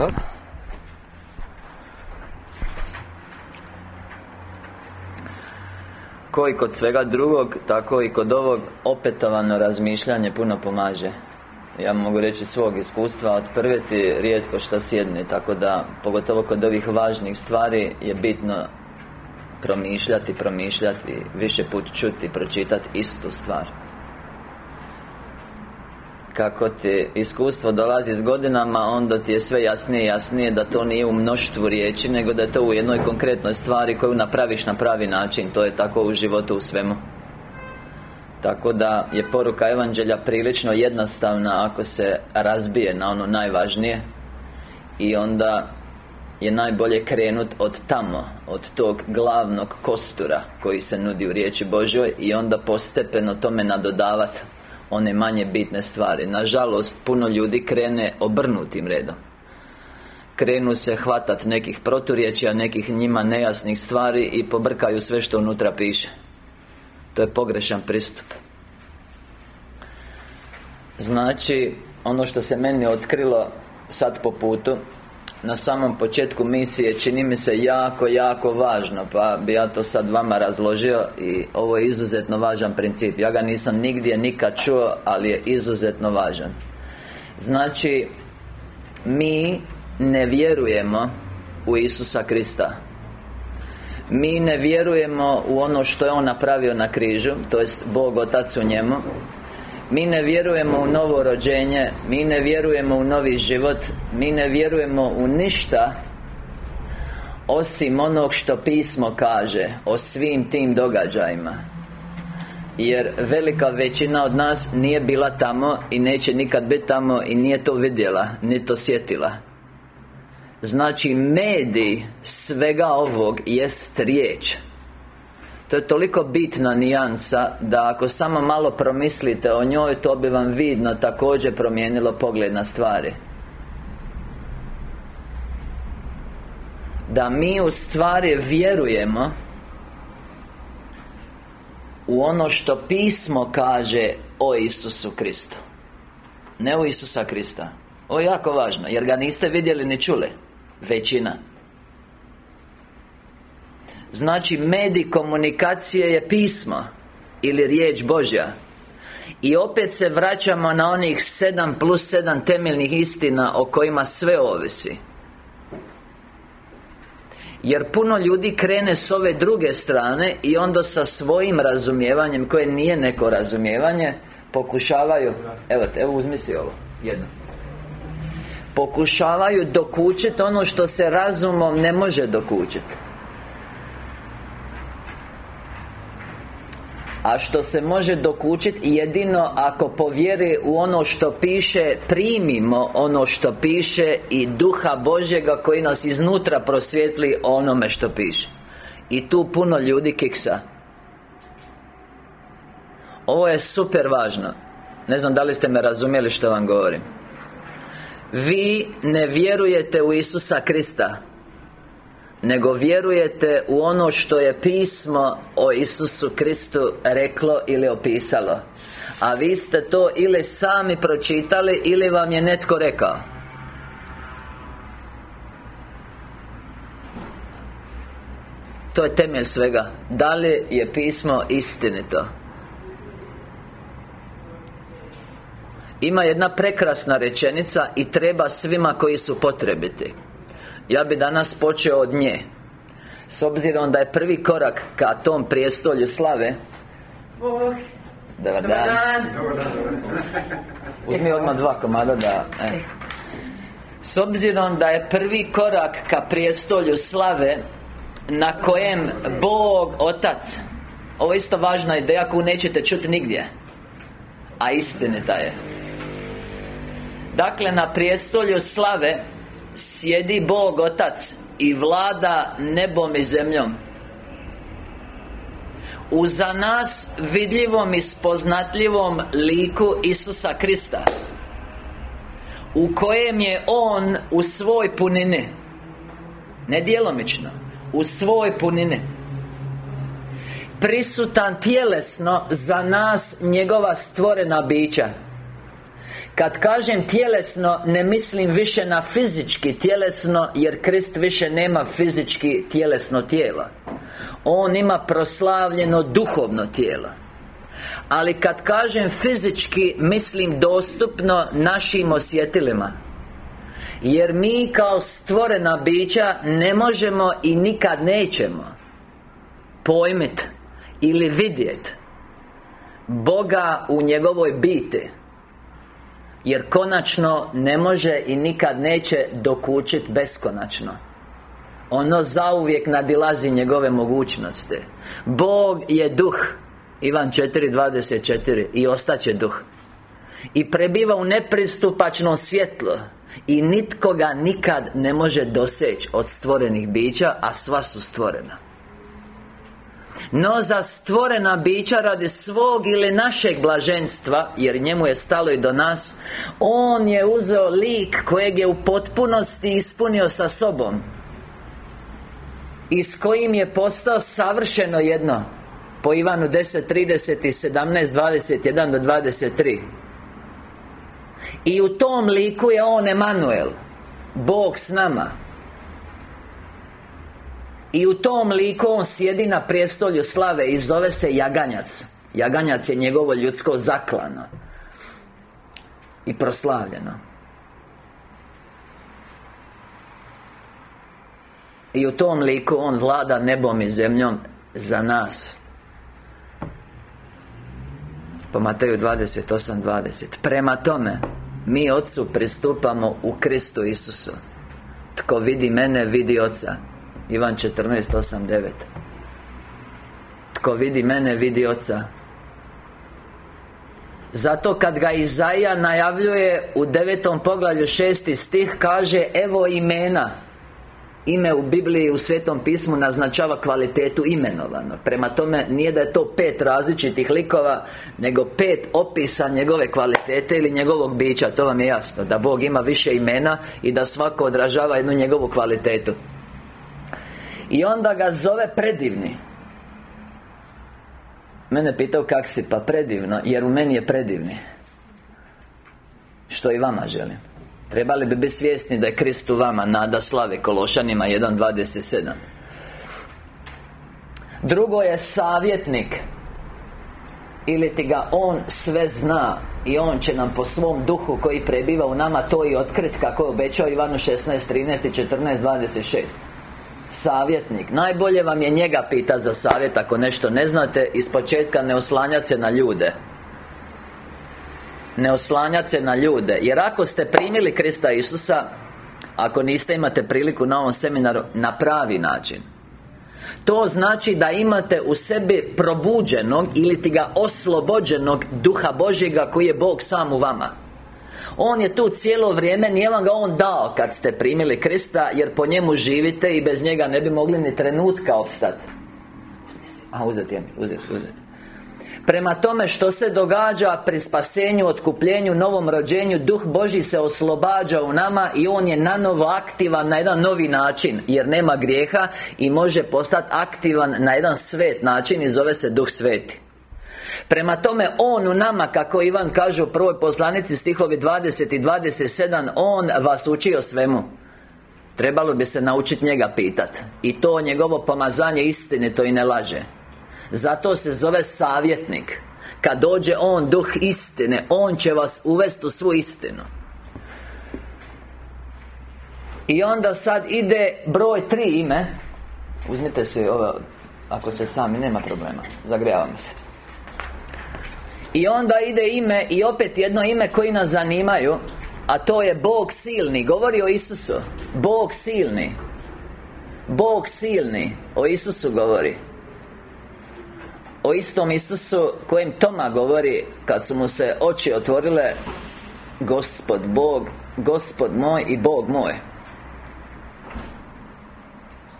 lijepo Ko i kod svega drugog, tako i kod ovog opetovano razmišljanje puno pomaže. Ja mogu reći svog iskustva od prve ti rijetko što sjedne Tako da, pogotovo kod ovih važnih stvari je bitno promišljati, promišljati Više put čuti, pročitati istu stvar kako ti iskustvo dolazi s godinama Onda ti je sve jasnije i jasnije Da to nije u mnoštvu riječi Nego da je to u jednoj konkretnoj stvari Koju napraviš na pravi način. To je tako u životu u svemu. Tako da je poruka Evanđelja prilično jednostavna ako se razbije na ono najvažnije I onda je najbolje krenut od tamo Od tog glavnog kostura Koji se nudi u riječi Božoj I onda postepeno tome nadodavati One manje bitne stvari. Nažalost, puno ljudi krene obrnutim redom. Krenu se hvatat nekih proturječja Nekih njima nejasnih stvari I pobrkaju sve što unutra piše. To je pogrešan pristup. Znači, ono što se meni otkrilo sad po putu Na samom početku misije čini mi se jako, jako važno Pa bi ja to sad vama razložio I ovo je izuzetno važan princip. Ja ga nisam nigdje nikad čuo, ali je izuzetno važan. Znači, mi ne vjerujemo u Isusa Krista. Mi ne vjerujemo u ono što je On napravio na križu To jest Bog Otac u njemu Mi ne vjerujemo u novo rođenje Mi ne vjerujemo u novi život Mi ne vjerujemo u ništa Osim onog što pismo kaže O svim tim događajima. Jer velika većina od nas nije bila tamo I neće nikad biti tamo I nije to vidjela Ni to sjetila. Znači, medij svega ovog jest riječ To je toliko bitna nijansa Da ako samo malo promislite o njoj To bi vam vidno također promijenilo pogled na stvari. Da mi u stvari vjerujemo U ono što pismo kaže o Isusu Kristu. Ne u Isusa Krista. Ovo je jako važno Jer ga niste vidjeli ni čuli. Većina Znači, medij komunikacije je pismo Ili riječ Božja. I opet se vraćamo na onih sedam plus sedam temeljnih istina O kojima sve ovisi. Jer puno ljudi krene s ove druge strane I onda sa svojim razumijevanjem Koje nije neko razumijevanje Pokušavaju Evo, evo uzmi si ovo Jedno. Pokušavaju dokučiti ono što se razumom ne može dokučiti A što se može dokučiti jedino ako povjeri u ono što piše Primimo ono što piše I Duha Božjega koji nas iznutra prosvjetli onome što piše. I tu puno ljudi kiksa. Ovo je super važno. Ne znam da li ste me razumjeli što vam govorim. Vi ne vjerujete u Isusa Krista Nego vjerujete u ono što je pismo o Isusu Kristu reklo ili opisalo. A vi ste to ili sami pročitali ili vam je netko rekao. To je temelj svega. Da li je pismo istinito? Ima jedna prekrasna rečenica I treba svima koji su potrebiti Ja bi danas počeo od nje. S obzirom da je prvi korak ka tom prijestolju slave. Dobar dan. Uzmi odmah dva komada da e. S obzirom da je prvi korak ka prijestolju slave Na kojem Bog Otac. Ovo je isto važna ideja koju nećete čuti nigdje A istinita je. Dakle, na prijestolju slave Sjedi Bog Otac I vlada nebom i zemljom. U za nas vidljivom i spoznatljivom liku Isusa Krista U kojem je On u svoj punini Ne djelomično U svoj punini Prisutan tjelesno za nas njegova stvorena bića Kad kažem tjelesno, ne mislim više na fizički tjelesno Jer Krist više nema fizički tjelesno tijelo. On ima proslavljeno duhovno tijelo. Ali kad kažem fizički Mislim dostupno našim osjetilima. Jer mi kao stvorena bića Ne možemo i nikad nećemo Pojmit Ili vidjet Boga u njegovoj biti Jer konačno ne može i nikad neće dokučit beskonačno. Ono zauvijek nadilazi njegove mogućnosti. Bog je duh Ivan 4.24 I ostaće duh. I prebiva u nepristupačno svjetlo I nitko ga nikad ne može doseći od stvorenih bića A sva su stvorena no za stvorena bića radi svog ili našeg blaženstva Jer njemu je stalo i do nas On je uzeo lik kojeg je u potpunosti ispunio sa sobom I s kojim je postao savršeno jedno Po Ivanu 10.30 i 17.21 do 23 I u tom liku je On Emanuel Bog s nama i u tom liku on sjedi na prijestolju slave i zove se Jaganjac. Jaganjac je njegovo ljudsko zaklano. I proslavljeno. I u tom liku on vlada nebom i zemljom za nas. Po Mateju 28.20 Prema tome Mi Otcu pristupamo u Kristu Isusu. Tko vidi mene, vidi Oca Ivan 14.8.9 Tko vidi mene, vidi Oca. Zato kad ga Izaija najavljuje u devetom poglavlju šesti stih Kaže, evo imena. Ime u Bibliji u Svetom pismu naznačava kvalitetu imenovano. Prema tome, nije da je to pet različitih likova Nego pet opisa njegove kvalitete ili njegovog bića To vam je jasno. Da Bog ima više imena I da svako odražava jednu njegovu kvalitetu i onda ga zove predivni. Mene pitao kak si, pa predivno Jer u meni je predivni. Što i vama želim. Trebali bi biti svjesni da je Krist u vama Nada slave Kološanima 1.27 Drugo je savjetnik. Ili ti ga On sve zna I On će nam po svom duhu koji prebiva u nama To i otkrit kako je obećao Ivanu 16.13 i 14.26 Savjetnik. Najbolje vam je njega pita za savjet Ako nešto ne znate Iz početka ne oslanjati se na ljude. Ne oslanjati se na ljude. Jer ako ste primili Krista Isusa Ako niste imate priliku na ovom seminaru Na pravi način. To znači da imate u sebi probuđenog ili ti ga oslobođenog Duha Božjega koji je Bog sam u vama on je tu cijelo vrijeme, nije vam ga On dao kad ste primili Krista Jer po njemu živite i bez njega ne bi mogli ni trenutka opstati A uzeti je uzeti, uzeti. Prema tome što se događa pri spasenju, otkupljenju, novom rođenju Duh Boži se oslobađa u nama I On je nanovo aktivan na jedan novi način Jer nema grijeha I može postati aktivan na jedan svet način I zove se Duh Sveti Prema tome, On u nama, kako Ivan kaže u prvoj poslanici stihovi 20 i 27 On vas uči o svemu. Trebalo bi se naučiti njega pitat. I to njegovo pomazanje istinito i ne laže. Zato se zove savjetnik. Kad dođe On, duh istine On će vas uvesti u svu istinu. I onda sad ide broj tri ime. Uzmite se ovo Ako se sami, nema problema. Zagrijavamo se i onda ide ime i opet jedno ime koji nas zanimaju A to je Bog silni. Govori o Isusu. Bog silni. Bog silni. O Isusu govori. O istom Isusu kojem Toma govori Kad su mu se oči otvorile Gospod Bog Gospod moj i Bog moj.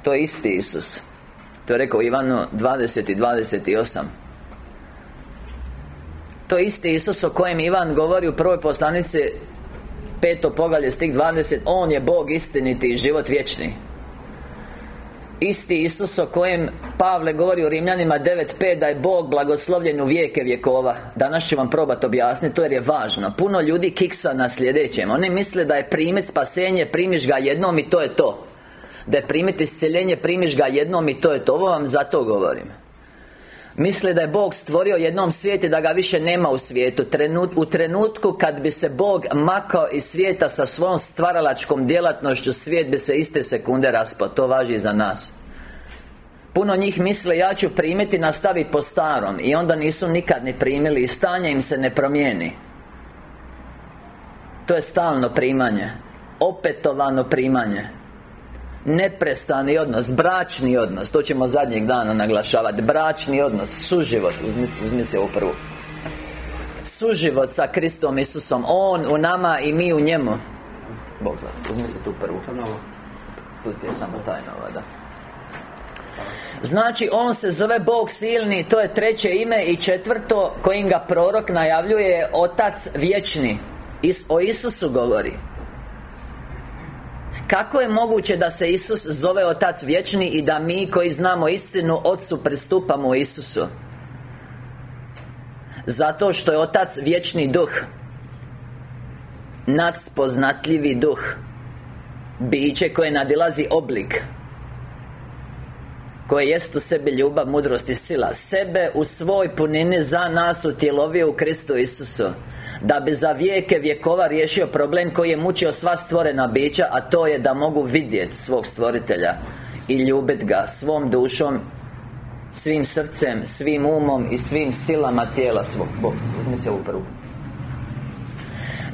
To je isti Isus. To je rekao Ivanu 20 i 28 to je isti Isus o kojem Ivan govori u prvoj poslanici Peto pogalje stih 20 On je Bog istiniti i život vječni. Isti Isus o kojem Pavle govori u Rimljanima 9.5 Da je Bog blagoslovljen u vijeke vjekova. Danas ću vam probati objasniti to jer je važno. Puno ljudi kiksa na sljedećem. Oni misle da je primit spasenje Primiš ga jednom i to je to. Da je primiti isceljenje Primiš ga jednom i to je to. Ovo vam zato govorim Misle da je Bog stvorio jednom svijet da ga više nema u svijetu. U trenutku kad bi se Bog makao iz svijeta sa svojom stvaralačkom djelatnošću Svijet bi se iste sekunde raspao. To važi za nas. Puno njih misle ja ću primiti nastaviti po starom. I onda nisu nikad ni primili I stanje im se ne promijeni. To je stalno primanje. Opetovano primanje Neprestani odnos, bračni odnos To ćemo zadnjeg dana naglašavati Bračni odnos, suživot Uzmi, uzmi se ovu prvu. Suživot sa Kristom Isusom On u nama i mi u njemu. Bog zna, uzmi se tu prvu. Tu ti je samo tajnova, da. Znači, On se zove Bog silni To je treće ime I četvrto, kojim ga prorok najavljuje Otac vječni. O Isusu govori kako je moguće da se Isus zove Otac vječni I da mi koji znamo istinu Otcu pristupamo Isusu? Zato što je Otac vječni duh. Nadspoznatljivi duh. Biće koje nadilazi oblik. Koje jest u sebi ljubav, mudrost i sila. Sebe u svoj punini za nas utjelovio u Kristu Isusu da bi za vijeke vjekova riješio problem koji je mučio sva stvorena bića A to je da mogu vidjeti svog stvoritelja I ljubit ga svom dušom Svim srcem, svim umom i svim silama tijela svog Bog, uzmi se upravo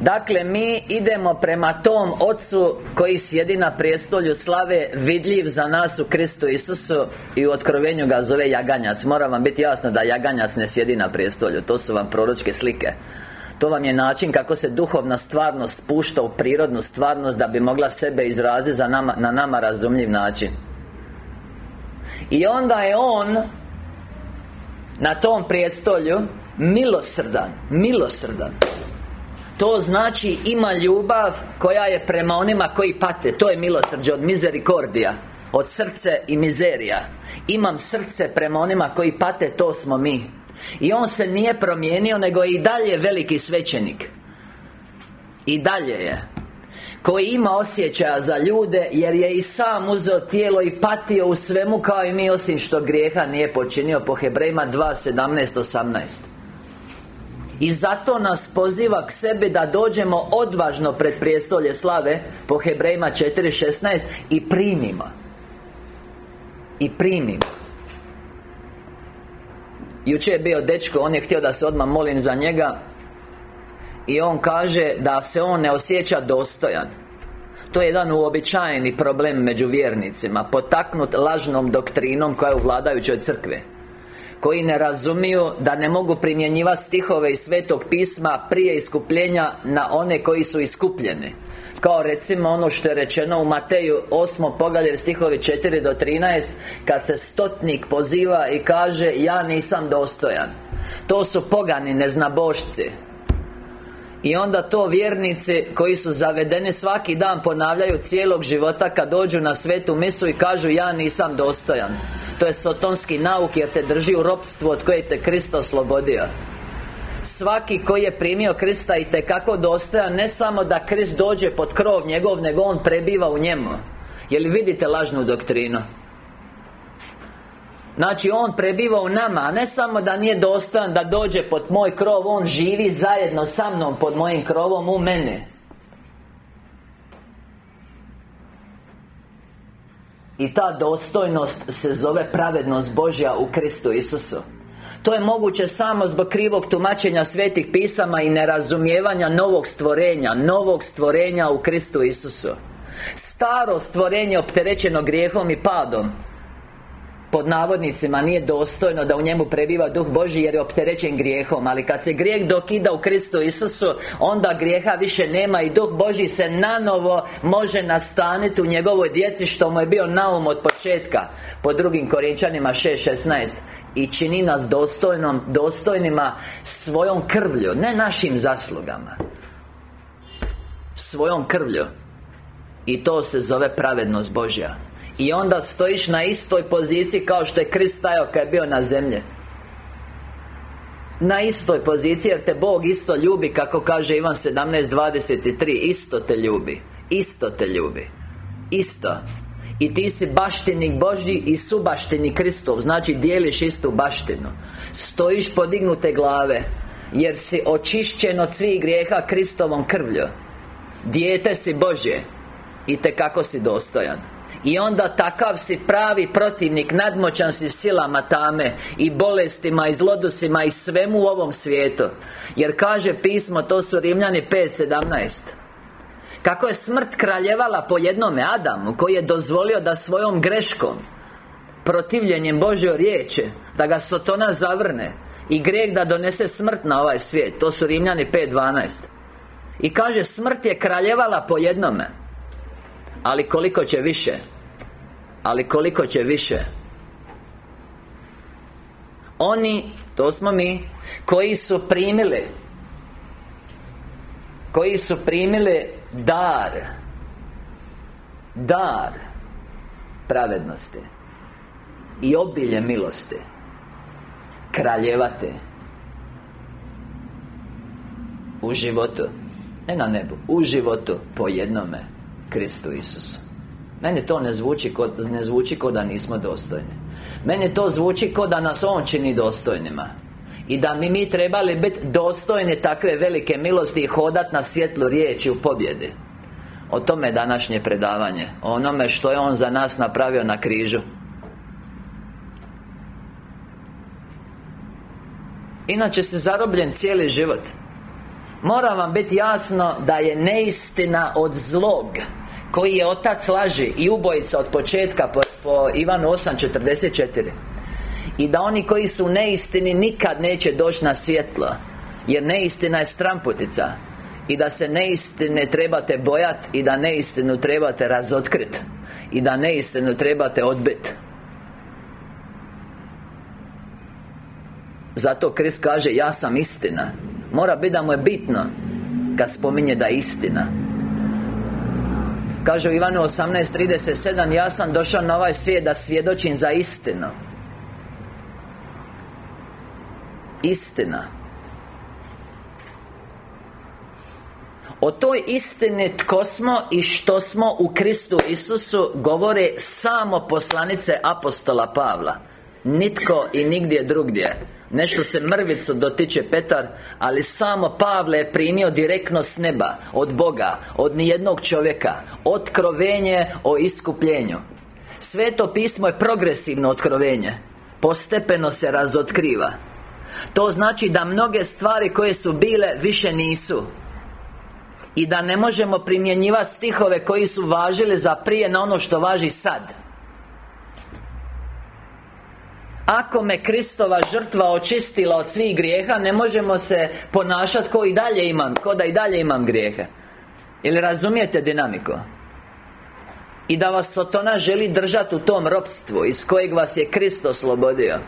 Dakle, mi idemo prema tom Otcu koji sjedi na prijestolju slave Vidljiv za nas u Kristu Isusu I u otkrovenju ga zove Jaganjac. Mora vam biti jasno da Jaganjac ne sjedi na prijestolju. To su vam proročke slike to vam je način kako se duhovna stvarnost spušta u prirodnu stvarnost Da bi mogla sebe izraziti za nama, na nama razumljiv način. I onda je On Na tom prijestolju Milosrdan Milosrdan. To znači ima ljubav koja je prema onima koji pate. To je milosrđe od mizerikordija Od srce i mizerija. Imam srce prema onima koji pate, to smo mi i on se nije promijenio, nego je i dalje veliki svećenik. I dalje je. Koji ima osjećaja za ljude Jer je i sam uzeo tijelo i patio u svemu kao i mi Osim što grijeha nije počinio po Hebrejima 2.17.18 i zato nas poziva k sebi da dođemo odvažno pred prijestolje slave Po Hebrejima 4.16 I primimo. I primimo Jučer je bio dečko, on je htio da se odmah molim za njega I on kaže da se on ne osjeća dostojan. To je jedan uobičajeni problem među vjernicima Potaknut lažnom doktrinom koja je u vladajućoj crkvi koji ne razumiju da ne mogu primjenjivati stihove iz Svetog pisma prije iskupljenja na one koji su iskupljeni kao recimo ono što je rečeno u Mateju 8. poglavlje stihovi 4 do 13 Kad se stotnik poziva i kaže Ja nisam dostojan. To su pogani neznabošci. I onda to vjernici koji su zavedeni svaki dan ponavljaju cijelog života kad dođu na svetu misu i kažu ja nisam dostojan. To je sotonski nauk jer te drži u ropstvu od kojeg te Kristo oslobodio Svaki koji je primio Krista i kako dostojan Ne samo da Krist dođe pod krov njegov Nego On prebiva u njemu. Je li vidite lažnu doktrinu? Znači On prebiva u nama A ne samo da nije dostojan da dođe pod moj krov On živi zajedno sa mnom pod mojim krovom u mene. I ta dostojnost se zove pravednost Božja u Kristu Isusu to je moguće samo zbog krivog tumačenja svetih pisama i nerazumijevanja novog stvorenja Novog stvorenja u Kristu Isusu. Staro stvorenje opterećeno grijehom i padom. Pod navodnicima nije dostojno da u njemu prebiva Duh Boži jer je opterećen grijehom Ali kad se grijeh dokida u Kristu Isusu Onda grijeha više nema i Duh Boži se nanovo može nastaniti u njegovoj djeci Što mu je bio naum od početka. Po drugim Korinčanima 6.16 i čini nas dostojnom, dostojnima svojom krvlju Ne našim zaslugama Svojom krvlju. I to se zove pravednost Božja. I onda stojiš na istoj poziciji kao što je Krist stajao kad je bio na zemlji. Na istoj poziciji jer te Bog isto ljubi kako kaže Ivan 17.23 Isto te ljubi Isto te ljubi Isto I ti si baštinik Božji i subaštinik Kristov. Znači dijeliš istu baštinu. Stojiš podignute glave Jer si očišćen od svih grijeha Kristovom krvlju. Dijete si Božje I te kako si dostojan. I onda takav si pravi protivnik Nadmoćan si silama tame I bolestima, i zlodusima I svemu u ovom svijetu. Jer kaže pismo, to su Rimljani 5.17 Kako je smrt kraljevala po jednome Adamu Koji je dozvolio da svojom greškom Protivljenjem Božjoj riječi Da ga Sotona zavrne I grijeh da donese smrt na ovaj svijet. To su Rimljani 5.12 I kaže smrt je kraljevala po jednome. Ali koliko će više? Ali koliko će više? Oni, to smo mi Koji su primili Koji su primili dar. Dar Pravednosti I obilje milosti Kraljevate U životu Ne na nebu U životu po jednome Kristu Isusu. Meni to ne zvuči kod, ne zvuči ko da nismo dostojni. Meni to zvuči ko da nas On čini dostojnima I da mi mi trebali biti dostojni takve velike milosti I hodat na svjetlu riječi u pobjedi. O tome je današnje predavanje. O onome što je On za nas napravio na križu. Inače se zarobljen cijeli život. Mora vam biti jasno da je neistina od zlog koji je otac laži i ubojica od početka po, po Ivanu 8.44 I da oni koji su neistini nikad neće doći na svjetlo Jer neistina je stramputica I da se neistine trebate bojat I da neistinu trebate razotkrit I da neistinu trebate odbit. Zato Krist kaže Ja sam istina. Mora biti da mu je bitno Kad spominje da je istina. Kaže u Ivanu 18.37 Ja sam došao na ovaj svijet da svjedočim za istinu Istina. O toj istini tko smo i što smo u Kristu Isusu Govore samo poslanice apostola Pavla. Nitko i nigdje drugdje. Nešto se mrvicu dotiče Petar Ali samo Pavle je primio direktno s neba Od Boga Od nijednog čovjeka Otkrovenje o iskupljenju. Sveto pismo je progresivno otkrovenje. Postepeno se razotkriva To znači da mnoge stvari koje su bile više nisu. I da ne možemo primjenjivati stihove koji su važili za prije na ono što važi sad. Ako me Kristova žrtva očistila od svih grijeha Ne možemo se ponašati ko i dalje imam Ko da i dalje imam grijehe. Ili razumijete dinamiku? I da vas Sotona želi držati u tom ropstvu Iz kojeg vas je Krist oslobodio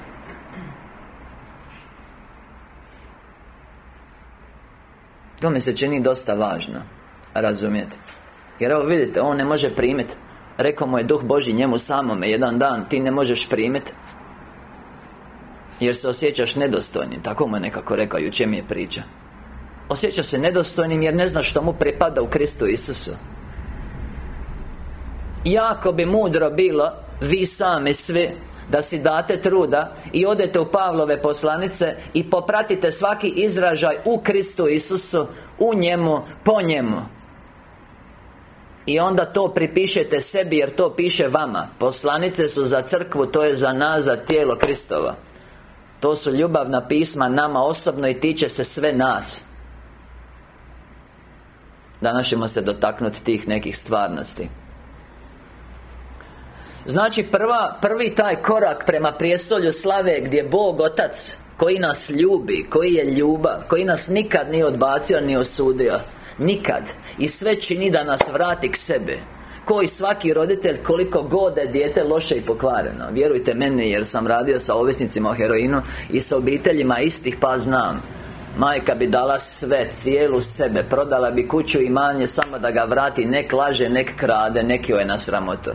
To mi se čini dosta važno Razumijete? Jer evo vidite, on ne može primiti Rekao mu je Duh Boži njemu samome Jedan dan ti ne možeš primiti jer se osjećaš nedostojnim Tako mu je nekako rekao u čem je priča. Osjeća se nedostojnim jer ne zna što mu pripada u Kristu Isusu. Jako bi mudro bilo Vi sami svi da si date truda i odete u Pavlove poslanice i popratite svaki izražaj u Kristu Isusu u njemu, po njemu. I onda to pripišete sebi jer to piše vama. Poslanice su za crkvu, to je za nas, za tijelo Kristova to su ljubavna pisma nama osobno i tiče se sve nas. Danas ćemo se dotaknuti tih nekih stvarnosti Znači prva, prvi taj korak prema prijestolju slave Gdje Bog Otac Koji nas ljubi, koji je ljubav Koji nas nikad nije odbacio ni osudio. Nikad. I sve čini da nas vrati k sebi. Koji svaki roditelj koliko god je dijete loše i pokvareno. Vjerujte meni jer sam radio sa ovisnicima o heroinu I sa obiteljima istih pa znam. Majka bi dala sve, cijelu sebe Prodala bi kuću i manje samo da ga vrati. Nek laže, nek krade, nek joj je na sramotu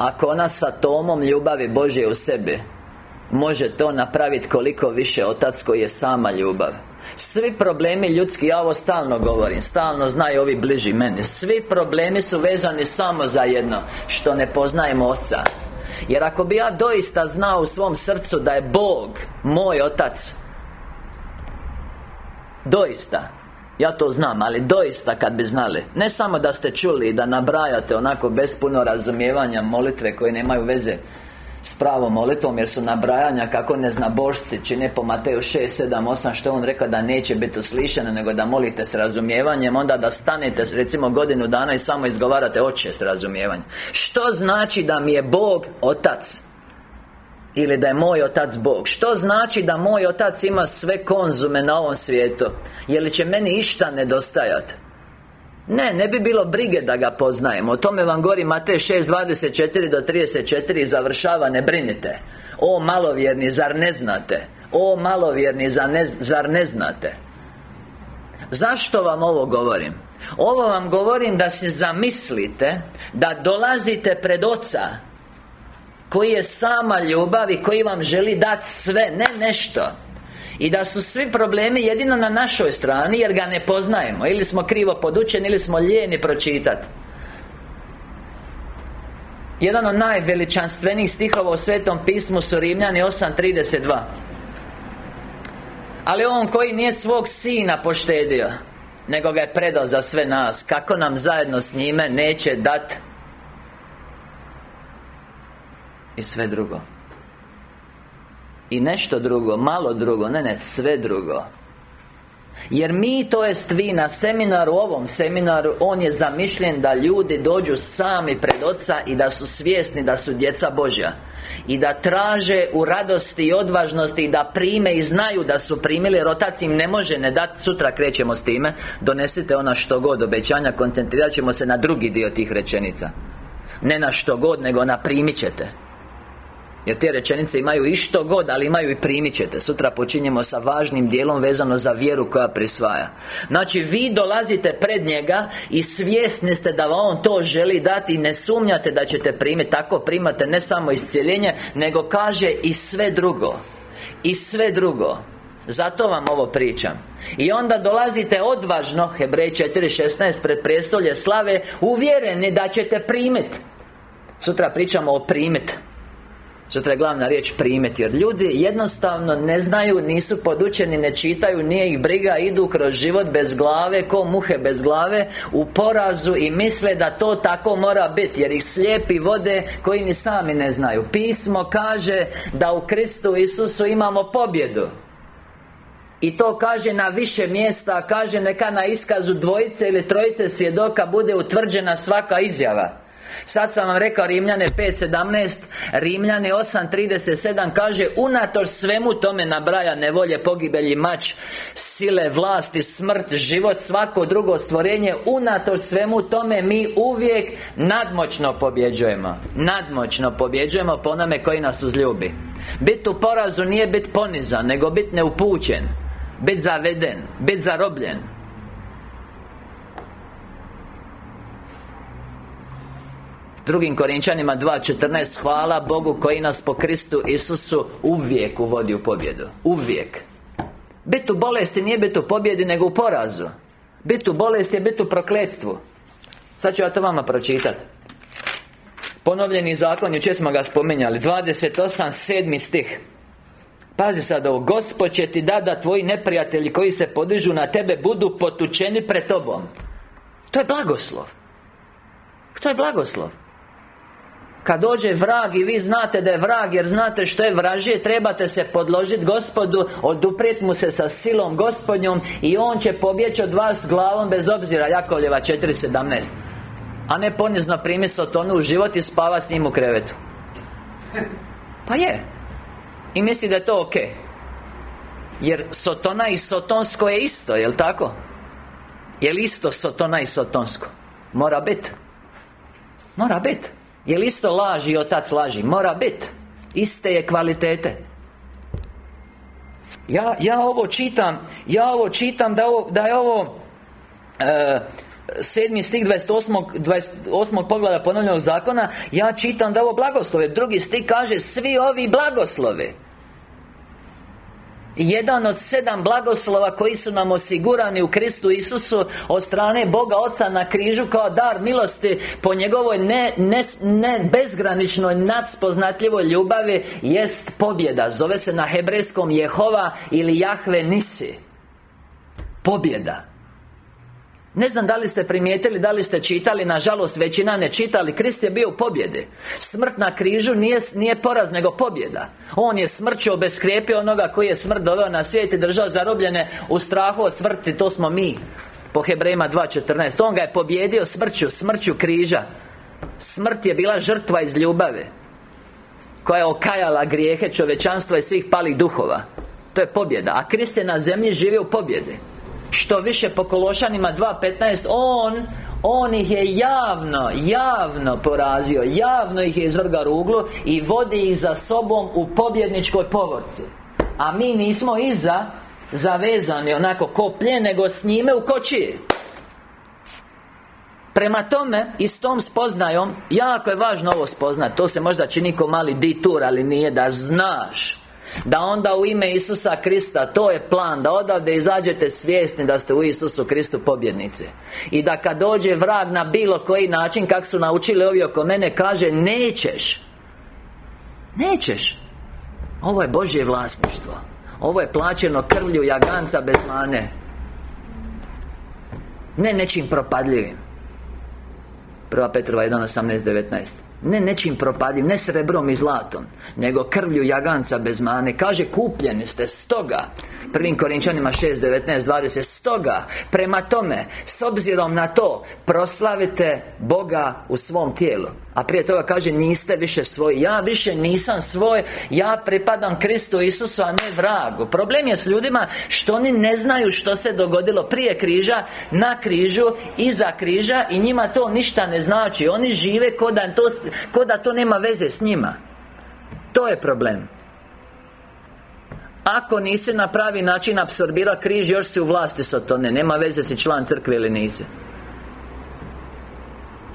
Ako ona sa tomom ljubavi Božje u sebi Može to napraviti koliko više Otac koji je sama ljubav. Svi problemi ljudski, ja ovo stalno govorim Stalno znaju ovi bliži meni. Svi problemi su vezani samo za jedno Što ne poznajemo Oca. Jer ako bi ja doista znao u svom srcu da je Bog Moj Otac Doista ja to znam, ali doista kad bi znali Ne samo da ste čuli i da nabrajate onako bez puno razumijevanja molitve koje nemaju veze s pravom molitvom jer su nabrajanja kako ne zna božci čine po Mateju 6, 7, 8 što on rekao da neće biti uslišeno nego da molite s razumijevanjem onda da stanete recimo godinu dana i samo izgovarate oče s razumijevanjem. Što znači da mi je Bog otac ili da je moj otac Bog Što znači da moj otac ima sve konzume na ovom svijetu Je li će meni išta nedostajati ne, ne bi bilo brige da ga poznajemo O tome vam govori Matej 6.24 do 34 I završava, ne brinite O malovjerni, zar ne znate? O malovjerni, zar ne, zar ne znate? Zašto vam ovo govorim? Ovo vam govorim da se zamislite Da dolazite pred Oca Koji je sama ljubav i koji vam želi dati sve, ne nešto. I da su svi problemi jedino na našoj strani Jer ga ne poznajemo. Ili smo krivo podučeni Ili smo lijeni pročitati jedan od najveličanstvenijih stihova u Svetom pismu su Rimljani 8.32 Ali on koji nije svog sina poštedio Nego ga je predao za sve nas Kako nam zajedno s njime neće dati I sve drugo. I nešto drugo, malo drugo, ne ne, sve drugo. Jer mi, to jest vi na seminaru, ovom seminaru On je zamišljen da ljudi dođu sami pred Oca I da su svjesni da su djeca Božja. I da traže u radosti i odvažnosti I da prime i znaju da su primili Jer Otac im ne može ne dati Sutra krećemo s time Donesite ona što god obećanja Koncentrirat ćemo se na drugi dio tih rečenica. Ne na što god, nego na primit ćete jer te rečenice imaju i što god, ali imaju i primit ćete. Sutra počinjemo sa važnim dijelom vezano za vjeru koja prisvaja. Znači, vi dolazite pred njega I svjesni ste da vam on to želi dati I ne sumnjate da ćete primiti Tako primate ne samo iscijeljenje Nego kaže i sve drugo. I sve drugo. Zato vam ovo pričam. I onda dolazite odvažno Hebrej 4.16 pred prijestolje slave Uvjereni da ćete primiti Sutra pričamo o primiti Sutra je glavna riječ primeti Jer ljudi? Jednostavno ne znaju, nisu podučeni, ne čitaju Nije ih briga, idu kroz život bez glave Ko muhe bez glave U porazu i misle da to tako mora biti Jer ih slijepi vode koji ni sami ne znaju. Pismo kaže da u Kristu Isusu imamo pobjedu. I to kaže na više mjesta Kaže neka na iskazu dvojice ili trojice svjedoka Bude utvrđena svaka izjava Sad sam vam rekao Rimljane 5.17 Rimljane 8.37 kaže Unatoč svemu tome nabraja nevolje, pogibelji, mač Sile, vlasti, smrt, život, svako drugo stvorenje Unatoč svemu tome mi uvijek nadmoćno pobjeđujemo. Nadmoćno pobjeđujemo po onome koji nas uzljubi. Bit u porazu nije bit ponizan Nego bit neupućen Bit zaveden Bit zarobljen Drugim Korinčanima 2.14 Hvala Bogu koji nas po Kristu Isusu uvijek uvodi u pobjedu. Uvijek. Bit u bolesti nije bit u pobjedi nego u porazu. Bit u bolesti je bit u prokletstvu. Sad ću ja to vama pročitati Ponovljeni zakon, jučer smo ga spominjali 28, sedmi stih. Pazi sad ovo Gospod će ti da da tvoji neprijatelji koji se podižu na tebe Budu potučeni pred tobom. To je blagoslov. To je blagoslov kad dođe vrag i vi znate da je vrag Jer znate što je vražije Trebate se podložiti gospodu Oduprijet mu se sa silom gospodnjom I on će pobjeći od vas glavom Bez obzira. Jakovljeva 4.17 A ne ponizno primi Sotonu u život I spava s njim u krevetu. Pa je. I misli da je to ok Jer Sotona i Sotonsko je isto, jel tako? Jel isto Sotona i Sotonsko? Mora biti Mora biti Jel isto laži otac laži? Mora biti Iste je kvalitete ja, ja ovo čitam Ja ovo čitam da, ovo, da je ovo e, sedmi stih 28. 28. pogleda ponovljenog zakona Ja čitam da ovo blagoslove Drugi stih kaže Svi ovi blagoslove jedan od sedam blagoslova koji su nam osigurani u Kristu Isusu Od strane Boga Oca na križu kao dar milosti Po njegovoj ne, ne, ne bezgraničnoj nadspoznatljivoj ljubavi Jest pobjeda. Zove se na hebrejskom Jehova ili Jahve Nisi. Pobjeda ne znam da li ste primijetili, da li ste čitali Nažalost, većina ne čitali Krist je bio u pobjedi. Smrt na križu nije, nije poraz, nego pobjeda. On je smrću obeskrijepio onoga koji je smrt doveo na svijet I držao zarobljene u strahu od smrti. To smo mi Po Hebrejima 2.14 On ga je pobjedio smrću, smrću križa. Smrt je bila žrtva iz ljubave Koja je okajala grijehe čovečanstva i svih palih duhova. To je pobjeda. A Krist je na zemlji živio u pobjedi što više po Kološanima 2.15 On on ih je javno, javno porazio Javno ih je izvrgao ruglu I vodi ih za sobom u pobjedničkoj povorci. A mi nismo iza Zavezani onako koplje Nego s njime u kočije Prema tome, i s tom spoznajom Jako je važno ovo spoznat To se možda čini ko mali ditur Ali nije da znaš da onda u ime Isusa Krista To je plan Da odavde izađete svjesni Da ste u Isusu Kristu pobjednici. I da kad dođe vrag na bilo koji način Kak su naučili ovi oko mene Kaže Nećeš. Nećeš. Ovo je Božje vlasništvo. Ovo je plaćeno krvlju jaganca bez mane. Ne nečim propadljivim. Prva Petrova 1, 18, 19 ne nečim propadim, ne srebrom i zlatom Nego krvlju jaganca bez mane. Kaže kupljeni ste stoga Prvim Korinčanima 6, 19, 20 Stoga, prema tome S obzirom na to Proslavite Boga u svom tijelu. A prije toga kaže niste više svoj Ja više nisam svoj Ja pripadam Kristu Isusu, a ne vragu. Problem je s ljudima Što oni ne znaju što se dogodilo prije križa Na križu Iza križa I njima to ništa ne znači. Oni žive ko to, ko da to nema veze s njima. To je problem ako nisi na pravi način apsorbira križ Još si u vlasti sa to ne Nema veze si član crkve ili nisi.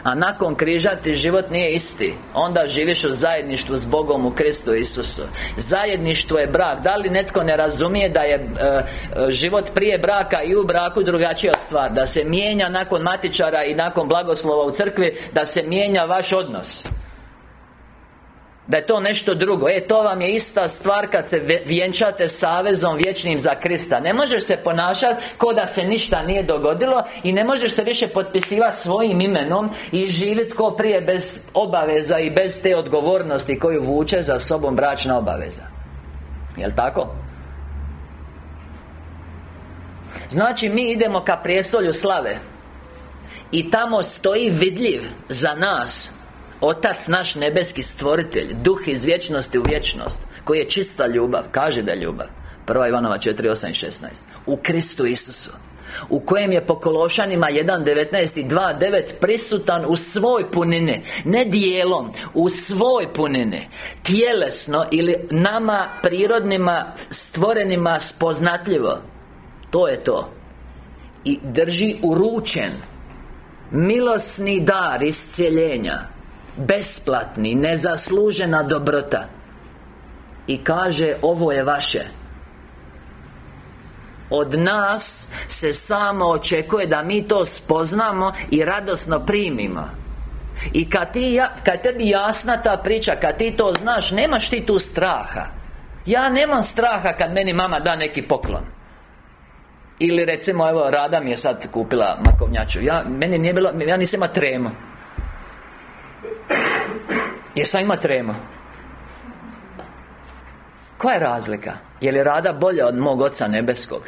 A nakon križa ti život nije isti. Onda živiš u zajedništvu s Bogom u Kristu Isusu. Zajedništvo je brak. Da li netko ne razumije da je e, e, život prije braka i u braku drugačija stvar? Da se mijenja nakon matičara i nakon blagoslova u crkvi Da se mijenja vaš odnos da je to nešto drugo. E, to vam je ista stvar kad se vjenčate savezom vječnim za Krista. Ne možeš se ponašati ko da se ništa nije dogodilo I ne možeš se više potpisivati svojim imenom I živjeti ko prije bez obaveza i bez te odgovornosti koju vuče za sobom bračna obaveza. Jel' tako? Znači, mi idemo ka prijestolju slave I tamo stoji vidljiv za nas Otac naš nebeski stvoritelj Duh iz vječnosti u vječnost Koji je čista ljubav Kaže da je ljubav. Prva Ivanova 4, 8 i 16 U Kristu Isusu u kojem je po Kološanima 1.19 i 2.9 prisutan u svoj punini Ne dijelom, u svoj punini Tjelesno ili nama prirodnima stvorenima spoznatljivo. To je to. I drži uručen Milosni dar iscijeljenja Besplatni, nezaslužena dobrota. I kaže, ovo je vaše. Od nas se samo očekuje da mi to spoznamo i radosno primimo. I kad, ti, kad tebi jasna ta priča, kad ti to znaš, nemaš ti tu straha. Ja nemam straha kad meni mama da neki poklon. Ili recimo, evo, Rada mi je sad kupila makovnjaču. Ja, meni nije bilo, ja nisam ima tremu Jesam ima trema Koja je razlika? Je li rada bolja od mog Oca Nebeskog?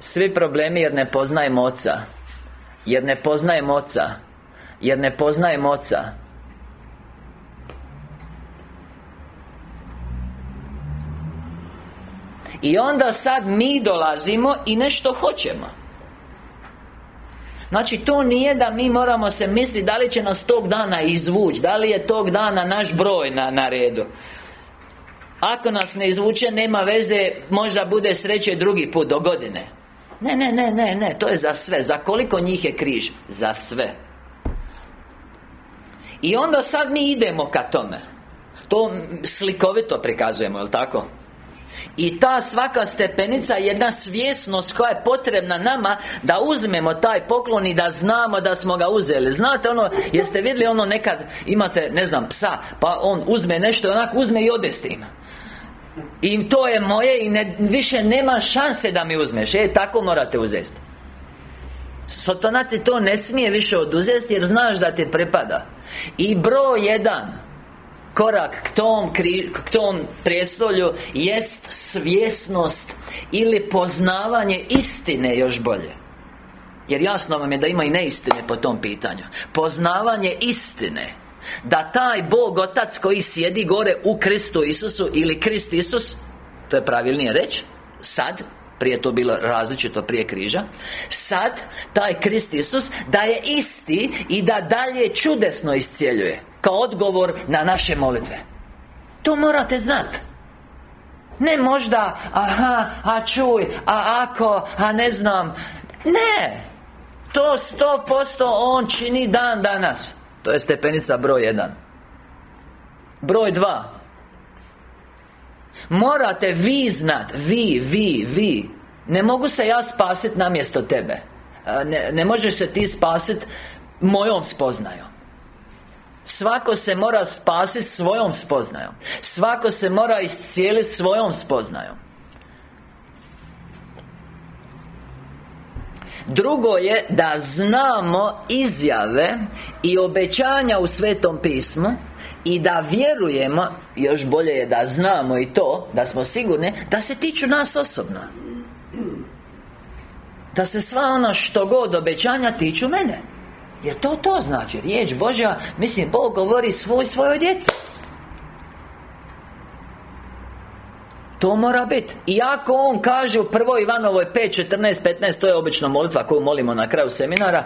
Svi problemi jer ne poznajem Oca. Jer ne poznajem Oca. Jer ne poznajem Oca. I onda sad mi dolazimo i nešto hoćemo Znači to nije da mi moramo se misliti da li će nas tog dana izvući Da li je tog dana naš broj na, na redu. Ako nas ne izvuče nema veze Možda bude sreće drugi put do godine. Ne, ne, ne, ne, ne, to je za sve. Za koliko njih je križ? Za sve. I onda sad mi idemo ka tome. To slikovito prikazujemo, jel tako? I ta svaka stepenica je jedna svjesnost koja je potrebna nama Da uzmemo taj poklon i da znamo da smo ga uzeli. Znate ono, jeste vidjeli ono nekad Imate, ne znam, psa Pa on uzme nešto onako uzme i ode s tim. I to je moje i ne, više nema šanse da mi uzmeš. E, tako morate uzeti Sotona ti to ne smije više oduzeti jer znaš da ti prepada I broj jedan korak k tom, k tom prijestolju jest svjesnost ili poznavanje istine još bolje. Jer jasno vam je da ima i neistine po tom pitanju. Poznavanje istine. Da taj Bog Otac koji sjedi gore u Kristu Isusu Ili Krist Isus To je pravilnije reći Sad prije to bilo različito prije križa Sad, taj Krist Isus Da je isti i da dalje čudesno iscijeljuje Kao odgovor na naše molitve. To morate znati Ne možda, aha, a čuj, a ako, a ne znam. Ne! To sto posto On čini dan danas. To je stepenica broj jedan. Broj dva. Morate vi znat Vi, vi, vi. Ne mogu se ja spasiti namjesto tebe. Ne, ne možeš se ti spasiti Mojom spoznajom Svako se mora spasiti svojom spoznajom. Svako se mora iscijeliti svojom spoznajom. Drugo je da znamo izjave i obećanja u Svetom pismu i da vjerujemo, još bolje je da znamo i to, da smo sigurni, da se tiču nas osobno. Da se sva ona što god obećanja tiču mene Jer to to znači, riječ Božja, mislim, Bog govori svoj svojoj djeci. To mora biti Iako On kaže u prvoj Ivanovoj 5, 14, 15 To je obično molitva koju molimo na kraju seminara.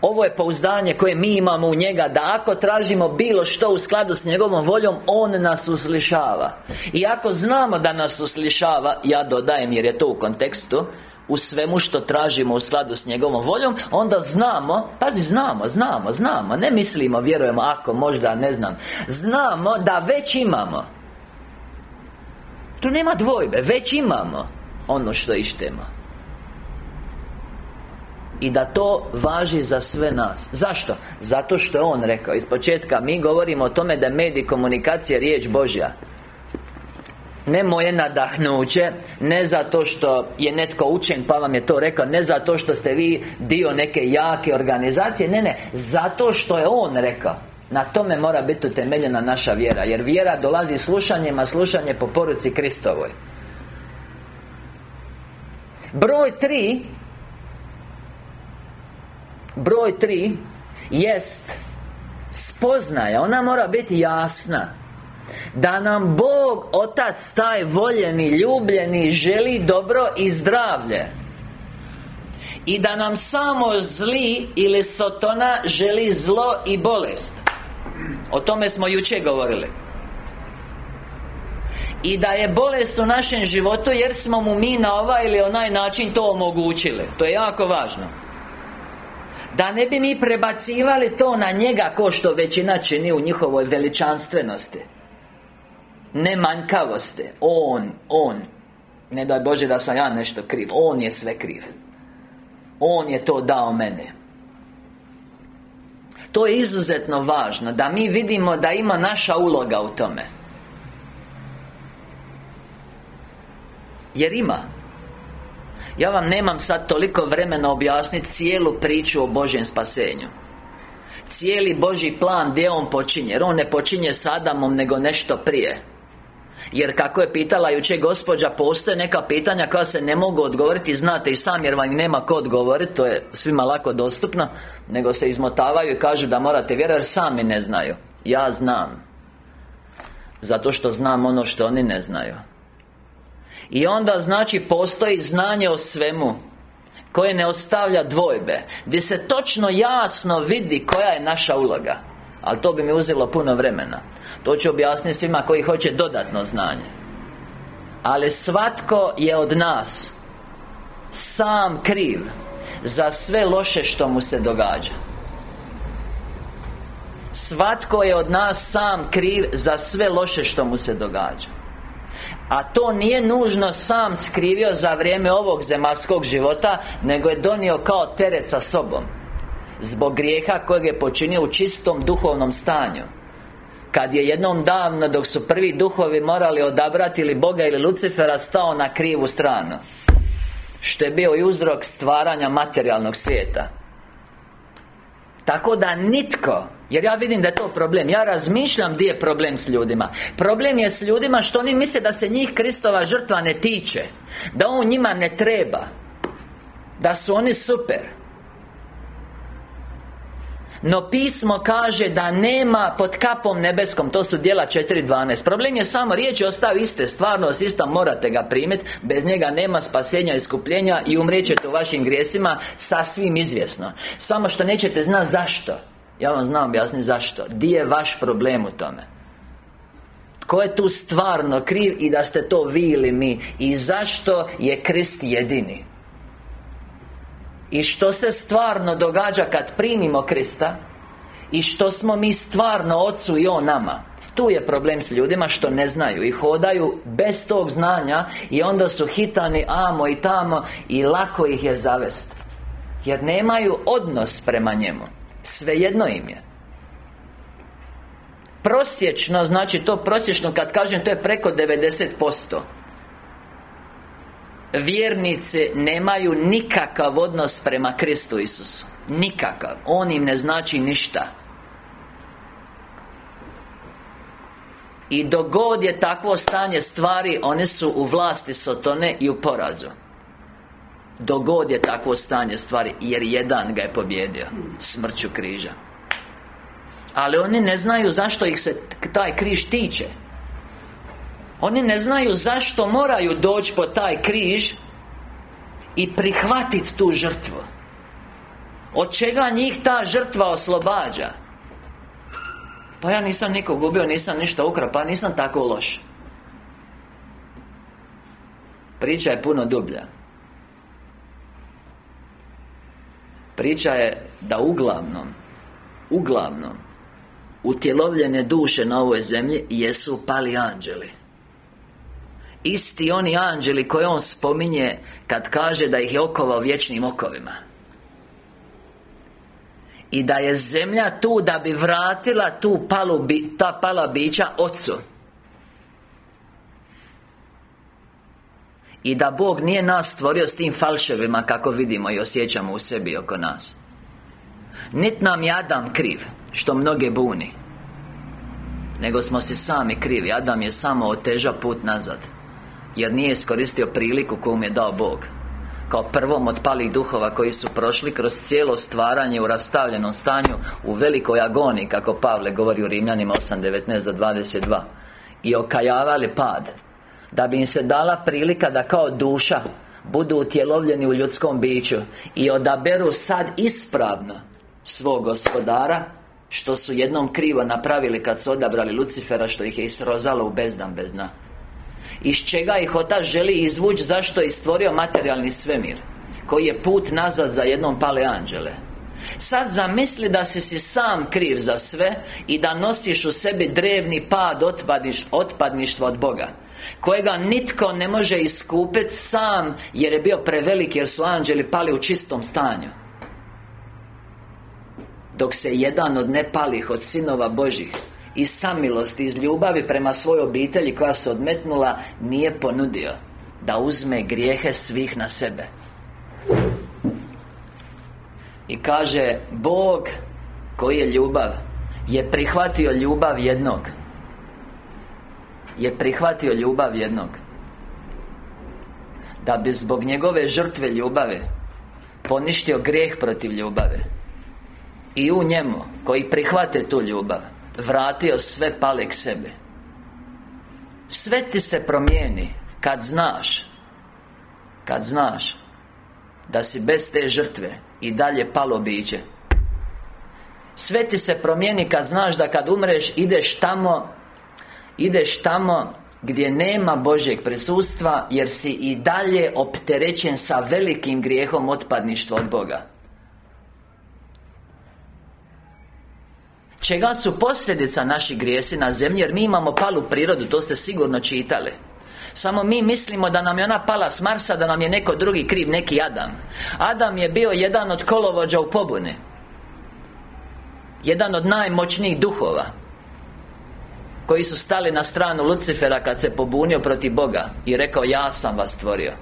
Ovo je pouzdanje koje mi imamo u njega Da ako tražimo bilo što u skladu s njegovom voljom On nas uslišava. I ako znamo da nas uslišava Ja dodajem jer je to u kontekstu u svemu što tražimo u skladu s njegovom voljom Onda znamo, pazi znamo, znamo, znamo Ne mislimo, vjerujemo, ako možda, ne znam Znamo da već imamo. Tu nema dvojbe, već imamo Ono što ištemo. I da to važi za sve nas. Zašto? Zato što je On rekao Iz početka mi govorimo o tome da je medij komunikacije riječ Božja ne moje nadahnuće Ne zato što je netko učen pa vam je to rekao Ne zato što ste vi dio neke jake organizacije Ne, ne Zato što je On rekao. Na tome mora biti utemeljena naša vjera Jer vjera dolazi slušanjem A slušanje po poruci Kristovoj. Broj tri Broj tri Jest Spoznaja Ona mora biti jasna Da nam Bog, Otac, taj voljeni, ljubljeni Želi dobro i zdravlje. I da nam samo zli ili sotona želi zlo i bolest. O tome smo jučer govorili. I da je bolest u našem životu jer smo mu mi na ovaj ili onaj način to omogućili. To je jako važno. Da ne bi mi prebacivali to na njega Ko što većina čini u njihovoj veličanstvenosti Ne manjkavosti On, On. Ne daj Bože da sam ja nešto kriv. On je sve kriv. On je to dao mene To je izuzetno važno Da mi vidimo da ima naša uloga u tome. Jer ima. Ja vam nemam sad toliko vremena objasniti cijelu priču o Božjem spasenju. Cijeli Božji plan gdje on počinje Jer on ne počinje s Adamom nego nešto prije jer kako je pitala jučer gospođa Postoje neka pitanja koja se ne mogu odgovoriti Znate i sam jer vam nema ko odgovoriti To je svima lako dostupno Nego se izmotavaju i kažu da morate vjerovati Jer sami ne znaju. Ja znam. Zato što znam ono što oni ne znaju. I onda znači postoji znanje o svemu Koje ne ostavlja dvojbe Gdje se točno jasno vidi koja je naša uloga Ali to bi mi uzelo puno vremena. To ću objasniti svima koji hoće dodatno znanje. Ali svatko je od nas Sam kriv Za sve loše što mu se događa. Svatko je od nas sam kriv za sve loše što mu se događa. A to nije nužno sam skrivio za vrijeme ovog zemaljskog života Nego je donio kao teret sa sobom Zbog grijeha kojeg je počinio u čistom duhovnom stanju. Kad je jednom davno dok su prvi duhovi morali odabrati ili Boga ili Lucifera stao na krivu stranu Što je bio i uzrok stvaranja materijalnog svijeta. Tako da nitko jer ja vidim da je to problem Ja razmišljam gdje je problem s ljudima. Problem je s ljudima što oni misle da se njih Kristova žrtva ne tiče Da on njima ne treba Da su oni super no pismo kaže da nema pod kapom nebeskom To su dijela 4.12 Problem je samo riječi ostaju iste Stvarnost ista morate ga primiti Bez njega nema spasenja i iskupljenja I umrijećete u vašim grijesima Sasvim izvjesno. Samo što nećete znati zašto. Ja vam znam objasniti zašto. Di je vaš problem u tome? Tko je tu stvarno kriv I da ste to vi ili mi? I zašto je Krist jedini i što se stvarno događa kad primimo Krista? I što smo mi stvarno Ocu i On nama? Tu je problem s ljudima što ne znaju I hodaju bez tog znanja I onda su hitani amo i tamo I lako ih je zavest. Jer nemaju odnos prema njemu. Svejedno im je. Prosječno, znači to prosječno kad kažem to je preko 90% Vjernici nemaju nikakav odnos prema Kristu Isusu. Nikakav. On im ne znači ništa. I dok god je takvo stanje stvari One su u vlasti Sotone i u porazu. Dok god je takvo stanje stvari Jer jedan ga je pobjedio Smrću križa. Ali oni ne znaju zašto ih se taj križ tiče oni ne znaju zašto moraju doći po taj križ I prihvatiti tu žrtvu. Od čega njih ta žrtva oslobađa? Pa ja nisam nikog gubio, nisam ništa ukrao, pa nisam tako loš. Priča je puno dublja. Priča je da uglavnom Uglavnom Utjelovljene duše na ovoj zemlji Jesu pali anđeli Isti oni anđeli koje on spominje Kad kaže da ih je okovao vječnim okovima. I da je zemlja tu da bi vratila tu palu, ta pala bića Ocu. I da Bog nije nas stvorio s tim falševima Kako vidimo i osjećamo u sebi oko nas. Nit nam je Adam kriv Što mnoge buni Nego smo si sami krivi. Adam je samo oteža put nazad jer nije iskoristio priliku koju mu je dao Bog. Kao prvom od palih duhova koji su prošli kroz cijelo stvaranje u rastavljenom stanju U velikoj agoniji kako Pavle govori u Rimljanima 8.19 do 22 I okajavali pad Da bi im se dala prilika da kao duša Budu utjelovljeni u ljudskom biću I odaberu sad ispravno Svog gospodara Što su jednom krivo napravili kad su odabrali Lucifera Što ih je isrozalo u bezdan bez dna iz čega ih Otac želi izvući Zašto je stvorio materijalni svemir Koji je put nazad za jednom pale anđele Sad zamisli da si si sam kriv za sve I da nosiš u sebi drevni pad otpadniš, otpadništva od Boga Kojega nitko ne može iskupiti sam Jer je bio prevelik jer su anđeli pali u čistom stanju. Dok se jedan od nepalih, od sinova Božih iz samilosti, iz ljubavi prema svojoj obitelji koja se odmetnula Nije ponudio Da uzme grijehe svih na sebe. I kaže Bog Koji je ljubav Je prihvatio ljubav jednog. Je prihvatio ljubav jednog. Da bi zbog njegove žrtve ljubave Poništio grijeh protiv ljubave I u njemu Koji prihvate tu ljubav Vratio sve pale k sebi. Sve ti se promijeni Kad znaš Kad znaš Da si bez te žrtve I dalje palo biće. Sve ti se promijeni kad znaš da kad umreš Ideš tamo Ideš tamo Gdje nema Božeg prisustva Jer si i dalje opterećen sa velikim grijehom otpadništva od Boga Čega su posljedica naši grijesi na zemlji Jer mi imamo palu prirodu, to ste sigurno čitali. Samo mi mislimo da nam je ona pala s Marsa Da nam je neko drugi kriv, neki Adam. Adam je bio jedan od kolovođa u pobune Jedan od najmoćnijih duhova Koji su stali na stranu Lucifera kad se pobunio protiv Boga I rekao ja sam vas stvorio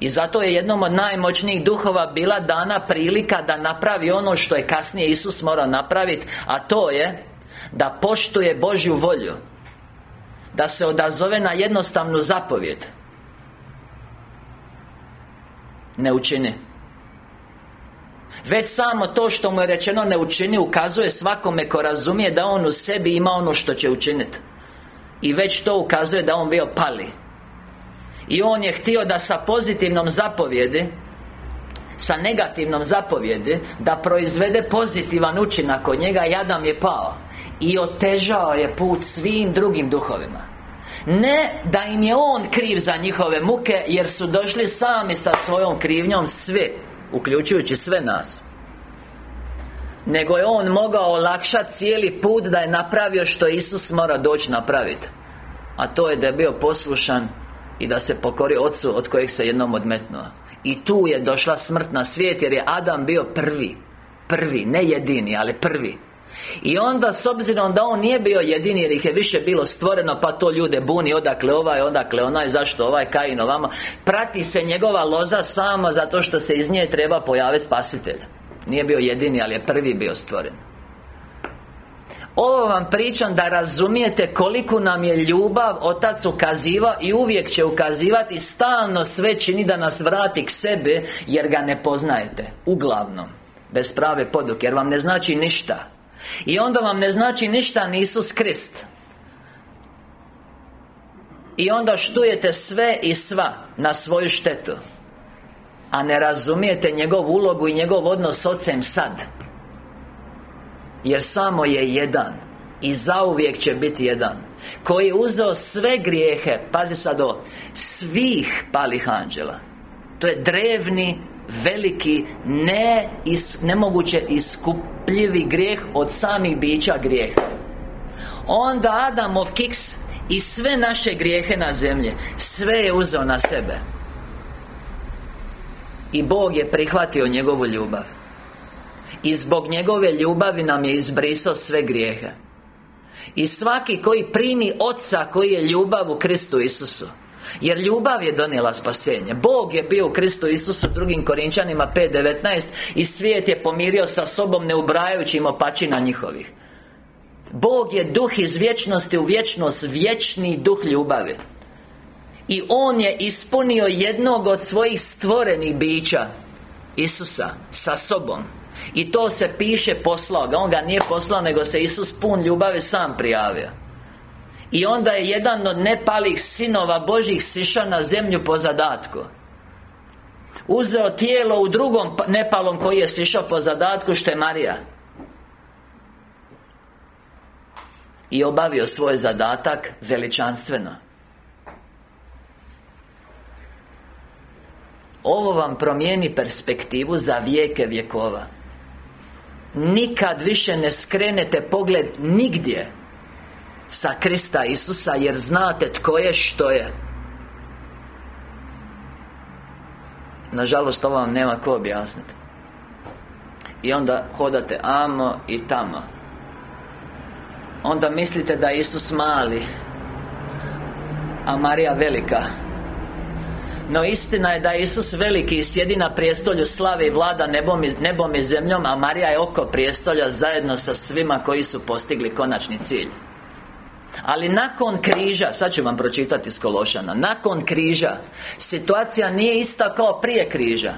i zato je jednom od najmoćnijih duhova bila dana prilika da napravi ono što je kasnije Isus morao napraviti A to je Da poštuje Božju volju Da se odazove na jednostavnu zapovjed. Ne učini. Već samo to što mu je rečeno ne učini Ukazuje svakome ko razumije da on u sebi ima ono što će učiniti I već to ukazuje da on bio pali i on je htio da sa pozitivnom zapovjedi Sa negativnom zapovjedi Da proizvede pozitivan učinak od njega Jadam je pao. I otežao je put svim drugim duhovima. Ne da im je On kriv za njihove muke Jer su došli sami sa svojom krivnjom Sve Uključujući sve nas. Nego je On mogao olakšati cijeli put Da je napravio što Isus mora doći napraviti A to je da je bio poslušan i da se pokori Ocu od kojeg se jednom odmetnuo. I tu je došla smrt na svijet jer je Adam bio prvi Prvi, ne jedini, ali prvi. I onda, s obzirom da on nije bio jedini jer ih je više bilo stvoreno Pa to ljude buni odakle ovaj, odakle onaj Zašto ovaj Kain ovamo Prati se njegova loza samo zato što se iz nje treba pojaviti spasitelj. Nije bio jedini, ali je prvi bio stvoren ovo vam pričam da razumijete koliko nam je ljubav Otac ukaziva i uvijek će ukazivati. Stalno sve čini da nas vrati k sebi Jer ga ne poznajete. Uglavnom. Bez prave poduke Jer vam ne znači ništa. I onda vam ne znači ništa ni Isus Krist. I onda štujete sve i sva Na svoju štetu. A ne razumijete njegovu ulogu i njegov odnos s Ocem sad jer samo je jedan I zauvijek će biti jedan Koji je uzeo sve grijehe Pazi sad ovo Svih palih anđela. To je drevni, veliki ne is, Nemoguće iskupljivi grijeh Od samih bića grijeh Onda Adamov kiks I sve naše grijehe na zemlje Sve je uzeo na sebe. I Bog je prihvatio njegovu ljubav i zbog njegove ljubavi nam je izbrisao sve grijehe. I svaki koji primi Oca koji je ljubav u Kristu Isusu. Jer ljubav je donijela spasenje. Bog je bio u Kristu Isusu Drugim Korinčanima 5.19 I svijet je pomirio sa sobom Ne im opačina njihovih. Bog je duh iz vječnosti u vječnost Vječni duh ljubavi. I On je ispunio jednog od svojih stvorenih bića Isusa Sa sobom i to se piše poslao ga On ga nije poslao nego se Isus pun ljubavi sam prijavio. I onda je jedan od nepalih sinova Božih sišao na zemlju po zadatku. Uzeo tijelo u drugom pa- nepalom koji je sišao po zadatku što je Marija. I obavio svoj zadatak veličanstveno. Ovo vam promijeni perspektivu za vijeke vjekova Nikad više ne skrenete pogled nigdje Sa Krista Isusa Jer znate tko je što je. Nažalost ovo vam nema ko objasniti. I onda hodate amo i tamo. Onda mislite da je Isus mali A Marija velika no istina je da je Isus veliki sjedi na prijestolju slave i vlada nebom i, nebom i zemljom A Marija je oko prijestolja zajedno sa svima koji su postigli konačni cilj. Ali nakon križa, sad ću vam pročitati iz Kološana Nakon križa Situacija nije ista kao prije križa.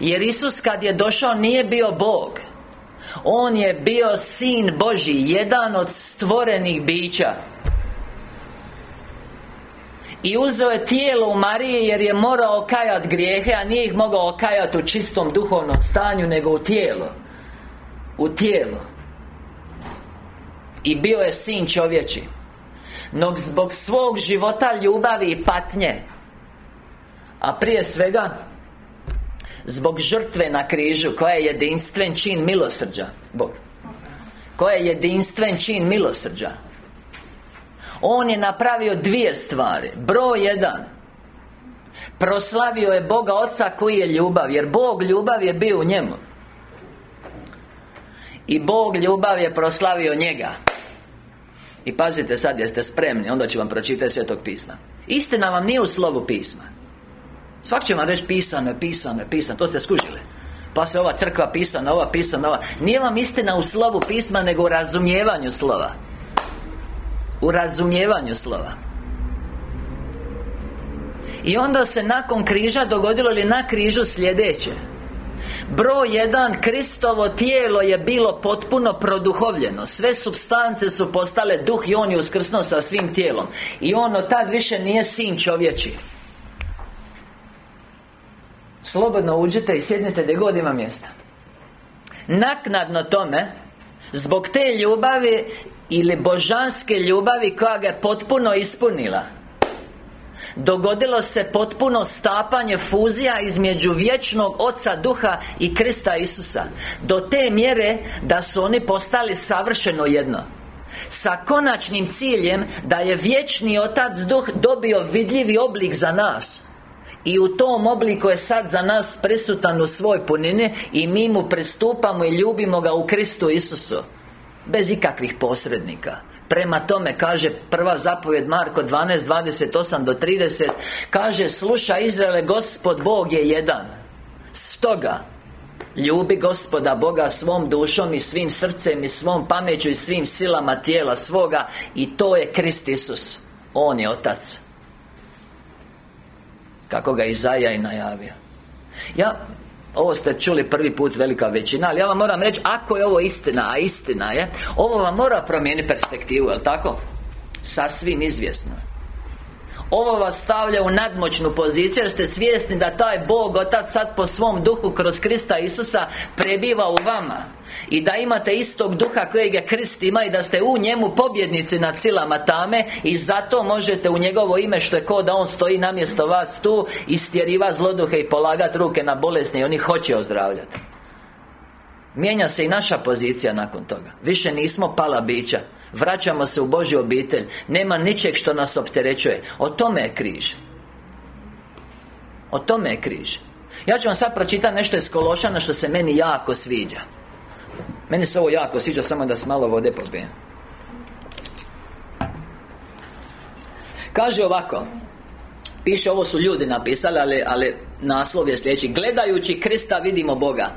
Jer Isus kad je došao nije bio Bog. On je bio Sin Boži Jedan od stvorenih bića i uzeo je tijelo u Marije jer je morao okajat grijehe A nije ih mogao okajati u čistom duhovnom stanju Nego u tijelo. U tijelo. I bio je sin čovječi. No zbog svog života ljubavi i patnje A prije svega Zbog žrtve na križu Koja je jedinstven čin milosrđa. Bog. Koja je jedinstven čin milosrđa On je napravio dvije stvari. Broj jedan Proslavio je Boga Oca koji je ljubav Jer Bog ljubav je bio u njemu. I Bog ljubav je proslavio njega. I pazite sad jeste spremni? Onda ću vam pročitati Svetog pisma. Istina vam nije u slovu pisma. Svak će vam reći pisano je, pisano je, pisano. To ste skužili. Pa se ova crkva pisana, ova pisana, ova. Nije vam istina u slovu pisma, nego u razumijevanju slova U razumijevanju slova. I onda se nakon križa dogodilo ili na križu sljedeće. Broj jedan, Kristovo tijelo je bilo potpuno produhovljeno. Sve substance su postale duh i on je uskrsnuo sa svim tijelom. I on od tad više nije sin čovječi. Slobodno uđite i sjednite gdje god ima mjesta. Naknadno tome Zbog te ljubavi Ili božanske ljubavi koja ga je potpuno ispunila. Dogodilo se potpuno stapanje fuzija između vječnog Oca Duha i Krista Isusa. Do te mjere da su oni postali savršeno jedno. Sa konačnim ciljem da je vječni Otac Duh dobio vidljivi oblik za nas. I u tom obliku je sad za nas prisutan u svoj punini I mi mu pristupamo i ljubimo ga u Kristu Isusu Bez ikakvih posrednika. Prema tome kaže prva zapovjed Marko 12, 28 do 30 Kaže sluša Izraele Gospod Bog je jedan. Stoga Ljubi gospoda Boga svom dušom i svim srcem i svom pameću i svim silama tijela svoga I to je Krist Isus. On je Otac. Kako ga Izaja i najavio. Ja ovo ste čuli prvi put velika većina Ali ja vam moram reći Ako je ovo istina, a istina je Ovo vam mora promijeniti perspektivu, jel tako? Sasvim izvjesno ovo vas stavlja u nadmoćnu poziciju Jer ste svjesni da taj Bog Otac sad po svom duhu Kroz Krista Isusa Prebiva u vama I da imate istog duha kojeg je Krist ima I da ste u njemu pobjednici nad silama tame I zato možete u njegovo ime Što je ko da on stoji namjesto vas tu Istjeriva zloduhe i polagati ruke na bolesne I oni hoće ozdravljati. Mijenja se i naša pozicija nakon toga. Više nismo pala bića. Vraćamo se u Božju obitelj. Nema ničeg što nas opterećuje. O tome je križ. O tome je križ. Ja ću vam sad pročitati nešto iz Kološana što se meni jako sviđa Meni se ovo jako sviđa, samo da se malo vode popijem Kaže ovako Piše, ovo su ljudi napisali, ali, ali naslov je sljedeći. Gledajući Krista vidimo Boga.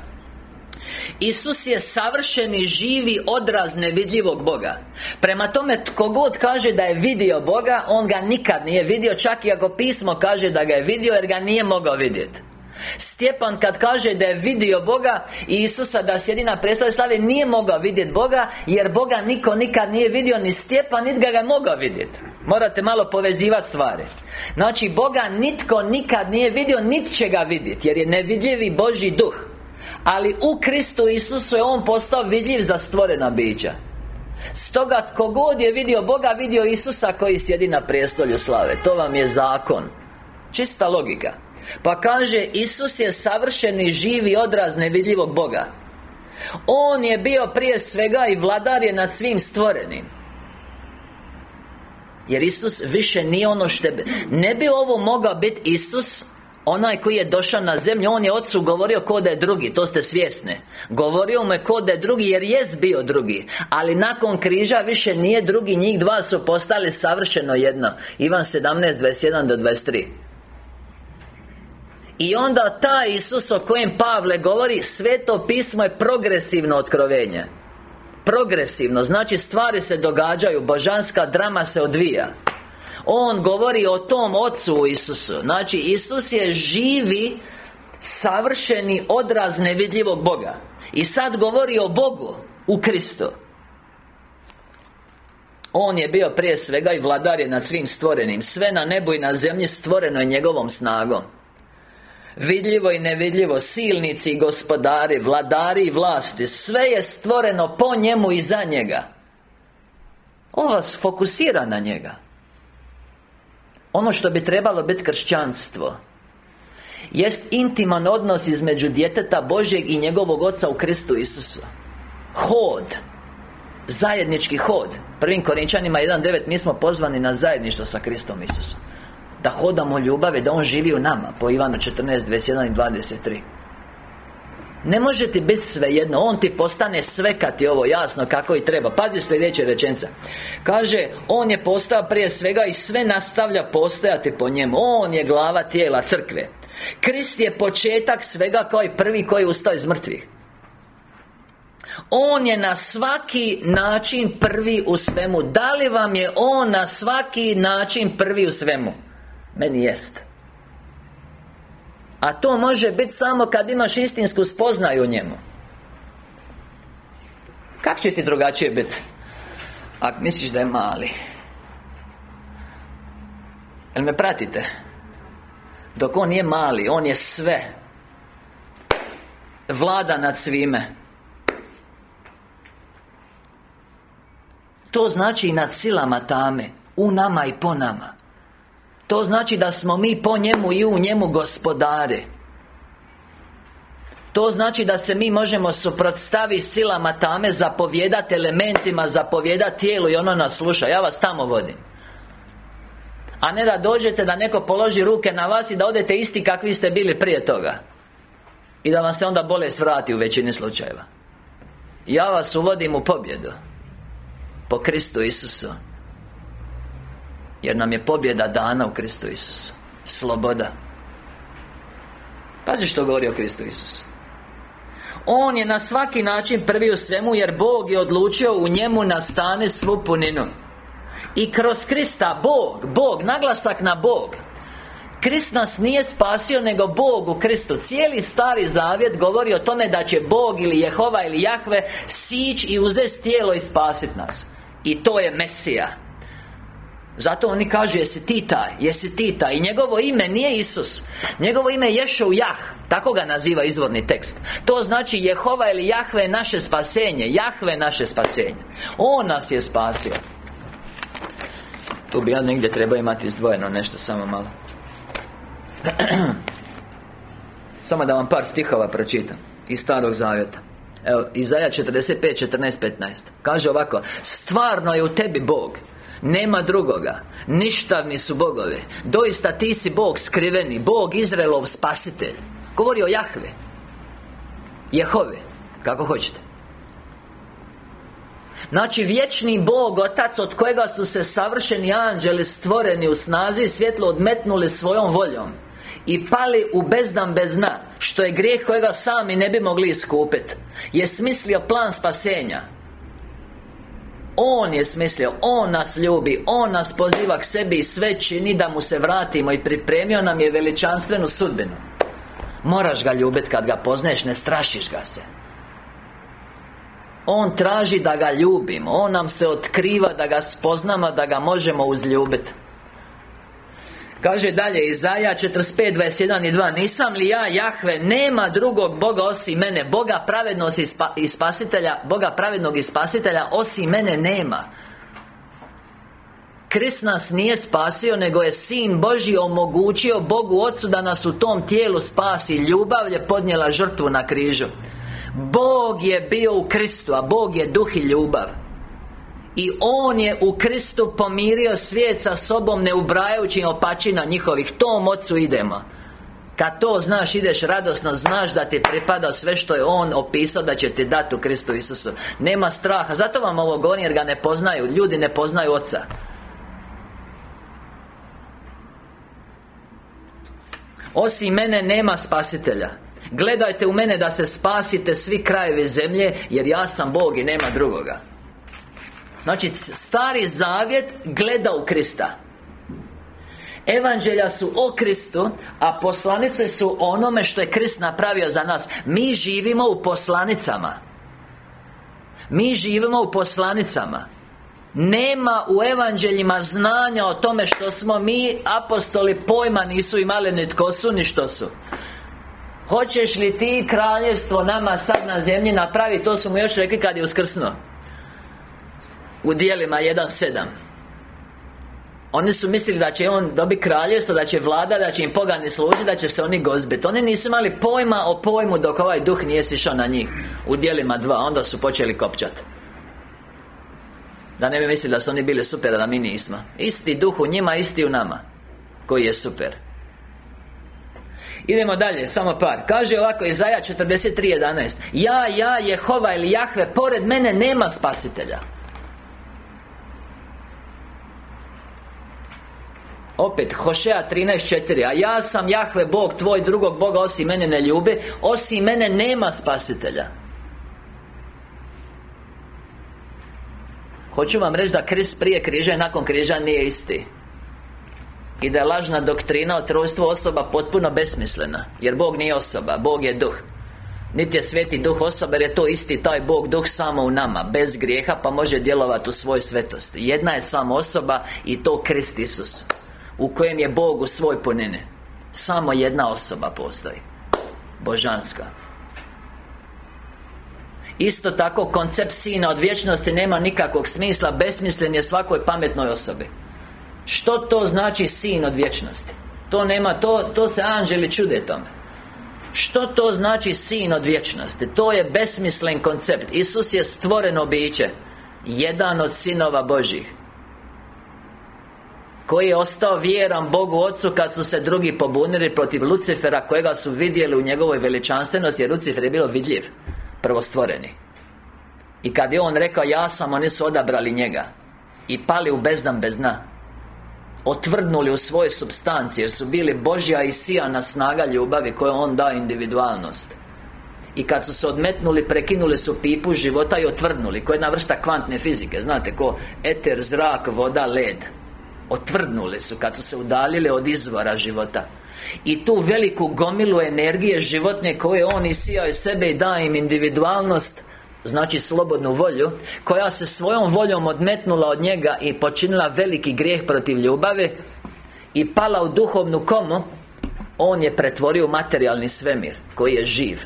Isus je savršeni, živi odraz nevidljivog Boga. Prema tome, tko god kaže da je vidio Boga On ga nikad nije vidio Čak i ako pismo kaže da ga je vidio Jer ga nije mogao vidjeti Stjepan kad kaže da je vidio Boga I Isusa da sjedi na slave Nije mogao vidjeti Boga Jer Boga niko nikad nije vidio Ni Stjepan, niti ga ga mogao vidjeti Morate malo povezivati stvari. Znači, Boga nitko nikad nije vidio Niti će ga vidjeti Jer je nevidljivi Božji duh. Ali u Kristu Isusu je On postao vidljiv za stvorena bića. Stoga tko god je vidio Boga Vidio Isusa koji sjedi na prijestolju slave. To vam je zakon. Čista logika Pa kaže Isus je savršeni živi odraz nevidljivog Boga. On je bio prije svega i vladar je nad svim stvorenim. Jer Isus više nije ono što je Ne bi ovo mogao biti Isus Onaj koji je došao na zemlju? On je Otcu govorio ko da je drugi? To ste svjesni. Govorio mu je ko da je drugi? Jer jest bio drugi. Ali nakon križa više nije drugi. Njih dva su postali savršeno jedno. Ivan 17, 21 do 23 i onda taj Isus o kojem Pavle govori Sveto pismo je progresivno otkrovenje. Progresivno, znači stvari se događaju Božanska drama se odvija. On govori o tom Ocu Isusu. Znači, Isus je živi Savršeni odraz nevidljivog Boga. I sad govori o Bogu U Kristu. On je bio prije svega i vladar je nad svim stvorenim. Sve na nebu i na zemlji stvoreno je njegovom snagom Vidljivo i nevidljivo Silnici i gospodari Vladari i vlasti Sve je stvoreno po njemu i za njega. On vas fokusira na njega. Ono što bi trebalo biti kršćanstvo Jest intiman odnos između djeteta Božjeg i njegovog Oca u Kristu Isusu. Hod. Zajednički hod. Prvim Korinčanima 1.9 Mi smo pozvani na zajedništvo sa Kristom Isusom Da hodamo ljubave, da On živi u nama Po Ivanu 14, i 23 ne može ti biti svejedno On ti postane sve kad ti ovo jasno kako i treba. Pazi sljedeća rečenca Kaže On je postao prije svega I sve nastavlja postojati po njemu. On je glava tijela crkve. Krist je početak svega kao i prvi koji je ustao iz mrtvih. On je na svaki način prvi u svemu. Da li vam je On na svaki način prvi u svemu? Meni jest. A to može biti samo kad imaš istinsku spoznaju njemu. Kako će ti drugačije biti? Ako misliš da je mali. Jel me pratite? Dok on nije mali, on je sve. Vlada nad svime. To znači i nad silama tame U nama i po nama To znači da smo mi po njemu i u njemu gospodari to znači da se mi možemo suprotstaviti silama tame Zapovjedati elementima Zapovjedati tijelu i ono nas sluša. Ja vas tamo vodim. A ne da dođete da neko položi ruke na vas I da odete isti kakvi ste bili prije toga. I da vam se onda bolest vrati u većini slučajeva. Ja vas uvodim u pobjedu. Po Kristu Isusu Jer nam je pobjeda dana u Kristu Isusu. Sloboda. Pazi što govori o Kristu Isusu. On je na svaki način prvi u svemu Jer Bog je odlučio u njemu nastane svu puninu. I kroz Krista Bog, Bog, naglasak na Bog. Krist nas nije spasio, nego Bog u Kristu. Cijeli stari zavjet govori o tome da će Bog ili Jehova ili Jahve Sić i uzeti tijelo i spasiti nas. I to je Mesija zato oni kažu, jesi ti taj, jesi ti taj. I njegovo ime nije Isus. Njegovo ime je Ješov Jah. Tako ga naziva izvorni tekst. To znači Jehova ili Jahve naše spasenje. Jahve naše spasenje. On nas je spasio. Tu bi ja negdje trebao imati izdvojeno nešto samo malo. Samo da vam par stihova pročitam Iz starog zavjeta. Evo, Izaja 45, 14, 15 Kaže ovako Stvarno je u tebi Bog nema drugoga. Ništavni su bogovi. Doista ti si Bog skriveni Bog Izraelov spasitelj. Govori o Jahve. Jehove Kako hoćete. Znači vječni Bog, Otac od kojega su se savršeni anđeli stvoreni u snazi svjetlo odmetnuli svojom voljom i pali u bezdan bez dna Što je grijeh kojega sami ne bi mogli iskupiti Je smislio plan spasenja On je smislio On nas ljubi On nas poziva k sebi i sve čini da mu se vratimo I pripremio nam je veličanstvenu sudbinu. Moraš ga ljubiti kad ga poznaješ Ne strašiš ga se. On traži da ga ljubimo On nam se otkriva da ga spoznamo Da ga možemo uzljubiti Kaže dalje Izaja 45, 21 i 2 Nisam li ja Jahve? Nema drugog Boga osim mene. Boga pravednog i spasitelja Boga pravednog i spasitelja Osim mene nema. Krist nas nije spasio Nego je Sin Boži omogućio Bogu Ocu da nas u tom tijelu spasi. Ljubav je podnijela žrtvu na križu. Bog je bio u Kristu, a Bog je duh i ljubav i On je u Kristu pomirio svijet sa sobom Ne ubrajajući opačina njihovih. Tom Ocu idemo. Kad to znaš, ideš radosno Znaš da ti pripada sve što je On opisao Da će ti dati u Kristu Isusu. Nema straha. Zato vam ovo govorim jer ga ne poznaju. Ljudi ne poznaju Oca. Osim mene nema spasitelja. Gledajte u mene da se spasite svi krajevi zemlje Jer ja sam Bog i nema drugoga Znači, stari zavjet gleda u Krista. Evanđelja su o Kristu A poslanice su onome što je Krist napravio za nas. Mi živimo u poslanicama. Mi živimo u poslanicama. Nema u evanđeljima znanja o tome što smo mi Apostoli pojma nisu imali ni tko su ni što su. Hoćeš li ti kraljevstvo nama sad na zemlji napraviti? To su mu još rekli kad je uskrsnuo U dijelima 1.7 Oni su mislili da će on dobiti kraljevstvo, da će vlada, da će im pogani služiti, da će se oni gozbiti Oni nisu imali pojma o pojmu dok ovaj duh nije sišao na njih U dijelima dva, onda su počeli kopčati Da ne bi mislili da su oni bili super, da mi nismo. Isti duh u njima, isti u nama. Koji je super. Idemo dalje, samo par. Kaže ovako Izaja 43.11 Ja, ja, Jehova ili Jahve Pored mene nema spasitelja Opet, Hošeja 13.4 A ja sam Jahve Bog tvoj Drugog Boga osim mene ne ljube Osim mene nema spasitelja. Hoću vam reći da kriz prije križa i nakon križa nije isti. I da je lažna doktrina o trojstvu osoba potpuno besmislena Jer Bog nije osoba, Bog je duh. Niti je sveti duh osoba jer je to isti taj Bog duh samo u nama Bez grijeha pa može djelovati u svoj svetosti. Jedna je samo osoba i to Krist Isus u kojem je Bog u svoj punine Samo jedna osoba postoji. Božanska. Isto tako koncept sina od vječnosti nema nikakvog smisla Besmislen je svakoj pametnoj osobi. Što to znači sin od vječnosti? To nema, to, to se anđeli čude tome. Što to znači sin od vječnosti? To je besmislen koncept. Isus je stvoreno biće. Jedan od sinova Božih koji je ostao vjeran Bogu Otcu kad su se drugi pobunili protiv Lucifera kojega su vidjeli u njegovoj veličanstvenosti jer Lucifer je bilo vidljiv prvostvoreni. I kad je on rekao ja sam oni su odabrali njega i pali u bezdam bez dna. Otvrdnuli u svoje substancije jer su bili Božja i sijana snaga ljubavi koju on da individualnost. I kad su se odmetnuli, prekinuli su pipu života i otvrdnuli Koja je jedna vrsta kvantne fizike Znate, ko eter, zrak, voda, led Otvrdnuli su kad su se udaljili od izvora života. I tu veliku gomilu energije životne koje on isijao iz sebe i daje im individualnost Znači slobodnu volju Koja se svojom voljom odmetnula od njega I počinila veliki grijeh protiv ljubave I pala u duhovnu komu On je pretvorio materijalni svemir Koji je živ.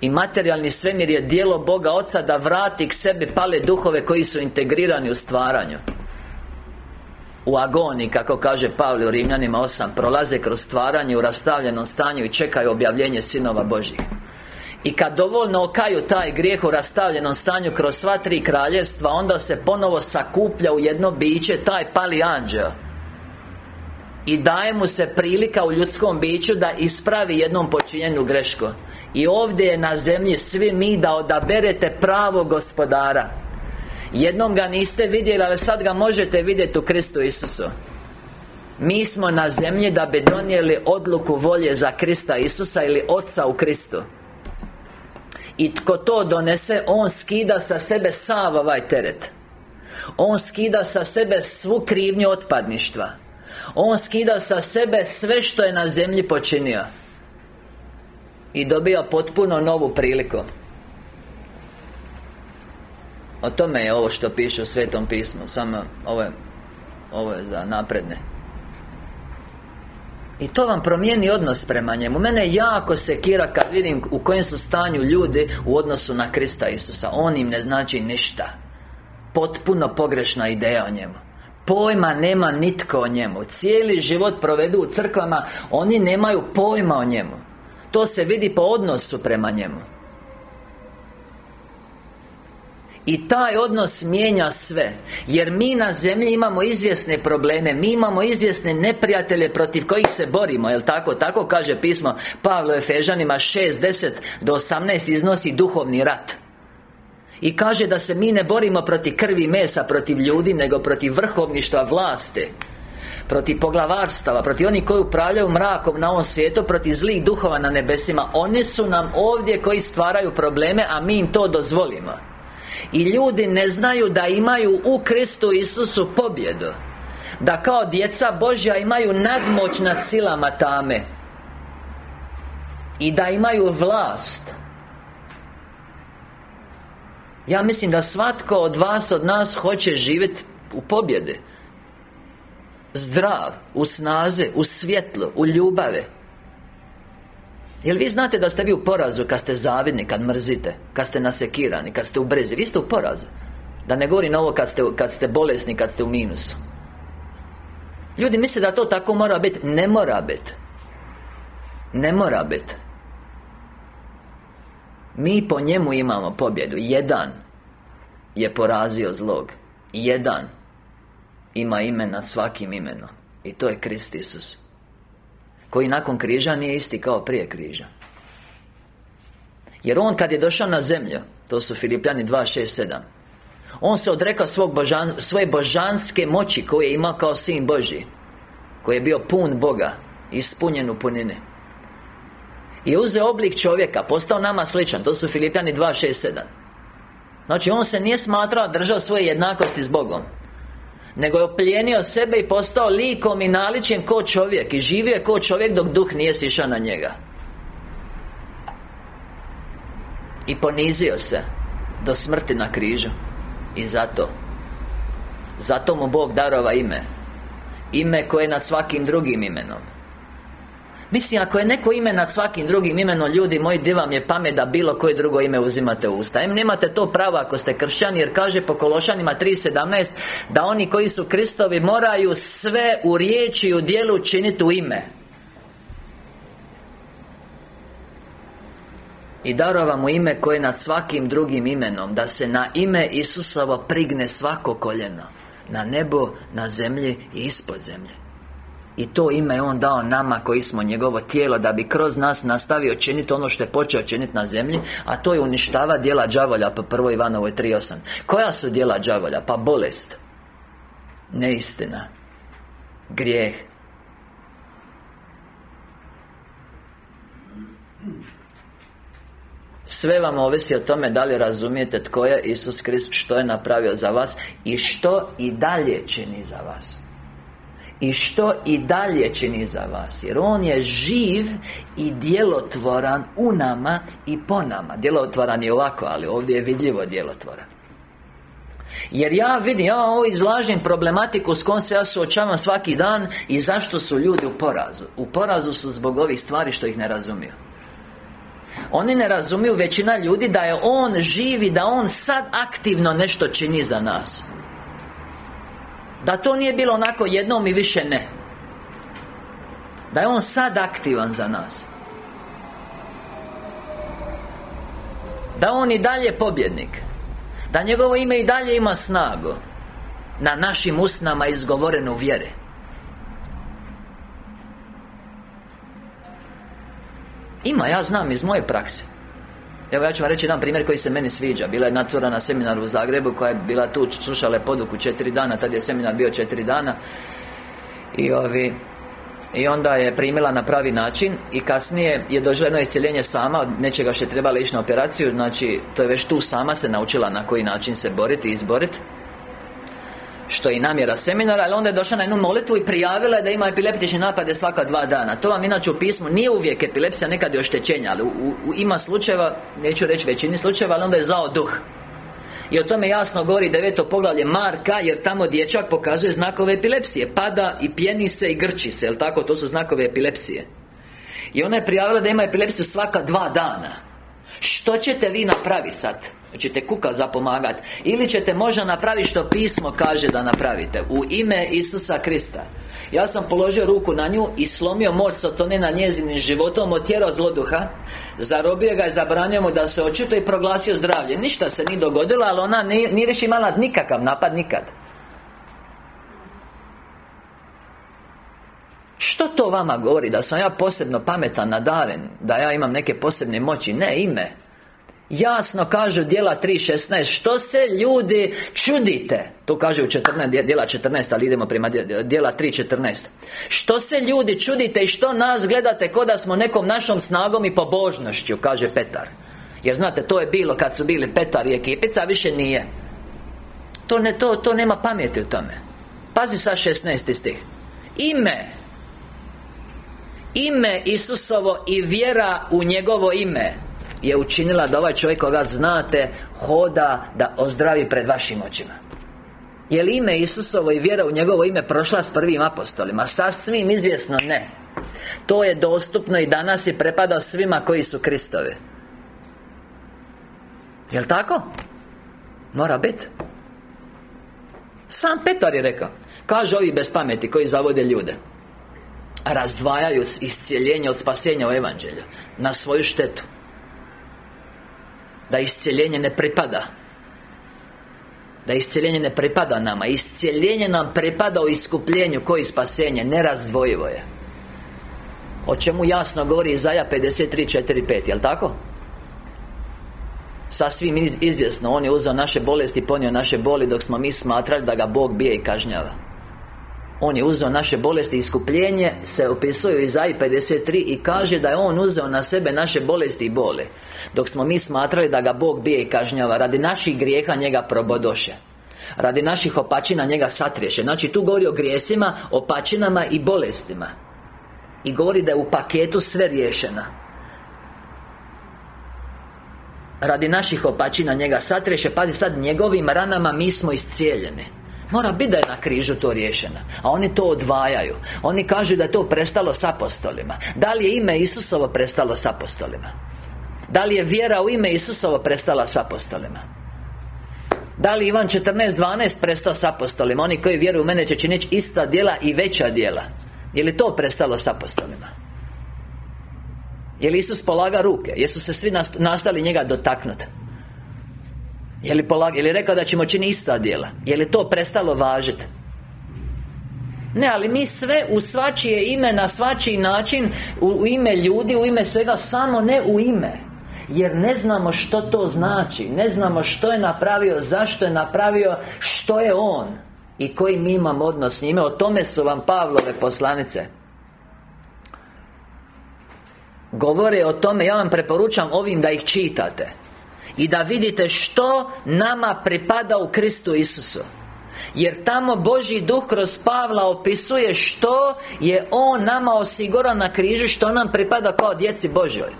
I materijalni svemir je dijelo Boga Oca da vrati k sebi pale duhove koji su integrirani u stvaranju u agoni, kako kaže Pavle u Rimljanima 8 Prolaze kroz stvaranje u rastavljenom stanju i čekaju objavljenje sinova Božih i kad dovoljno okaju taj grijeh u rastavljenom stanju kroz sva tri kraljevstva Onda se ponovo sakuplja u jedno biće taj pali anđeo. I daje mu se prilika u ljudskom biću da ispravi jednom počinjenu grešku. I ovdje je na zemlji svi mi da odaberete pravo gospodara Jednom ga niste vidjeli, ali sad ga možete vidjeti u Kristu Isusu. Mi smo na zemlji da bi donijeli odluku volje za Krista Isusa ili Oca u Kristu. I tko to donese, on skida sa sebe sav ovaj teret. On skida sa sebe svu krivnju otpadništva. On skida sa sebe sve što je na zemlji počinio. I dobija potpuno novu priliku o tome je ovo što piše u Svetom pismu Samo ovo je, ovo je za napredne. I to vam promijeni odnos prema njemu. Mene jako sekira kad vidim u kojem su stanju ljudi U odnosu na Krista Isusa. On im ne znači ništa. Potpuno pogrešna ideja o njemu. Pojma nema nitko o njemu. Cijeli život provedu u crkvama Oni nemaju pojma o njemu. To se vidi po odnosu prema njemu I taj odnos mijenja sve. Jer mi na zemlji imamo izvjesne probleme Mi imamo izvjesne neprijatelje protiv kojih se borimo Jel tako? Tako kaže pismo Pavlo Efežanima 6, do 18 iznosi duhovni rat. I kaže da se mi ne borimo protiv krvi mesa Protiv ljudi Nego protiv vrhovništva vlasti protiv poglavarstava, protiv onih koji upravljaju mrakom na ovom svijetu, protiv zlih duhova na nebesima. Oni su nam ovdje koji stvaraju probleme, a mi im to dozvolimo i ljudi ne znaju da imaju u Kristu Isusu pobjedu. Da kao djeca Božja imaju nadmoć nad silama tame. I da imaju vlast. Ja mislim da svatko od vas, od nas hoće živjeti u pobjede. Zdrav, u snaze, u svjetlo, u ljubave Jel vi znate da ste vi u porazu kad ste zavidni, kad mrzite Kad ste nasekirani, kad ste u brezi? Vi ste u porazu. Da ne govorim ovo kad ste, kad ste bolesni, kad ste u minusu. Ljudi misle da to tako mora biti Ne mora biti Ne mora biti Mi po njemu imamo pobjedu. Jedan Je porazio zlog. Jedan Ima ime nad svakim imenom. I to je Krist Isus Koji nakon križa nije isti kao prije križa. Jer On kad je došao na zemlju To su Filipljani 2.6.7 On se odrekao svog božan, svoje božanske moći Koje je imao kao Sin Boži Koji je bio pun Boga Ispunjen u punine I uzeo oblik čovjeka Postao nama sličan To su Filipljani 2.6.7 Znači on se nije smatrao držao svoje jednakosti s Bogom nego je oplijenio sebe i postao likom i naličjem ko čovjek I živio je ko čovjek dok duh nije sišao na njega. I ponizio se Do smrti na križu. I zato Zato mu Bog darova ime. Ime koje je nad svakim drugim imenom Mislim, ako je neko ime nad svakim drugim imenom Ljudi moji, di vam je pamet da bilo koje drugo ime uzimate u usta? Em, nemate to pravo ako ste kršćani Jer kaže po Kološanima 3.17 Da oni koji su Kristovi moraju sve u riječi i u dijelu činiti u ime. I darova mu ime koje je nad svakim drugim imenom Da se na ime Isusovo prigne svako koljeno Na nebo, na zemlji i ispod zemlje i to ime je On dao nama koji smo njegovo tijelo Da bi kroz nas nastavio činiti ono što je počeo činiti na zemlji A to je uništava djela đavolja po 1. Ivanovoj 3.8 Koja su djela đavolja? Pa bolest Neistina Grijeh Sve vam ovisi o tome da li razumijete tko je Isus Krist Što je napravio za vas I što i dalje čini za vas i što i dalje čini za vas? Jer On je živ i djelotvoran u nama i po nama. Djelotvoran je ovako, ali ovdje je vidljivo djelotvoran. Jer ja vidim, ja ovo izlažem problematiku s kojom se ja suočavam svaki dan I zašto su ljudi u porazu. U porazu su zbog ovih stvari što ih ne razumiju. Oni ne razumiju većina ljudi da je On živi Da On sad aktivno nešto čini za nas da to nije bilo onako jednom i više ne. Da je On sad aktivan za nas. Da On i dalje pobjednik. Da njegovo ime i dalje ima snagu. Na našim usnama izgovorenu vjere. Ima, ja znam iz moje prakse Evo ja ću vam reći jedan primjer koji se meni sviđa. Bila je jedna cura na seminaru u Zagrebu Koja je bila tu, slušala je poduku četiri dana Tad je seminar bio četiri dana. I ovi i onda je primila na pravi način I kasnije je doživjela jedno iscjeljenje sama Od nečega što je trebala ići na operaciju Znači, to je već tu sama se naučila na koji način se boriti i izboriti što je i namjera seminara, ali onda je došla na jednu molitvu i prijavila je da ima epileptične napade svaka dva dana. To vam inače u pismu nije uvijek epilepsija, nekad je oštećenja Ali u, ima slučajeva, neću reći većini slučajeva, ali onda je zao duh. I o tome jasno govori deveto poglavlje Marka Jer tamo dječak pokazuje znakove epilepsije. Pada i pjeni se i grči se Jel tako? To su znakove epilepsije. I ona je prijavila da ima epilepsiju svaka dva dana. Što ćete vi napraviti sad? Hoćete kuka za pomagat Ili ćete možda napraviti što pismo kaže da napravite U ime Isusa Krista. Ja sam položio ruku na nju i slomio moć satone na njezinim životom Otjerao zloduha Zarobio ga i zabranio mu da se očito i proglasio zdravlje. Ništa se nije dogodilo, ali ona nije, nije imala nikakav napad nikad. Što to vama govori? Da sam ja posebno pametan, nadaren Da ja imam neke posebne moći? Ne, ime Jasno kažu djela 3.16 Što se ljudi čudite? To kaže u 14, djela 14 Ali idemo prema djela 3.14 Što se ljudi čudite i što nas gledate Ko da smo nekom našom snagom i pobožnošću Kaže Petar. Jer znate, to je bilo kad su bili Petar i ekipica više nije. To, ne, to, to nema pameti u tome. Pazi sa 16 stih. Ime. Ime Isusovo i vjera u njegovo ime je učinila da ovaj čovjek koga znate Hoda da ozdravi pred vašim očima. Je li ime Isusovo i vjera u njegovo ime prošla s prvim apostolima? Sasvim izvjesno ne. To je dostupno i danas i prepada svima koji su Kristovi. Jel' tako? Mora biti. Sam Petar je rekao Kažu ovi bez pameti koji zavode ljude Razdvajaju iscijeljenje od spasenja u evanđelju Na svoju štetu Da iscijeljenje ne pripada. Da iscijeljenje ne pripada nama. Iscijeljenje nam pripada u iskupljenju Koji spasenje? Nerazdvojivo je. O čemu jasno govori Izaja 53.4.5 Jel' tako? Sasvim izvjesno On je uzeo naše bolesti Ponio naše boli Dok smo mi smatrali da ga Bog bije i kažnjava On je uzeo naše bolesti Iskupljenje se opisuje u Izaji 53 I kaže da je On uzeo na sebe naše bolesti i bole Dok smo mi smatrali da ga Bog bije i kažnjava Radi naših grijeha njega probodoše Radi naših opačina njega satriješe. Znači tu govori o grijesima, opačinama i bolestima. I govori da je u paketu sve riješena. Radi naših opačina njega satreše Pazi sad, njegovim ranama mi smo iscijeljeni Mora biti da je na križu to riješeno A oni to odvajaju. Oni kažu da je to prestalo s apostolima. Da li je ime Isusovo prestalo s apostolima? Da li je vjera u ime Isusovo prestala s apostolima? Da li Ivan 14.12 prestao s apostolima? Oni koji vjeruju u mene će činiti ista djela i veća djela. Je li to prestalo s apostolima? Je li Isus polaga ruke? Jesu se svi nastali njega dotaknuti? Je li, polag... je li rekao da ćemo činiti ista djela? Je li to prestalo važiti? Ne, ali mi sve u svačije ime, na svačiji način u, ime ljudi, u ime svega, samo ne u ime Jer ne znamo što to znači Ne znamo što je napravio, zašto je napravio, što je On I koji mi imamo odnos s njime O tome su vam Pavlove poslanice Govore o tome, ja vam preporučam ovim da ih čitate i da vidite što nama pripada u Kristu Isusu. Jer tamo Božji duh kroz Pavla opisuje što je On nama osigurao na križu Što nam pripada kao djeci Božjoj.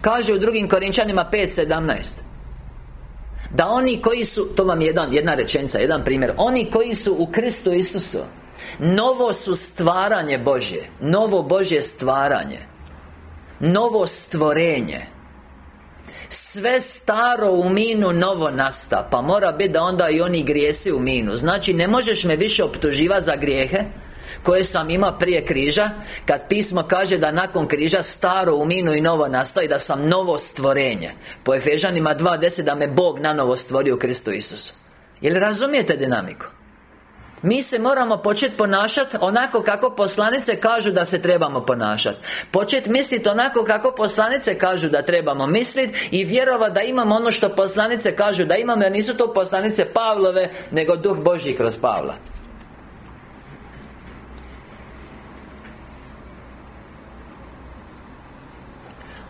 Kaže u drugim Korinčanima 5.17 Da oni koji su, to vam je jedan, jedna rečenica, jedan primjer. Oni koji su u Kristu Isusu Novo su stvaranje Božje. Novo Božje stvaranje. Novo stvorenje. Sve staro u minu novo nasta Pa mora biti da onda i oni grijesi u minu. Znači ne možeš me više optuživati za grijehe koje sam imao prije križa Kad pismo kaže da nakon križa staro u minu i novo nastaje Da sam novo stvorenje. Po Efežanima 2.10 da me Bog nanovo stvorio u Kristu Isusu. Jel razumijete dinamiku? Mi se moramo početi ponašati onako kako poslanice kažu da se trebamo ponašati Početi misliti onako kako poslanice kažu da trebamo misliti I vjerovati da imamo ono što poslanice kažu da imamo Jer nisu to poslanice Pavlove Nego Duh Božji kroz Pavla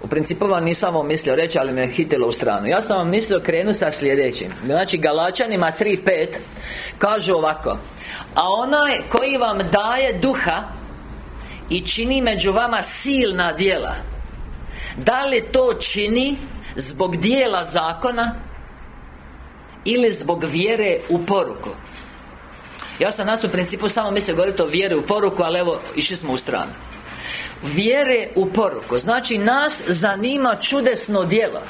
U principu vam nisam vam mislio reći, ali me hitilo u stranu. Ja sam vam mislio krenuti sa sljedećim. Znači, Galačanima 3.5 Kažu ovako A onaj koji vam daje duha I čini među vama silna djela Da li to čini Zbog dijela zakona Ili zbog vjere u poruku? Ja sam nas u principu samo mislio govoriti o vjeri u poruku Ali evo, išli smo u stranu Vjere u poruku. Znači, nas zanima čudesno djelo.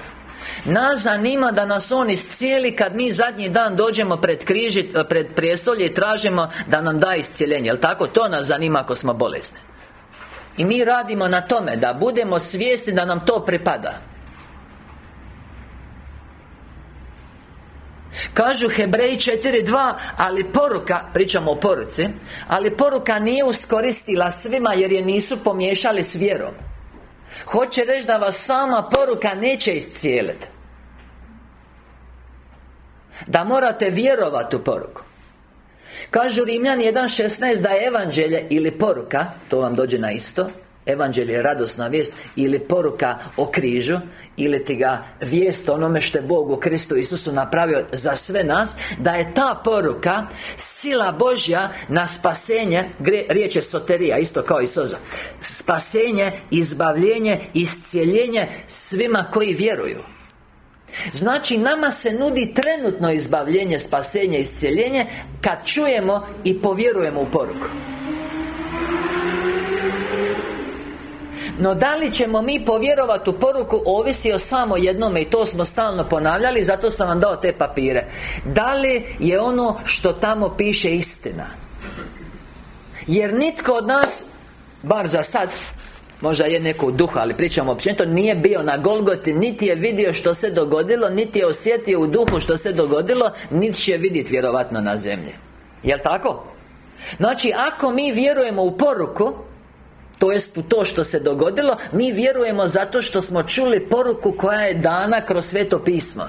Nas zanima da nas On iscijeli kad mi zadnji dan dođemo pred križi, pred prijestolje i tražimo da nam da iscijeljenje. Jel tako? To nas zanima ako smo bolesni. I mi radimo na tome da budemo svijesti da nam to pripada Kažu Hebreji 4.2 Ali poruka, pričamo o poruci Ali poruka nije uskoristila svima jer je nisu pomiješali s vjerom. Hoće reći da vas sama poruka neće iscijeliti. Da morate vjerovati u poruku. Kažu Rimljani 1.16 da je evanđelje ili poruka To vam dođe na isto Evanđelje je radosna vijest Ili poruka o križu Ili ti ga vijest onome što je Bog u Kristu Isusu napravio za sve nas Da je ta poruka Sila Božja na spasenje Riječ je soterija, isto kao i soza Spasenje, izbavljenje, iscijeljenje Svima koji vjeruju. Znači, nama se nudi trenutno izbavljenje, spasenje, iscijeljenje Kad čujemo i povjerujemo u poruku No da li ćemo mi povjerovati u poruku Ovisi o samo jednome I to smo stalno ponavljali Zato sam vam dao te papire. Da li je ono što tamo piše istina? Jer nitko od nas Bar za sad Možda je neko duha, ali pričamo općenito Nije bio na Golgoti, niti je vidio što se dogodilo Niti je osjetio u duhu što se dogodilo Niti će vidjeti vjerovatno na zemlji. Jel' tako? Znači, ako mi vjerujemo u poruku to jest u to što se dogodilo Mi vjerujemo zato što smo čuli poruku koja je dana kroz sveto pismo.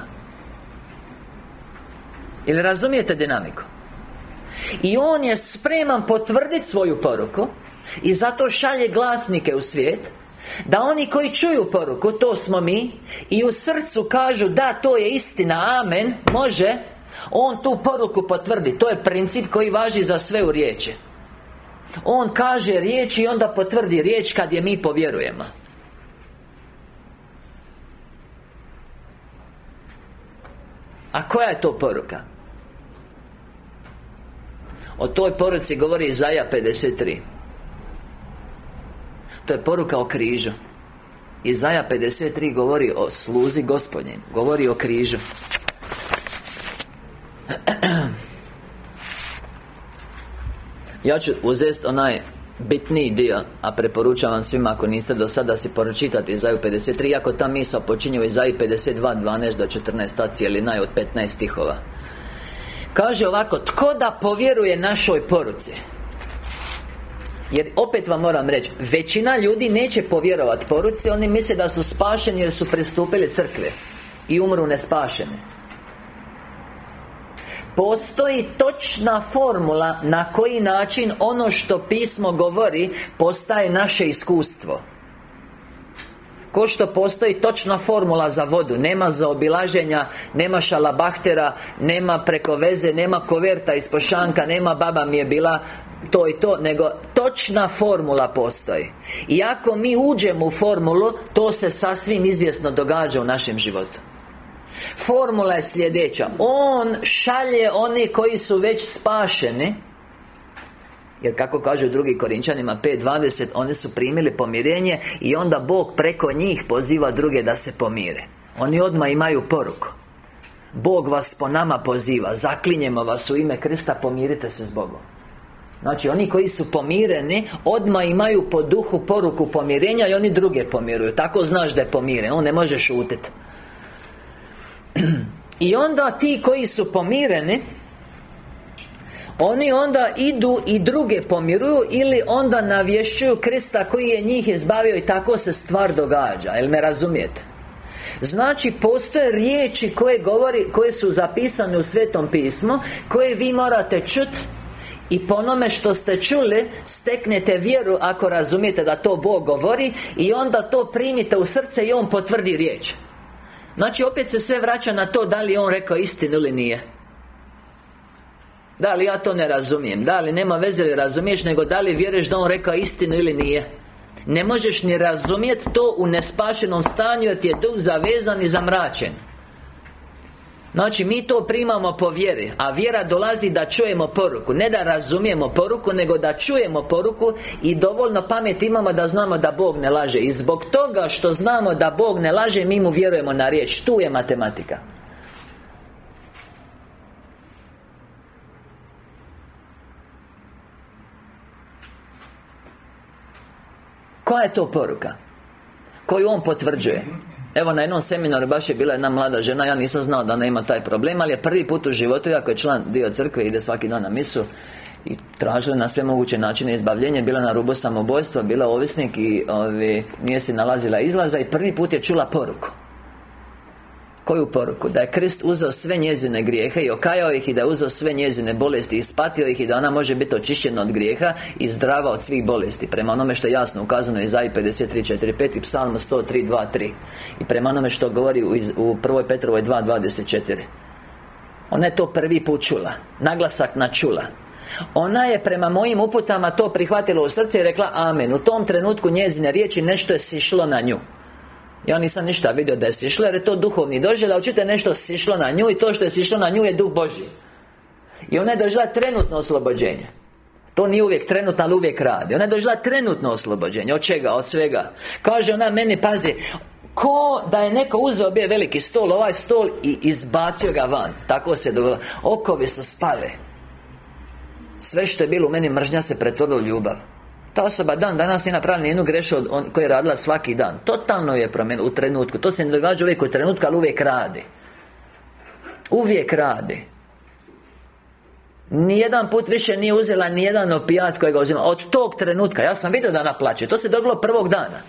Ili razumijete dinamiku? I on je spreman potvrditi svoju poruku I zato šalje glasnike u svijet da oni koji čuju poruku, to smo mi I u srcu kažu da, to je istina, amen, može On tu poruku potvrdi. To je princip koji važi za sve u riječi On kaže riječ i onda potvrdi riječ kad je mi povjerujemo. A koja je to poruka? O toj poruci govori Izaja 53 To je poruka o križu. Izaja 53 govori o sluzi gospodnjem. Govori o križu Ja ću uzeti onaj bitniji dio A preporučavam svima ako niste do sada si pročitati Izaju 53 Iako ta misa počinje u Izaju 52 12 do 14 Ta cijelina je od 15 stihova. Kaže ovako Tko da povjeruje našoj poruci? Jer opet vam moram reći Većina ljudi neće povjerovati poruci Oni misle da su spašeni jer su pristupili crkve I umru nespašeni Postoji točna formula na koji način ono što pismo govori Postaje naše iskustvo. Ko što postoji točna formula za vodu Nema zaobilaženja Nema šalabahtera Nema preko veze Nema koverta iz pošanka Nema baba mi je bila to i to Nego točna formula postoji. I ako mi uđemo u formulu To se sasvim izvjesno događa u našem životu Formula je sljedeća. On šalje oni koji su već spašeni. Jer kako kažu drugi Korinčanima 5.20 Oni su primili pomirenje I onda Bog preko njih poziva druge da se pomire. Oni odmah imaju poruku. Bog vas po nama poziva Zaklinjemo vas u ime Krista Pomirite se s Bogom. Znači, oni koji su pomireni Odmah imaju po duhu poruku pomirenja I oni druge pomiruju. Tako znaš da je pomiren On ne može šutiti I onda ti koji su pomireni oni onda idu i druge pomiruju Ili onda navješćuju Krista koji je njih izbavio I tako se stvar događa Jel me razumijete? Znači, postoje riječi koje govori Koje su zapisane u Svetom pismu Koje vi morate čuti i po onome što ste čuli Steknete vjeru ako razumijete da to Bog govori I onda to primite u srce i On potvrdi riječ Znači opet se sve vraća na to da li on rekao istinu ili nije. Da li ja to ne razumijem? Da li nema veze li razumiješ Nego da li vjeruješ da on rekao istinu ili nije? Ne možeš ni razumjeti to u nespašenom stanju Jer ti je duh zavezan i zamračen Znači, mi to primamo po vjeri A vjera dolazi da čujemo poruku. Ne da razumijemo poruku Nego da čujemo poruku I dovoljno pamet imamo da znamo da Bog ne laže. I zbog toga što znamo da Bog ne laže Mi mu vjerujemo na riječ. Tu je matematika. Koja je to poruka? Koju on potvrđuje Evo na jednom seminaru baš je bila jedna mlada žena Ja nisam znao da ona ima taj problem Ali je prvi put u životu Iako je član dio crkve Ide svaki dan na misu i tražila na sve moguće načine izbavljenje Bila na rubu samobojstva Bila ovisnik i ovi, nije si nalazila izlaza I prvi put je čula poruku Koju poruku? Da je Krist uzeo sve njezine grijehe I okajao ih i da je uzeo sve njezine bolesti I ispatio ih i da ona može biti očišćena od grijeha I zdrava od svih bolesti. Prema onome što je jasno ukazano iz Zaj 53.4.5 I psalm 103.2.3 I prema onome što govori u, u 1. Petrovoj 2.24 Ona je to prvi put čula. Naglasak na čula. Ona je prema mojim uputama to prihvatila u srce i rekla Amen. U tom trenutku njezine riječi nešto je sišlo na nju ja nisam ništa vidio da je sišlo jer je to duhovni doživljaj Učite nešto sišlo na nju i to što je sišlo na nju je duh Boži I ona je dožila trenutno oslobođenje. To nije uvijek trenutno, ali uvijek radi. Ona je dožila trenutno oslobođenje. Od čega? Od svega. Kaže ona meni, pazi Ko da je neko uzeo bio veliki stol Ovaj stol i izbacio ga van. Tako se dogodilo. Okovi su spale. Sve što je bilo u meni mržnja se pretvorilo u ljubav ta osoba dan danas nije napravila nijednu grešu od on, je radila svaki dan. Totalno je promijenila u trenutku. To se ne događa uvijek u trenutku, ali uvijek radi. Uvijek radi. Nijedan put više nije uzela nijedan opijat kojega uzima. Od tog trenutka Ja sam vidio da ona plaće To se dogodilo prvog dana.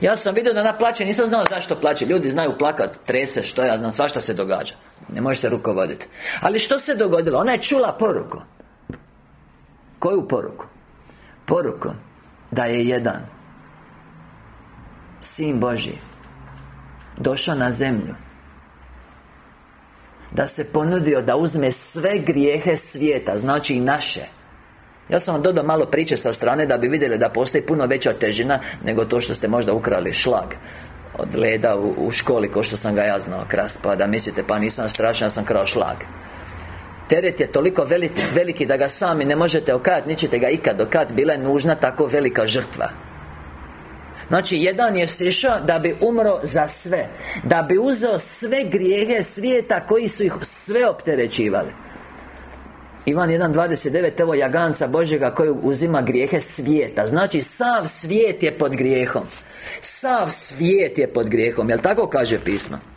Ja sam vidio da ona plaće Nisam znao zašto plaće Ljudi znaju plakat Trese Što ja znam Svašta se događa. Ne može se rukovoditi Ali što se dogodilo? Ona je čula poruku. Koju poruku? Poruku Da je jedan Sin Boži Došao na zemlju da se ponudio da uzme sve grijehe svijeta Znači i naše. Ja sam vam dodao malo priče sa strane da bi vidjeli da postoji puno veća težina Nego to što ste možda ukrali šlag Od leda u, u školi ko što sam ga ja znao kras Pa da mislite pa nisam strašan, ja sam krao šlag Teret je toliko veliki, veliki da ga sami ne možete okajati Nićete ga ikad dokad Bila je nužna tako velika žrtva. Znači, jedan je sišao da bi umro za sve Da bi uzeo sve grijehe svijeta koji su ih sve opterećivali. Ivan 1.29 Evo jaganca Božjega koji uzima grijehe svijeta. Znači, sav svijet je pod grijehom. Sav svijet je pod grijehom Jel tako kaže pismo?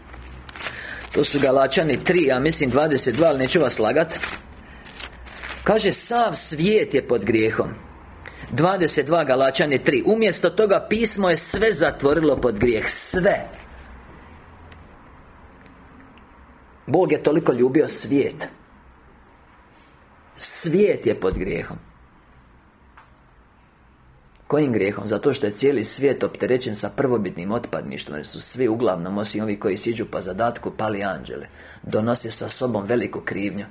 To su Galačani 3, ja mislim 22, ali neću vas lagat. Kaže, sav svijet je pod grijehom. 22 Galačani 3 Umjesto toga pismo je sve zatvorilo pod grijeh. Sve. Bog je toliko ljubio svijet. Svijet je pod grijehom Kojim grijehom? Zato što je cijeli svijet opterećen sa prvobitnim otpadništvom Jer su svi uglavnom, osim ovi koji siđu po zadatku, pali anđele. Donose sa sobom veliku krivnju.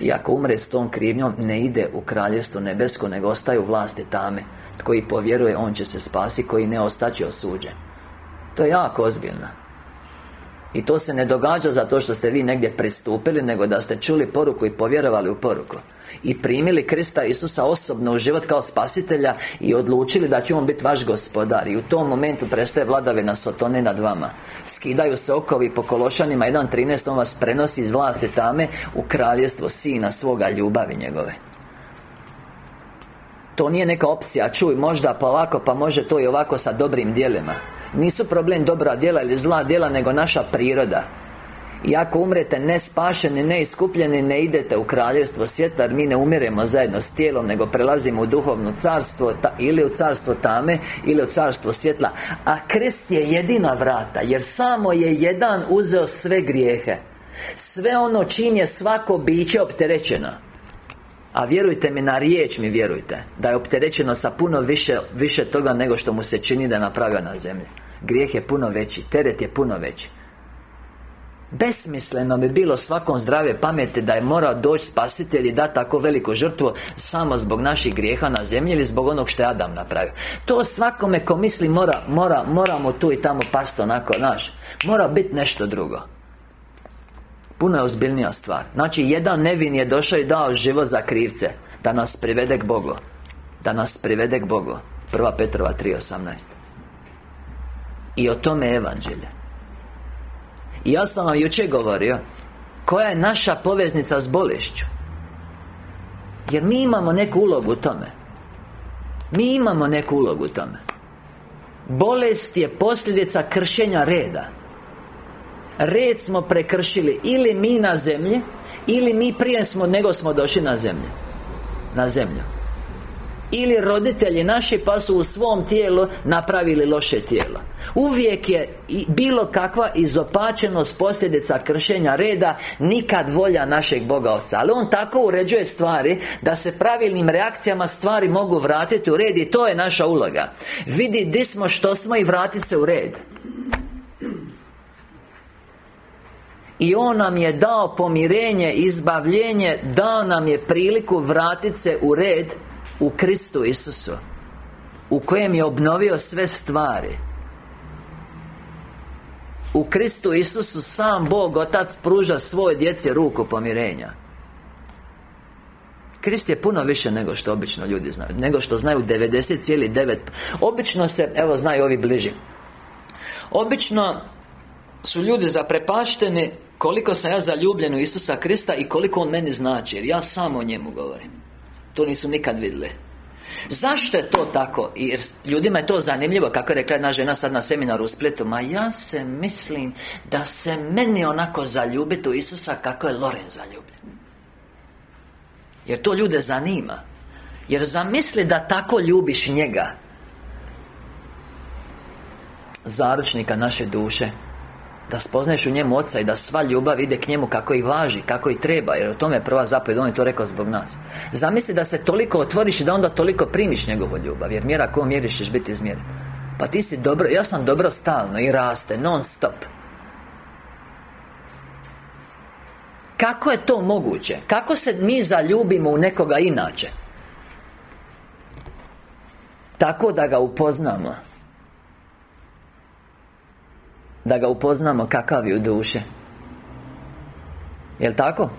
I ako umre s tom krivnjom Ne ide u kraljestvo nebesko Nego ostaje u vlasti tame. Koji povjeruje, on će se spasi Koji ne ostaće osuđen. To je jako ozbiljno. I to se ne događa zato što ste vi negdje pristupili Nego da ste čuli poruku i povjerovali u poruku I primili Krista Isusa osobno u život kao spasitelja I odlučili da će on biti vaš gospodar. I u tom momentu prestaje vladavina Sotone nad vama. Skidaju se okovi po Kološanima 1.13 On vas prenosi iz vlasti tame U kraljestvo Sina svoga ljubavi njegove. To nije neka opcija Čuj, možda pa ovako Pa može to i ovako sa dobrim djelima. Nisu problem dobra djela ili zla djela Nego naša priroda i ako umrete ne spašeni, ne idete u kraljevstvo svijeta Jer mi ne umiremo zajedno s tijelom Nego prelazimo u duhovno carstvo Ili u carstvo tame Ili u carstvo svjetla. A krst je jedina vrata Jer samo je jedan uzeo sve grijehe. Sve ono čim je svako biće opterećeno. A vjerujte mi, na riječ mi vjerujte Da je opterećeno sa puno više, više toga Nego što mu se čini da je napravio na zemlji. Grijeh je puno veći, teret je puno veći Besmisleno bi bilo svakom zdrave pameti da je morao doći spasitelj i dati tako veliku žrtvu Samo zbog naših grijeha na zemlji ili zbog onog što je Adam napravio. To svakome ko misli mora, mora, moramo tu i tamo pasti onako, naš Mora biti nešto drugo. Puno je ozbiljnija stvar. Znači, jedan nevin je došao i dao život za krivce. Da nas privede k Bogu. Da nas privede k Bogu. Prva Petrova 3.18 I o tome je evanđelje ja sam vam jučer govorio Koja je naša poveznica s bolešću? Jer mi imamo neku ulogu u tome. Mi imamo neku ulogu u tome. Bolest je posljedica kršenja reda. Red smo prekršili Ili mi na zemlji Ili mi prije smo nego smo došli na zemlju. Na zemlju ili roditelji naši pa su u svom tijelu napravili loše tijelo. Uvijek je bilo kakva izopačenost posljedica kršenja reda Nikad volja našeg Boga Oca Ali On tako uređuje stvari Da se pravilnim reakcijama stvari mogu vratiti u red I to je naša uloga. Vidi di smo, što smo i vratiti se u red. I On nam je dao pomirenje, izbavljenje Dao nam je priliku vratiti se u red u Kristu Isusu U kojem je obnovio sve stvari. U Kristu Isusu sam Bog Otac pruža svoj djeci ruku pomirenja. Krist je puno više nego što obično ljudi znaju Nego što znaju 90,9 Obično se, evo znaju ovi bliži. Obično su ljudi zaprepašteni Koliko sam ja zaljubljen u Isusa Krista I koliko On meni znači Jer ja samo o njemu govorim To nisu nikad vidjeli. Zašto je to tako? Jer ljudima je to zanimljivo Kako je rekla jedna žena sad na seminaru u Splitu Ma ja se mislim Da se meni onako zaljubiti u Isusa Kako je Loren zaljubljen. Jer to ljude zanima. Jer zamisli da tako ljubiš njega Zaručnika naše duše da spoznaješ u njemu oca i da sva ljubav ide k njemu kako i važi, kako i treba Jer o tome je prva zapovjed, on je to rekao zbog nas Zamisli da se toliko otvoriš i da onda toliko primiš njegovu ljubav Jer mjera koju mjeriš ćeš biti izmjeren Pa ti si dobro, ja sam dobro stalno i raste, non stop Kako je to moguće? Kako se mi zaljubimo u nekoga inače? Tako da ga upoznamo da ga upoznamo kakav je u duše Jel' tako?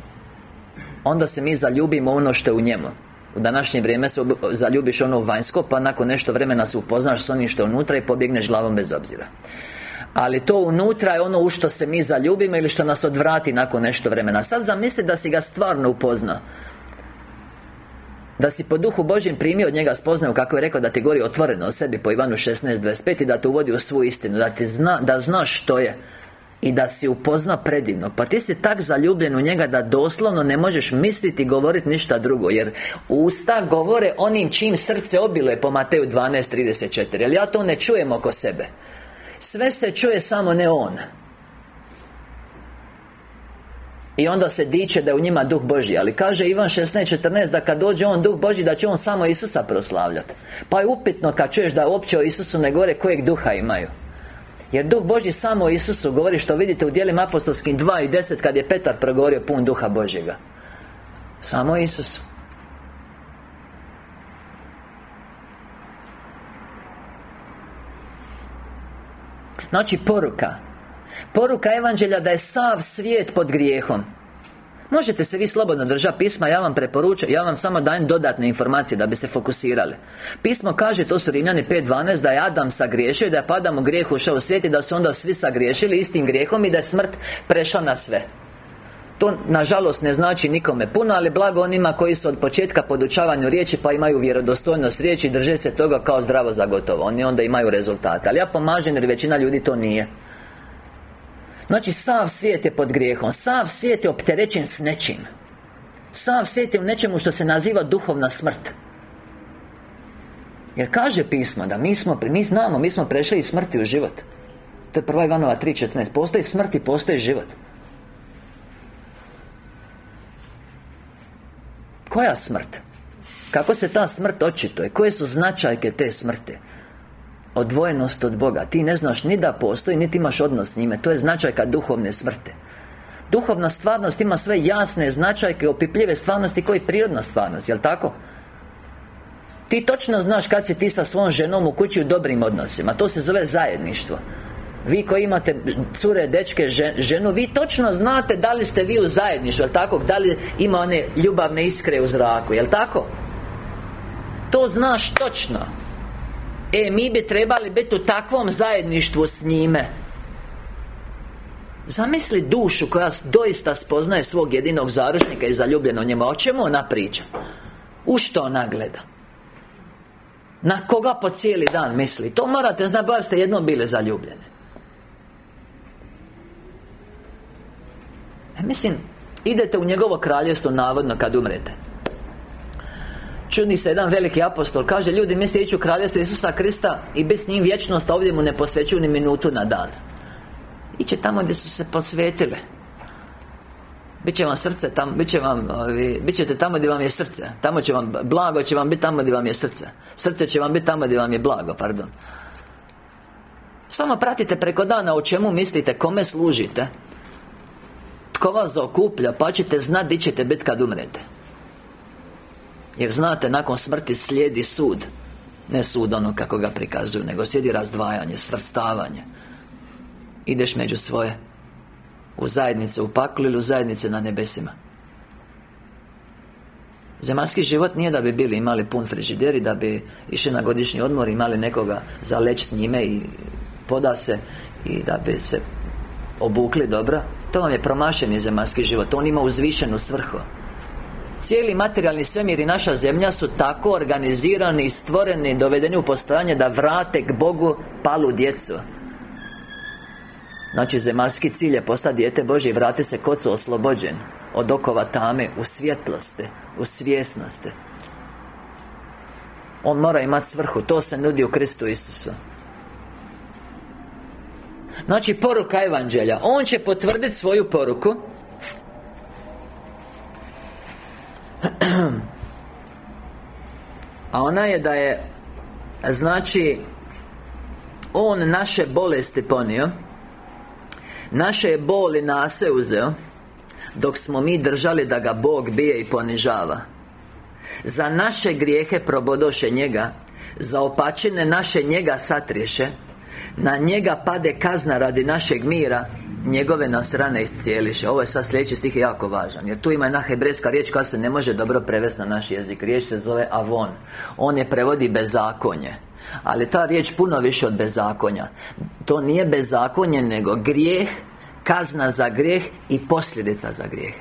Onda se mi zaljubimo ono što je u njemu. U današnje vrijeme se zaljubiš ono vanjsko Pa nakon nešto vremena se upoznaš s onim što je unutra I pobjegneš glavom bez obzira. Ali to unutra je ono u što se mi zaljubimo Ili što nas odvrati nakon nešto vremena. Sad zamisli da si ga stvarno upozna da si po duhu Božjem primio od njega spoznaju kako je rekao da ti gori otvoreno o sebi po Ivanu 16.25 i da te uvodi u svu istinu Da ti zna, da znaš što je i da si upozna predivno. Pa ti si tak zaljubljen u njega da doslovno ne možeš misliti i govoriti ništa drugo Jer usta govore onim čim srce obiluje po Mateju 12.34 Jer ja to ne čujem oko sebe? Sve se čuje samo ne on i onda se diče da je u njima Duh Boži Ali kaže Ivan 16.14 da kad dođe On Duh Boži da će On samo Isusa proslavljati Pa je upitno kad čuješ da uopće o Isusu ne govore kojeg duha imaju. Jer Duh Boži samo o Isusu govori što vidite u dijelima apostolskim 2 i 10 Kad je Petar progovorio pun Duha Božjega. Samo Isusu. Znači poruka Poruka Evanđelja da je sav svijet pod grijehom Možete se vi slobodno držati pisma, ja vam preporučujem, ja vam samo dajem dodatne informacije da bi se fokusirali Pismo kaže, to su Rimljani 5.12 da je Adam sagriješio i da je padamo grijehu ušao u svijet i da su onda svi sagriješili istim grijehom i da je smrt prešla na sve to nažalost ne znači nikome puno, ali blago onima koji su od početka podučavanju riječi pa imaju vjerodostojnost riječi drže se toga kao zdravo za gotovo. Oni onda imaju rezultate. Ali ja pomažem jer većina ljudi to nije. Znači, sav svijet je pod grijehom Sav svijet je opterećen s nečim Sav svijet je u nečemu što se naziva duhovna smrt Jer kaže pismo da mi smo, mi znamo, mi smo prešli iz smrti u život To je prva Ivanova 3.14 Postoji smrt i postoji život Koja smrt? Kako se ta smrt očituje? Koje su značajke te smrti? Odvojenost od Boga Ti ne znaš ni da postoji, niti imaš odnos s njime To je značajka duhovne smrte Duhovna stvarnost ima sve jasne značajke Opipljive stvarnosti koji prirodna stvarnost, jel' tako? Ti točno znaš kad si ti sa svojom ženom u kući u dobrim odnosima To se zove zajedništvo vi koji imate cure, dečke, ženu Vi točno znate da li ste vi u zajedništvu, jel' tako? Da li ima one ljubavne iskre u zraku, jel' tako? To znaš točno E, mi bi trebali biti u takvom zajedništvu s njime Zamisli dušu koja doista spoznaje svog jedinog zaručnika i zaljubljeno njemu O čemu ona priča? U što ona gleda? Na koga po cijeli dan misli? To morate znati, bar ste jednom bili zaljubljeni e, Mislim, idete u njegovo kraljevstvo navodno kad umrete Čudni se jedan veliki apostol Kaže, ljudi misle ići u Isusa Krista I biti s njim vječnost A ovdje mu ne posvećuju ni minutu na dan. Iće tamo gdje su se posvetile. Biće vam srce tamo, bit će vam, bit ćete tamo gdje vam je srce. Tamo će vam, blago će vam biti tamo gdje vam je srce. Srce će vam biti tamo gdje vam je blago, pardon. Samo pratite preko dana o čemu mislite, kome služite. Tko vas zaokuplja, pa ćete znati di ćete biti kad umrete jer znate, nakon smrti slijedi sud. Ne sud ono kako ga prikazuju Nego slijedi razdvajanje, svrstavanje. Ideš među svoje. U zajednice u paklu ili u zajednice na nebesima. Zemaljski život nije da bi bili imali pun frižideri Da bi išli na godišnji odmor Imali nekoga za leć s njime I poda se I da bi se obukli dobro To vam je promašeni zemaljski život. On ima uzvišenu svrhu Cijeli materijalni svemir i naša zemlja su tako organizirani i stvoreni Dovedeni u postojanje da vrate k Bogu palu djecu. Znači, zemaljski cilj je postati dijete Bože i vrati se kocu oslobođen Od okova tame, u svjetlosti, u svjesnosti. On mora imati svrhu, to se nudi u Kristu Isusu. Znači, poruka Evanđelja On će potvrditi svoju poruku A ona je da je Znači On naše bolesti ponio Naše boli nase uzeo Dok smo mi držali da ga Bog bije i ponižava. Za naše grijehe probodoše njega Za opačine naše njega satriješe Na njega pade kazna radi našeg mira Njegove nas rane iscijeliše Ovo je sad sljedeći stih jako važan Jer tu ima jedna hebrejska riječ koja se ne može dobro prevesti na naš jezik. Riječ se zove avon. On je prevodi bezakonje. Ali ta riječ puno više od bezakonja. To nije bezakonje, nego grijeh Kazna za grijeh i posljedica za grijeh.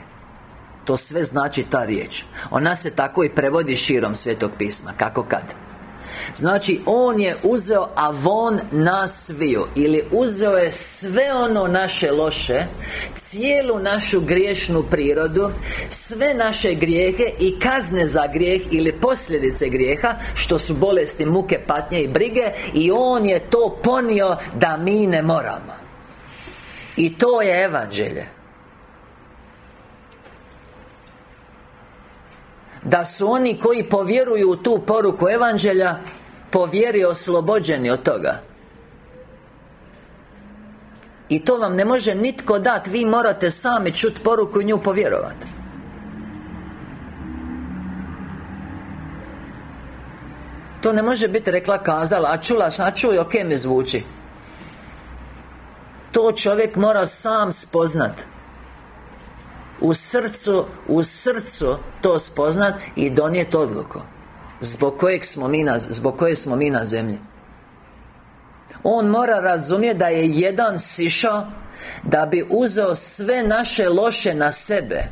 To sve znači ta riječ. Ona se tako i prevodi širom Svetog pisma. Kako kad Znači, On je uzeo avon nas sviju Ili uzeo je sve ono naše loše Cijelu našu griješnu prirodu Sve naše grijehe I kazne za grijeh Ili posljedice grijeha Što su bolesti, muke, patnje i brige I On je to ponio Da mi ne moramo. I to je evanđelje Da su oni koji povjeruju u tu poruku Evanđelja Po vjeri oslobođeni od toga. I to vam ne može nitko dati Vi morate sami čuti poruku i nju povjerovati To ne može biti rekla kazala A čula a čuj, ok mi zvuči. To čovjek mora sam spoznat u srcu, u srcu to spoznat i donijeti odluku Zbog kojeg smo mi na, zbog koje smo mi na zemlji On mora razumjeti da je jedan sišao Da bi uzeo sve naše loše na sebe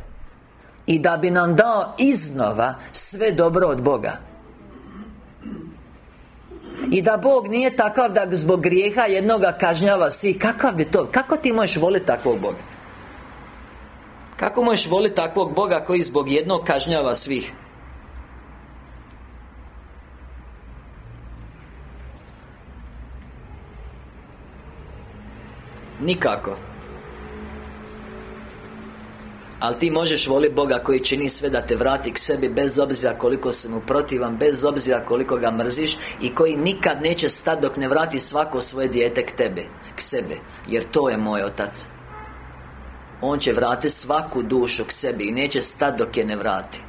I da bi nam dao iznova sve dobro od Boga i da Bog nije takav da zbog grijeha jednoga kažnjava svi Kakav bi to? Kako ti možeš voliti takvog Boga? Kako možeš voliti takvog Boga koji zbog jednog kažnjava svih? Nikako ali ti možeš voliti Boga koji čini sve da te vrati k sebi Bez obzira koliko se mu protivan Bez obzira koliko ga mrziš I koji nikad neće stati dok ne vrati svako svoje dijete k tebi K sebi Jer to je moj otac On će vratiti svaku dušu k sebi I neće stati dok je ne vrati.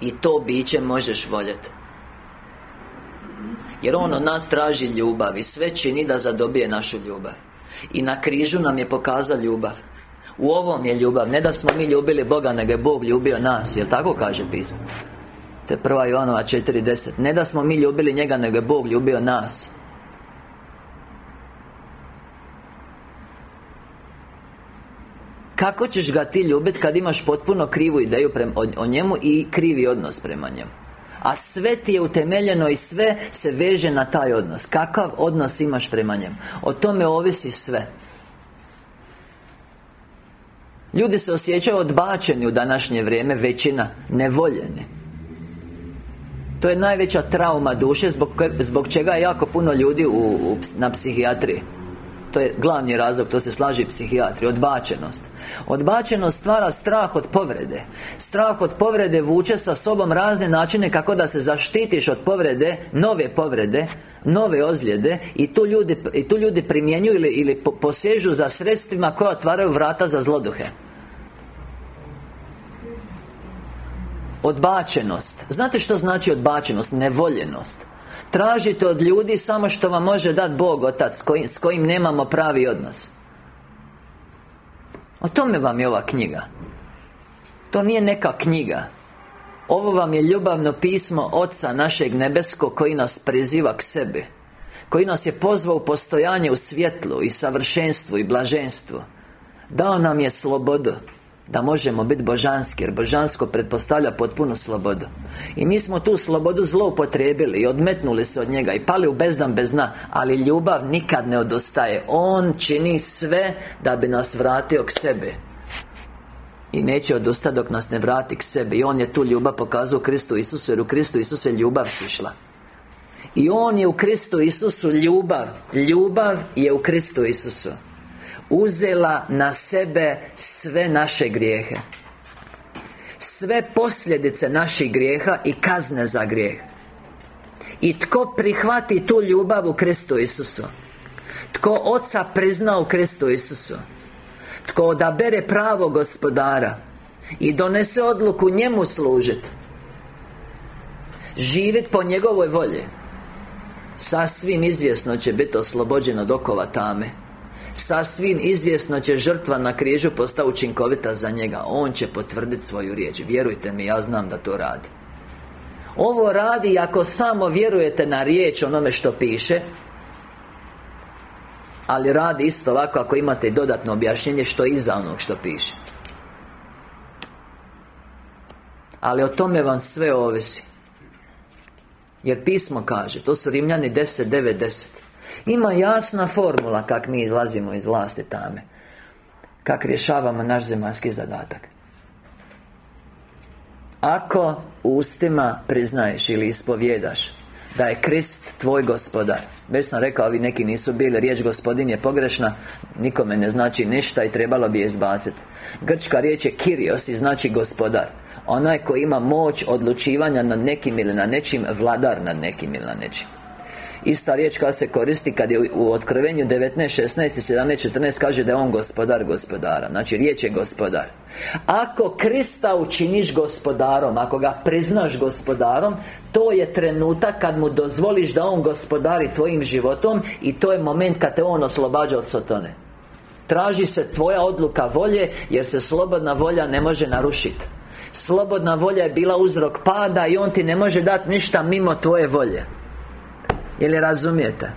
I to biće možeš voljeti. Jer On od nas traži ljubav I sve čini da zadobije našu ljubav. I na križu nam je pokazao ljubav. U ovom je ljubav. Ne da smo mi ljubili Boga Nego je Bog ljubio nas. Jel tako kaže pismo? Te prva Ivanova 4.10 Ne da smo mi ljubili njega Nego je Bog ljubio nas Kako ćeš ga ti ljubiti kad imaš potpuno krivu ideju o, o njemu i krivi odnos prema njemu? A sve ti je utemeljeno i sve se veže na taj odnos. Kakav odnos imaš prema njemu? O tome ovisi sve. Ljudi se osjećaju odbačeni u današnje vrijeme Većina Nevoljeni. To je najveća trauma duše Zbog, zbog čega je jako puno ljudi u, u, na psihijatriji to je glavni razlog, to se slaži psihijatri Odbačenost. Odbačenost stvara strah od povrede. Strah od povrede vuče sa sobom razne načine Kako da se zaštitiš od povrede Nove povrede Nove ozljede I tu ljudi, i tu ljudi primjenjuju ili, ili posežu za sredstvima Koja otvaraju vrata za zloduhe. Odbačenost. Znate što znači odbačenost? Nevoljenost Tražite od ljudi samo što vam može dati Bog Otac S kojim nemamo pravi odnos. O tome vam je ova knjiga. To nije neka knjiga. Ovo vam je ljubavno pismo Oca našeg nebeskog koji nas priziva k sebi Koji nas je pozvao u postojanje u svjetlu i savršenstvu i blaženstvu. Dao nam je slobodu da možemo biti božanski Jer božansko pretpostavlja potpunu slobodu. I mi smo tu slobodu zloupotrijebili I odmetnuli se od njega I pali u bezdan bez dna Ali ljubav nikad ne odostaje On čini sve da bi nas vratio k sebi. I neće odustati dok nas ne vrati k sebi. I On je tu ljubav pokazao Kristu Isusu Jer u Kristu Isusu je ljubav sišla. I On je u Kristu Isusu ljubav. Ljubav je u Kristu Isusu Uzela na sebe sve naše grijehe. Sve posljedice naših grijeha i kazne za grijeh. I tko prihvati tu ljubav u Kristu Isusu? Tko Oca prizna u Kristu Isusu? Tko odabere pravo gospodara I donese odluku njemu služiti Živjet po njegovoj volji? Sasvim izvjesno će biti oslobođen od okova tame Sasvim izvjesno će žrtva na križu postati učinkovita za njega. On će potvrditi svoju riječ. Vjerujte mi, ja znam da to radi. Ovo radi ako samo vjerujete na riječ onome što piše ali radi isto ovako ako imate dodatno objašnjenje što je iza onog što piše. Ali o tome vam sve ovisi. Jer pismo kaže To su Rimljani 10, 9, 10 Ima jasna formula kak mi izlazimo iz vlasti tame. Kak rješavamo naš zemaljski zadatak. Ako ustima priznaješ ili ispovjedaš Da je Krist tvoj gospodar već sam rekao, ali neki nisu bili Riječ gospodin je pogrešna Nikome ne znači ništa i trebalo bi je izbaciti Grčka riječ je Kirios i znači gospodar. Onaj koji ima moć odlučivanja nad nekim ili na nečim Vladar nad nekim ili na nečim Ista riječ koja se koristi kad je u otkrivenju 19, 16 i 17, 14 kaže da je on gospodar gospodara. Znači riječ je gospodar. Ako Krista učiniš gospodarom Ako ga priznaš gospodarom To je trenutak kad mu dozvoliš da on gospodari tvojim životom I to je moment kad te on oslobađa od sotone. Traži se tvoja odluka volje Jer se slobodna volja ne može narušiti Slobodna volja je bila uzrok pada I on ti ne može dati ništa mimo tvoje volje ili razumijete?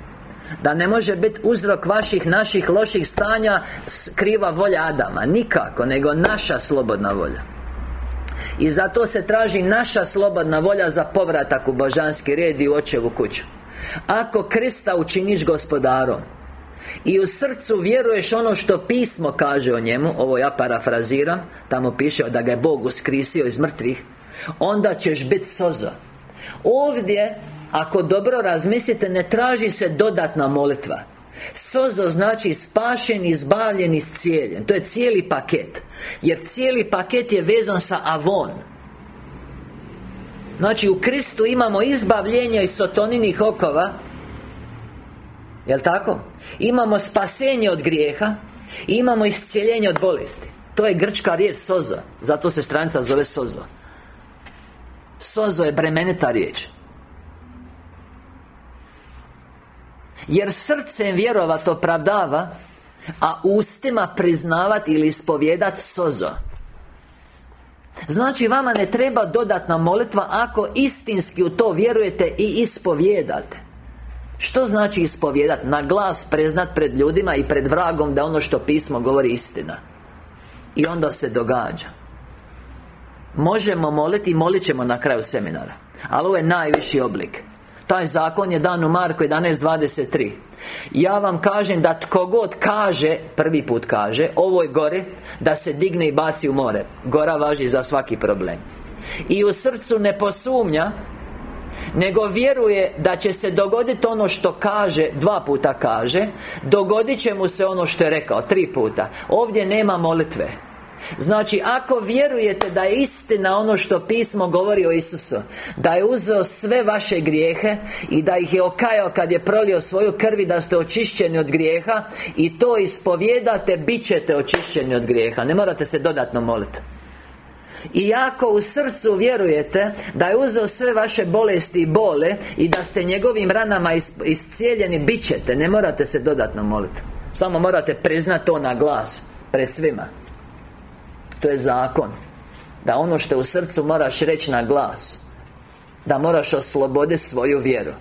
Da ne može biti uzrok vaših, naših loših stanja Kriva volja Adama. Nikako, nego naša slobodna volja. I zato se traži naša slobodna volja za povratak u božanski red i u očevu kuću. Ako Krista učiniš gospodarom i u srcu vjeruješ ono što pismo kaže o njemu Ovo ja parafraziram Tamo piše da ga je Bog uskrisio iz mrtvih Onda ćeš biti sozo. Ovdje ako dobro razmislite, ne traži se dodatna molitva. Sozo znači spašen, izbavljen, iscijeljen To je cijeli paket. Jer cijeli paket je vezan sa avon. Znači u Kristu imamo izbavljenje iz sotoninih okova. Jel' tako? Imamo spasenje od grijeha I imamo iscijeljenje od bolesti. To je grčka riječ sozo. Zato se stranica zove sozo. Sozo je bremenita riječ Jer srcem vjerovat opravdava A ustima priznavat ili ispovjedat sozo. Znači vama ne treba dodatna molitva Ako istinski u to vjerujete i ispovjedate. Što znači ispovjedat? Na glas preznat pred ljudima i pred vragom Da ono što pismo govori istina. I onda se događa. Možemo moliti i molit ćemo na kraju seminara. Ali ovo je najviši oblik taj zakon je dan u Marku 11.23 Ja vam kažem da tko god kaže Prvi put kaže Ovoj gore Da se digne i baci u more. Gora važi za svaki problem. I u srcu ne posumnja nego vjeruje da će se dogoditi ono što kaže Dva puta kaže Dogodit će mu se ono što je rekao Tri puta. Ovdje nema molitve Znači, ako vjerujete da je istina ono što pismo govori o Isusu Da je uzeo sve vaše grijehe I da ih je okajao kad je prolio svoju krvi Da ste očišćeni od grijeha I to ispovjedate, bit ćete očišćeni od grijeha. Ne morate se dodatno moliti. I ako u srcu vjerujete Da je uzeo sve vaše bolesti i bole I da ste njegovim ranama iscijeljeni Bit ćete, ne morate se dodatno moliti. Samo morate priznati to na glas Pred svima to je zakon. Da ono što u srcu moraš reći na glas. Da moraš osloboditi svoju vjeru.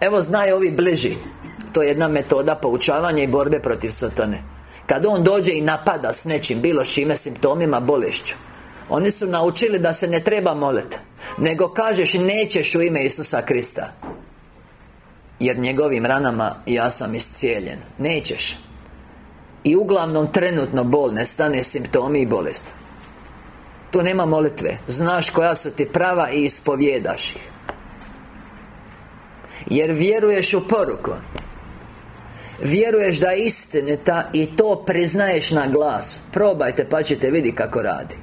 Evo znaju ovi bliži. To je jedna metoda poučavanja i borbe protiv satane. Kad on dođe i napada s nečim Bilo čime simptomima bolešću Oni su naučili da se ne treba moliti Nego kažeš nećeš u ime Isusa Krista. Jer njegovim ranama ja sam iscijeljen. Nećeš I uglavnom trenutno bol nestane simptomi i bolest. Tu nema molitve. Znaš koja su ti prava i ispovjedaš ih. Jer vjeruješ u poruku. Vjeruješ da je istinita I to priznaješ na glas. Probajte pa ćete vidjeti kako radi.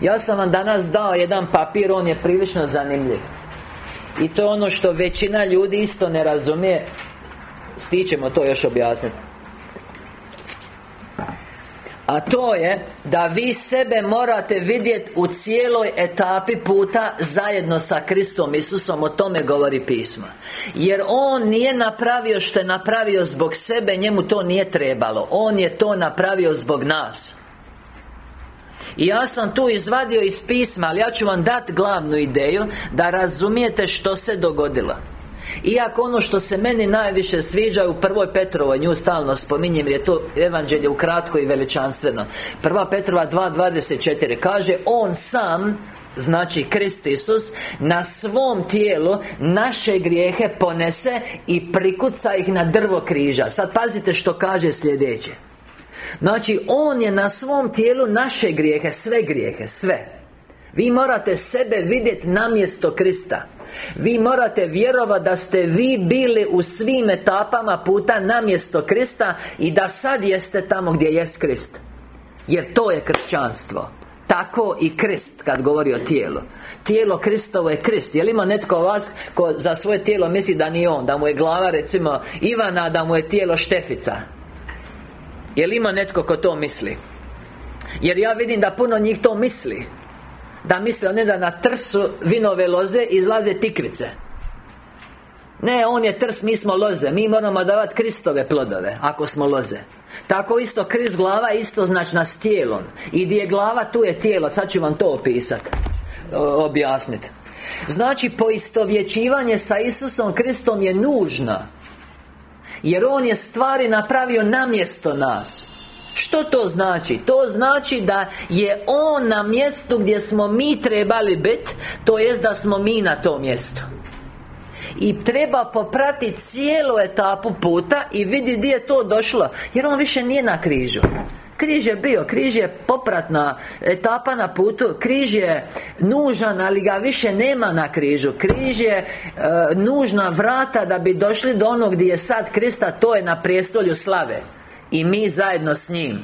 Ja sam vam danas dao jedan papir On je prilično zanimljiv. I to je ono što većina ljudi isto ne razumije Stićemo to još objasniti. A to je da vi sebe morate vidjeti u cijeloj etapi puta zajedno sa Kristom Isusom. O tome govori pisma jer on nije napravio što je napravio zbog sebe njemu to nije trebalo. On je to napravio zbog nas. I ja sam tu izvadio iz pisma ali ja ću vam dati glavnu ideju da razumijete što se dogodilo iako ono što se meni najviše sviđa u prvoj Petrovoj Nju stalno spominjem jer je to evanđelje ukratko i veličanstveno. Prva Petrova 2.24 Kaže On sam Znači Krist Isus Na svom tijelu Naše grijehe ponese I prikuca ih na drvo križa. Sad pazite što kaže sljedeće. Znači On je na svom tijelu naše grijehe Sve grijehe, sve Vi morate sebe vidjeti na mjesto Krista. Vi morate vjerovati da ste vi bili u svim etapama puta na mjesto Krista I da sad jeste tamo gdje jest Krist. Jer to je kršćanstvo. Tako i Krist kad govori o tijelu. Tijelo Kristovo je Krist. Je li ima netko vas ko za svoje tijelo misli da nije on Da mu je glava recimo Ivana, da mu je tijelo Štefica? Je li ima netko ko to misli? Jer ja vidim da puno njih to misli da misle ne da na trsu vinove loze izlaze tikvice Ne, on je trs, mi smo loze. Mi moramo davati Kristove plodove Ako smo loze. Tako isto Krist glava isto znači s tijelom. I gdje je glava, tu je tijelo. Sad ću vam to opisati Objasniti Znači, poistovjećivanje sa Isusom Kristom je nužno Jer On je stvari napravio namjesto nas što to znači? To znači da je On na mjestu gdje smo mi trebali biti To jest da smo mi na tom mjestu i treba popratiti cijelu etapu puta I vidi gdje je to došlo Jer on više nije na križu. Križ je bio, križ je popratna etapa na putu Križ je nužan, ali ga više nema na križu. Križ je e, nužna vrata da bi došli do onog gdje je sad Krista To je na prijestolju slave i mi zajedno s njim.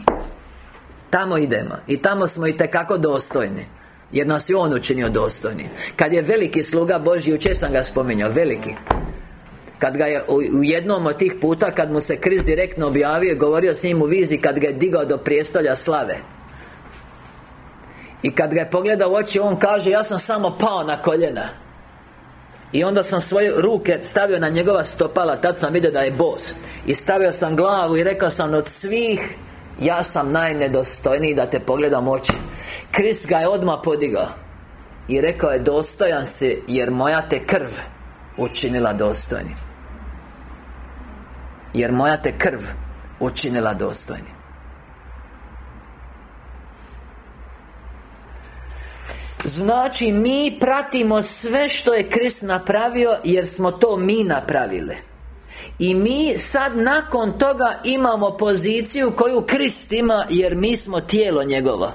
Tamo idemo. I tamo smo i tekako dostojni. Jer nas je On učinio dostojni Kad je veliki sluga Božji Jučer sam ga spominjao? Veliki. Kad ga je u jednom od tih puta Kad mu se Krist direktno objavio Govorio s njim u vizi Kad ga je digao do prijestolja slave. I kad ga je pogledao u oči On kaže Ja sam samo pao na koljena i onda sam svoje ruke stavio na njegova stopala Tad sam vidio da je bos. I stavio sam glavu i rekao sam od svih Ja sam najnedostojniji da te pogledam oči. Kris ga je odmah podigao I rekao je dostojan si Jer moja te krv Učinila dostojnim. Jer moja te krv Učinila dostojnim Znači, mi pratimo sve što je Krist napravio Jer smo to mi napravili. I mi sad nakon toga imamo poziciju koju Krist ima Jer mi smo tijelo njegovo.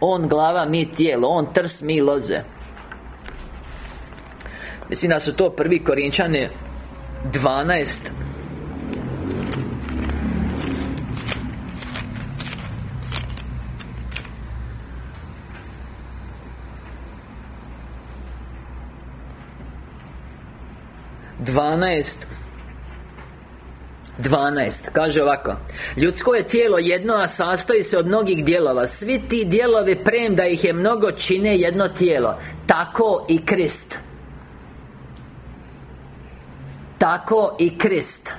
On glava, mi tijelo. On trs, mi loze. Mislim da su to prvi Korinčani 12 12 12 Kaže ovako. Ljudsko je tijelo jedno, a sastoji se od mnogih dijelova. Svi ti dijelovi, premda ih je mnogo, čine jedno tijelo. Tako i Krist. Tako i Krist.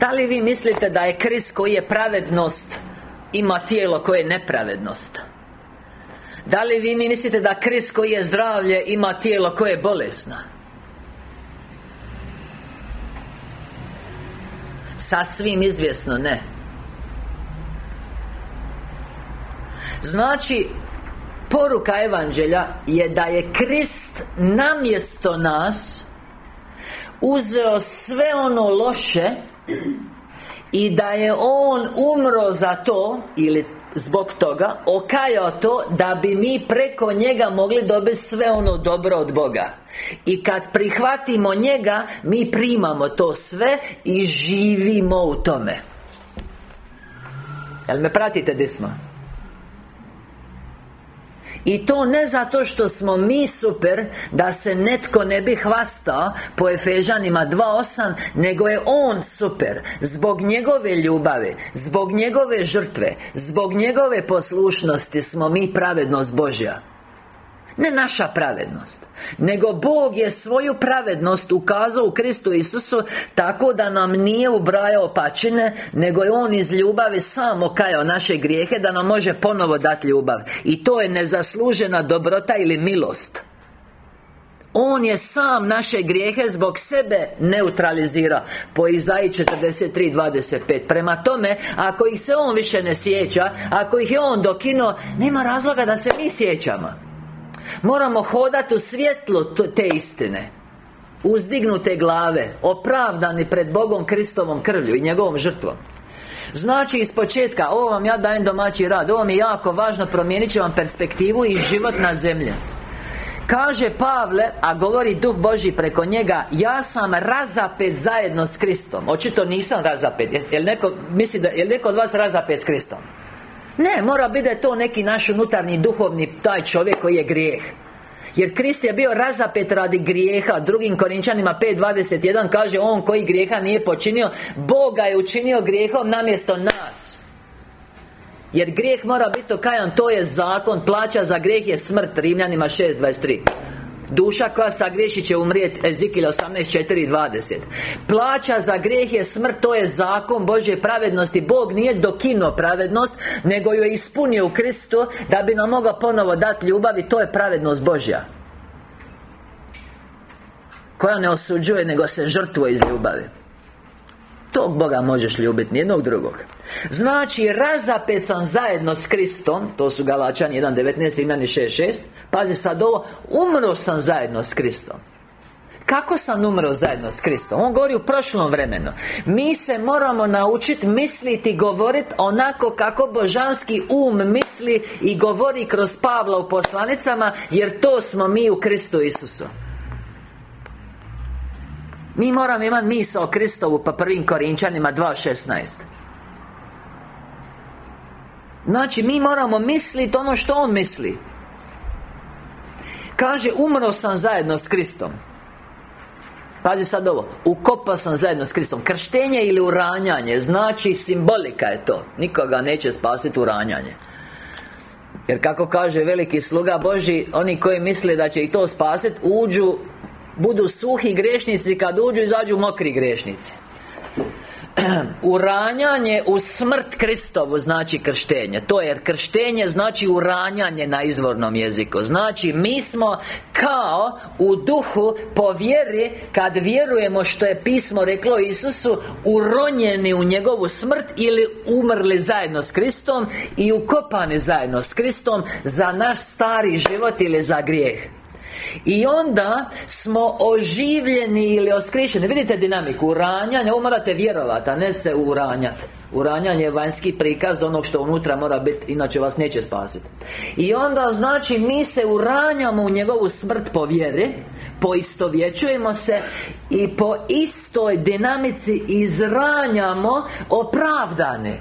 Da li vi mislite da je Krist koji je pravednost Ima tijelo koje je nepravednost Da li vi mislite da Krist koji je zdravlje Ima tijelo koje je bolesno? Sasvim izvjesno ne. Znači Poruka Evanđelja je da je Krist namjesto nas Uzeo sve ono loše I da je On umro za to Ili zbog toga Okajao to Da bi mi preko njega mogli dobiti sve ono dobro od Boga I kad prihvatimo njega Mi primamo to sve I živimo u tome Jel me pratite gdje smo? I to ne zato što smo mi super Da se netko ne bi hvastao Po Efežanima 2.8 Nego je On super. Zbog njegove ljubavi Zbog njegove žrtve Zbog njegove poslušnosti Smo mi pravednost Božja ne naša pravednost Nego Bog je svoju pravednost ukazao u Kristu Isusu Tako da nam nije ubrajao pačine Nego je On iz ljubavi samo kajao naše grijehe Da nam može ponovo dati ljubav. I to je nezaslužena dobrota ili milost. On je sam naše grijehe zbog sebe neutralizira Po Izaji 43.25 Prema tome, ako ih se On više ne sjeća Ako ih je On dokino Nema razloga da se mi sjećamo Moramo hodati u svjetlu te istine. Uzdignute glave Opravdani pred Bogom Kristovom krvlju i njegovom žrtvom. Znači iz početka Ovo vam ja dajem domaći rad Ovo mi je jako važno Promijenit će vam perspektivu i život na zemlji. Kaže Pavle, a govori Duh Boži preko njega Ja sam razapet zajedno s Kristom. Očito nisam razapet. Jel neko, misli da, jel neko od vas razapet s Kristom? Ne, mora biti da je to neki naš unutarnji duhovni taj čovjek koji je grijeh. Jer Krist je bio razapet radi grijeha. Drugim Korinčanima 5.21 kaže On koji grijeha nije počinio Boga je učinio grijehom namjesto nas. Jer grijeh mora biti okajan To je zakon. Plaća za grijeh je smrt Rimljanima 6.23 Duša koja sagriješi će umrijeti Ezikil 18.4.20 Plaća za grijeh je smrt To je zakon Božje pravednosti. Bog nije dokino pravednost Nego ju je ispunio u Kristu Da bi nam mogao ponovo dati I to je pravednost Božja. Koja ne osuđuje Nego se žrtvuje iz ljubavi Tog Boga možeš ljubiti, nijednog drugog. Znači, razapet sam zajedno s Kristom To su Galačani 1.19, Imani 6.6 Pazi sad ovo Umro sam zajedno s Kristom. Kako sam umro zajedno s Kristom? On govori u prošlom vremenu. Mi se moramo naučiti misliti i govoriti onako kako božanski um misli I govori kroz Pavla u poslanicama Jer to smo mi u Kristu Isusu Mi moramo imati misao o Kristovu pa prvim Korinčanima 2.16 Znači, mi moramo misliti ono što On misli. Kaže, umro sam zajedno s Kristom. Pazi sad ovo Ukopao sam zajedno s Kristom. Krštenje ili uranjanje Znači simbolika je to. Nikoga neće spasiti uranjanje. Jer kako kaže veliki sluga Boži Oni koji misle da će i to spasiti Uđu Budu suhi grešnici Kad uđu izađu mokri grešnici. Uranjanje u smrt Kristovu znači krštenje. To je krštenje znači uranjanje na izvornom jeziku. Znači mi smo kao u duhu po vjeri Kad vjerujemo što je pismo reklo Isusu Uronjeni u njegovu smrt Ili umrli zajedno s Kristom I ukopani zajedno s Kristom Za naš stari život ili za grijeh i onda smo oživljeni ili oskrišeni. Vidite dinamiku. Uranjanje, ovo morate vjerovati, a ne se uranjati Uranjanje je vanjski prikaz onog što unutra mora biti Inače vas neće spasiti I onda znači mi se uranjamo u njegovu smrt po vjeri Poistovjećujemo se I po istoj dinamici izranjamo opravdane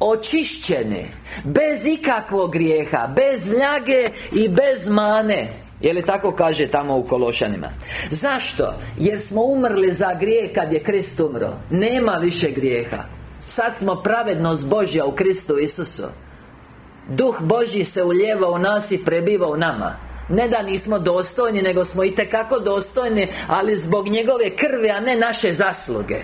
Očišćene Bez ikakvog grijeha Bez ljage i bez mane je li tako kaže tamo u Kološanima? Zašto? Jer smo umrli za grijeh kad je Krist umro. Nema više grijeha. Sad smo pravednost Božja u Kristu Isusu. Duh Božji se uljeva u nas i prebiva u nama. Ne da nismo dostojni, nego smo i kako dostojni Ali zbog njegove krve, a ne naše zasluge.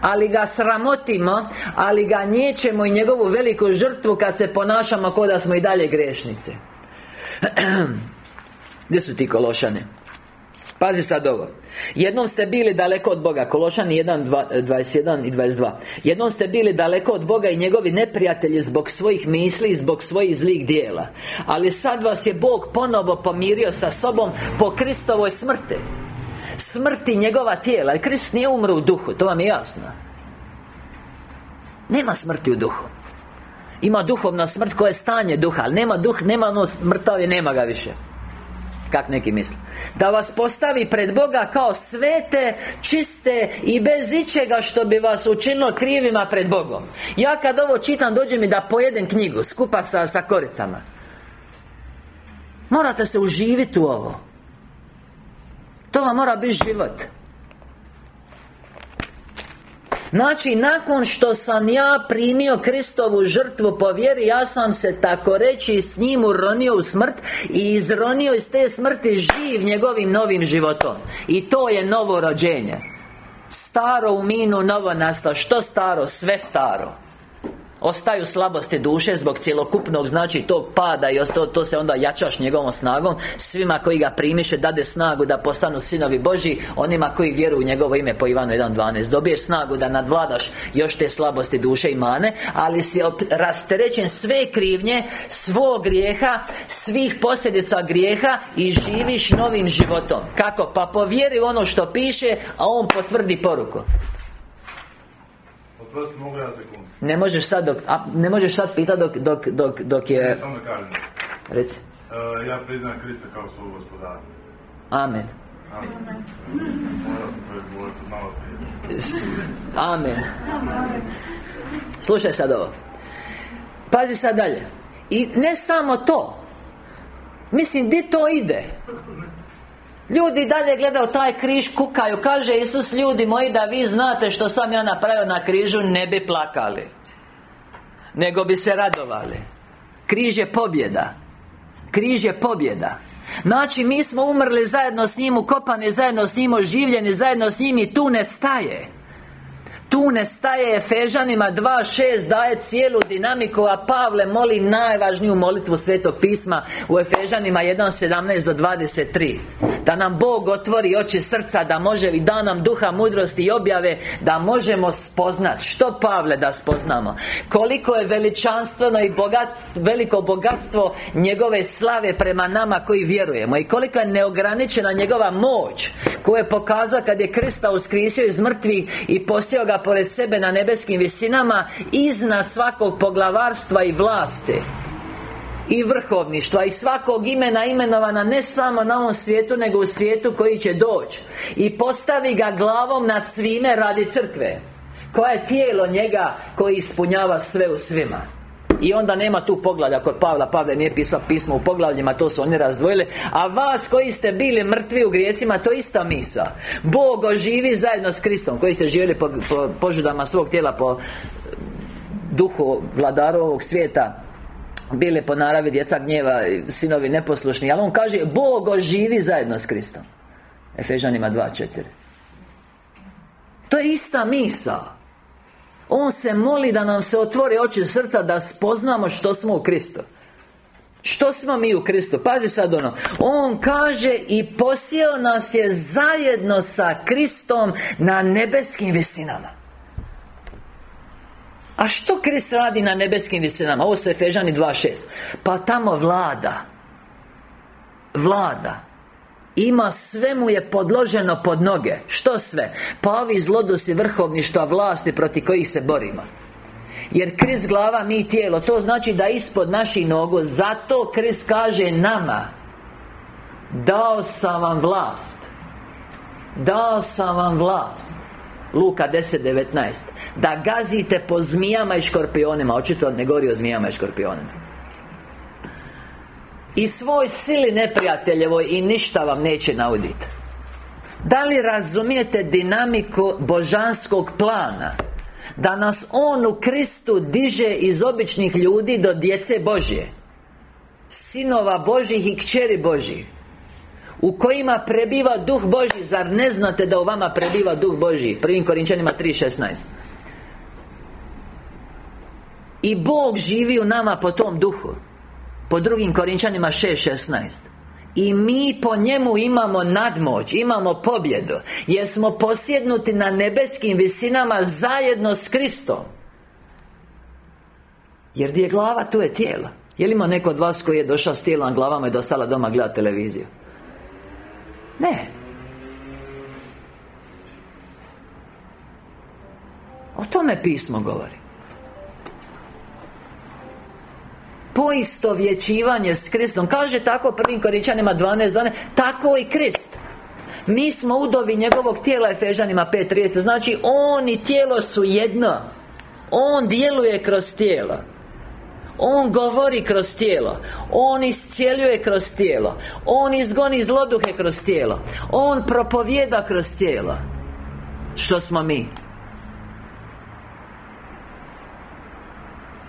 Ali ga sramotimo Ali ga nječemo i njegovu veliku žrtvu Kad se ponašamo kao da smo i dalje grešnice Gdje su ti kološane? Pazi sad ovo. Jednom ste bili daleko od Boga. Kološani 1, 21 i 22 Jednom ste bili daleko od Boga i njegovi neprijatelji Zbog svojih misli i zbog svojih zlih dijela. Ali sad vas je Bog ponovo pomirio sa sobom Po Kristovoj smrti. Smrti njegova tijela. Jer Krist nije umro u duhu, to vam je jasno. Nema smrti u duhu. Ima duhovna smrt koja je stanje duha Ali nema duh, nema ono smrtav nema ga više Kak neki misle. Da vas postavi pred Boga kao svete, čiste i bez ičega što bi vas učinilo krivima pred Bogom. Ja kad ovo čitam dođe mi da pojedem knjigu skupa sa, sa koricama. Morate se uživiti u ovo. To vam mora biti život Znači, nakon što sam ja primio Kristovu žrtvu po vjeri Ja sam se tako reći s njim uronio u smrt I izronio iz te smrti živ njegovim novim životom. I to je novo rođenje Staro u minu, novo nastao Što staro? Sve staro Ostaju slabosti duše zbog cjelokupnog znači tog pada i ostao, to se onda jačaš njegovom snagom. Svima koji ga primiše dade snagu da postanu sinovi Boži Onima koji vjeruju u njegovo ime po Ivanu 1.12 Dobiješ snagu da nadvladaš još te slabosti duše i mane Ali si rasterećen sve krivnje Svog grijeha Svih posljedica grijeha I živiš novim životom. Kako? Pa povjeri ono što piše A on potvrdi poruku mogu ja sekund. Ne možeš sad dok, a, ne možeš sad pitati dok, dok, dok, dok je... Ne, samo da kažem. Reci. Uh, ja priznam Krista kao svog gospodara. Amen. Amen. Amen. Slušaj sad ovo. Pazi sad dalje. I ne samo to. Mislim, di to ide? Ljudi dalje gledaju taj križ, kukaju Kaže Isus, ljudi moji, da vi znate što sam ja napravio na križu Ne bi plakali Nego bi se radovali. Križ je pobjeda. Križ je pobjeda. Znači, mi smo umrli zajedno s njim, ukopani zajedno s njim, oživljeni zajedno s njim i tu ne staje tu ne staje Efežanima 2.6 daje cijelu dinamiku A Pavle moli najvažniju molitvu Svetog pisma U Efežanima 1.17 do 23 Da nam Bog otvori oči srca Da može i da nam duha mudrosti i objave Da možemo spoznat. Što Pavle da spoznamo? Koliko je veličanstveno i bogat, veliko bogatstvo Njegove slave prema nama koji vjerujemo I koliko je neograničena njegova moć Koju je pokazao kad je Krista uskrisio iz mrtvih I posjeo ga pored sebe na nebeskim visinama Iznad svakog poglavarstva i vlasti. I vrhovništva i svakog imena imenovana ne samo na ovom svijetu nego u svijetu koji će doći i postavi ga glavom nad svime radi crkve koja je tijelo njega koji ispunjava sve u svima i onda nema tu poglavlja kod Pavla. Pavle nije pisao pismo u poglavljima To su oni razdvojili. A vas koji ste bili mrtvi u grijesima To je ista misa. Bog oživi zajedno s Kristom Koji ste živjeli po, po požudama svog tijela Po duhu vladaru ovog svijeta bili po naravi djeca gnjeva Sinovi neposlušni. Ali on kaže Bog oživi zajedno s Kristom. Efežanima 2.4 To je ista misa on se moli da nam se otvori oči srca Da spoznamo što smo u Kristu. Što smo mi u Kristu? Pazi sad ono. On kaže i posjeo nas je zajedno sa Kristom Na nebeskim visinama. A što Krist radi na nebeskim visinama? Ovo su Efežani 2.6 Pa tamo vlada. Vlada ima sve mu je podloženo pod noge. Što sve? Pa ovi zlodusi vrhovništva vlasti protiv kojih se borimo. Jer kriz glava, mi tijelo. To znači da ispod naših nogu. Zato kriz kaže nama Dao sam vam vlast. Dao sam vam vlast. Luka 10.19 Da gazite po zmijama i škorpionima. Očito ne govori o zmijama i škorpionima i svoj sili neprijateljevoj i ništa vam neće nauditi Da li razumijete dinamiku božanskog plana? Da nas On u Kristu diže iz običnih ljudi do djece Božje Sinova Božih i kćeri Božih U kojima prebiva Duh Boži Zar ne znate da u vama prebiva Duh Boži Prvim Korinčanima 3.16 I Bog živi u nama po tom duhu Po drugim Korinčanima 6.16 i mi po njemu imamo nadmoć Imamo pobjedu Jer smo posjednuti na nebeskim visinama Zajedno s Kristom. Jer gdje je glava, tu je tijelo. Je li ima neko od vas koji je došao s tijelom glavama i dostala doma gledati televiziju? Ne. O tome pismo govori Poistovjećivanje s Kristom. Kaže tako prvim Koričanima 12 dana Tako i Krist. Mi smo udovi njegovog tijela Efežanima 5.30 Znači On i tijelo su jedno. On djeluje kroz tijelo. On govori kroz tijelo. On iscijeljuje kroz tijelo. On izgoni zloduhe kroz tijelo. On propovjeda kroz tijelo. Što smo mi?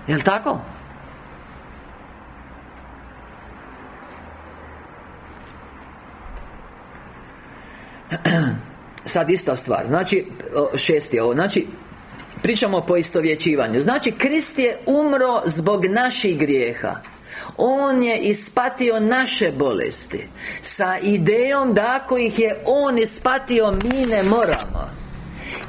Jel' tako? Sad ista stvar. Znači, šesti ovo. Znači, Pričamo o poistovjećivanju. Znači, Krist je umro zbog naših grijeha. On je ispatio naše bolesti Sa idejom da ako ih je On ispatio Mi ne moramo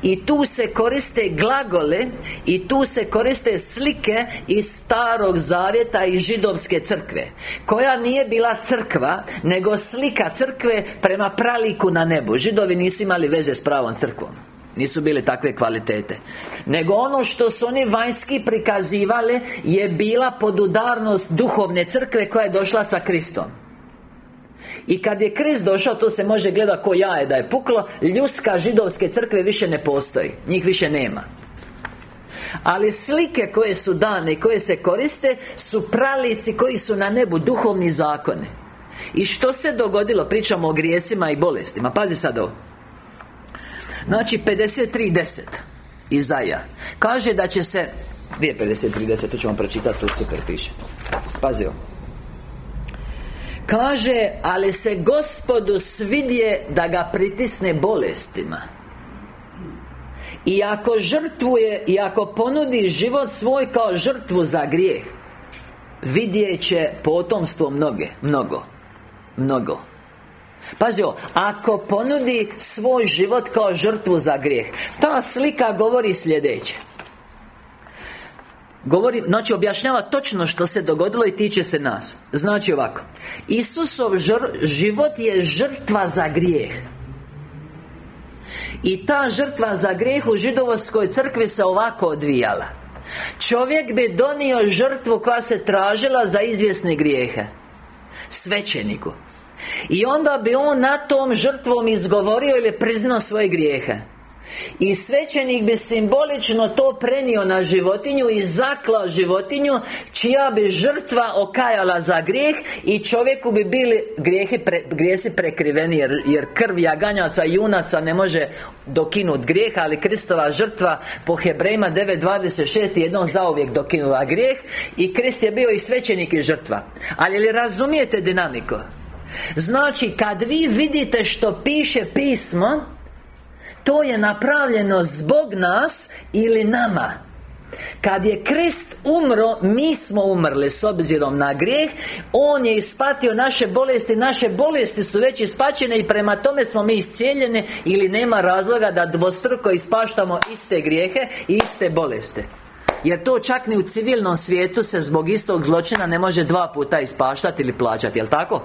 i tu se koriste glagole I tu se koriste slike Iz starog zavjeta i židovske crkve Koja nije bila crkva Nego slika crkve Prema praliku na nebu. Židovi nisu imali veze s pravom crkvom nisu bile takve kvalitete. Nego ono što su oni vanjski prikazivali Je bila podudarnost duhovne crkve koja je došla sa Kristom i kad je Krist došao, to se može gledati ko jaje da je puklo. Ljuska židovske crkve više ne postoji. Njih više nema. Ali slike koje su dane i koje se koriste Su pralici koji su na nebu duhovni zakone I što se dogodilo? Pričamo o grijesima i bolestima. Pazi sad ovo. Znači 53.10 Izaja. Kaže da će se Gdje je 53.10? To vam pročitati, to super piše. Pazi ovo Kaže, ali se gospodu svidje da ga pritisne bolestima. I ako žrtvuje I ako ponudi život svoj kao žrtvu za grijeh Vidjet će potomstvo mnoge Mnogo Mnogo. Pazi ako ponudi svoj život kao žrtvu za grijeh Ta slika govori sljedeće Govori, znači objašnjava točno što se dogodilo i tiče se nas. Znači ovako. Isusov život je žrtva za grijeh. I ta žrtva za grijeh u židovskoj crkvi se ovako odvijala. Čovjek bi donio žrtvu koja se tražila za izvjesne grijehe. Svećeniku. I onda bi on na tom žrtvom izgovorio ili priznao svoje grijehe i svećenik bi simbolično to prenio na životinju I zaklao životinju Čija bi žrtva okajala za grijeh I čovjeku bi bili grijehi pre, grijesi prekriveni jer, jer krv jaganjaca i junaca ne može dokinuti grijeh Ali Kristova žrtva po Hebrejima 9.26 jednom zauvijek dokinula grijeh I Krist je bio i svećenik i žrtva Ali li razumijete dinamiku? Znači, kad vi vidite što piše pismo to je napravljeno zbog nas ili nama. Kad je Krist umro, mi smo umrli s obzirom na grijeh. On je ispatio naše bolesti Naše bolesti su već ispaćene I prema tome smo mi iscijeljeni Ili nema razloga da dvostruko ispaštamo iste grijehe I iste bolesti. Jer to čak ni u civilnom svijetu se zbog istog zločina ne može dva puta ispaštati ili plaćati, jel tako?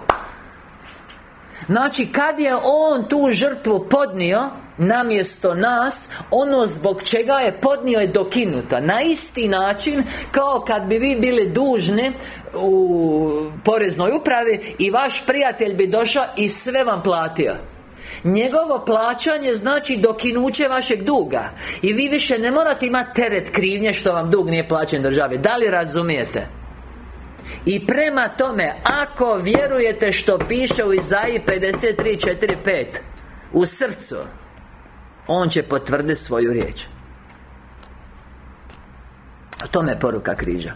Znači, kad je On tu žrtvu podnio Namjesto nas Ono zbog čega je podnio je dokinuto. Na isti način Kao kad bi vi bili dužni U poreznoj upravi I vaš prijatelj bi došao I sve vam platio. Njegovo plaćanje znači dokinuće vašeg duga. I vi više ne morate imati teret krivnje što vam dug nije plaćen državi. Da li razumijete? I prema tome, ako vjerujete što piše u Izaji 53.4.5 U srcu On će potvrditi svoju riječ. O tome je poruka križa.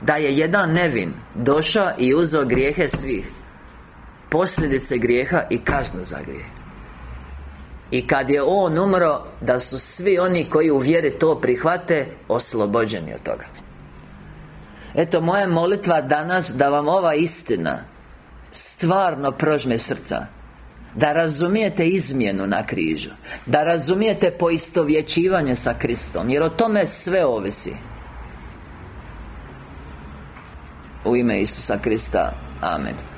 Da je jedan nevin Došao i uzeo grijehe svih posljedice grijeha i kaznu za grijeh. I kad je On umro Da su svi oni koji u vjeri to prihvate Oslobođeni od toga. Eto, moja molitva danas Da vam ova istina Stvarno prožme srca da razumijete izmjenu na križu. Da razumijete poistovjećivanje sa Kristom. Jer o tome sve ovisi. U ime Isusa Krista Amen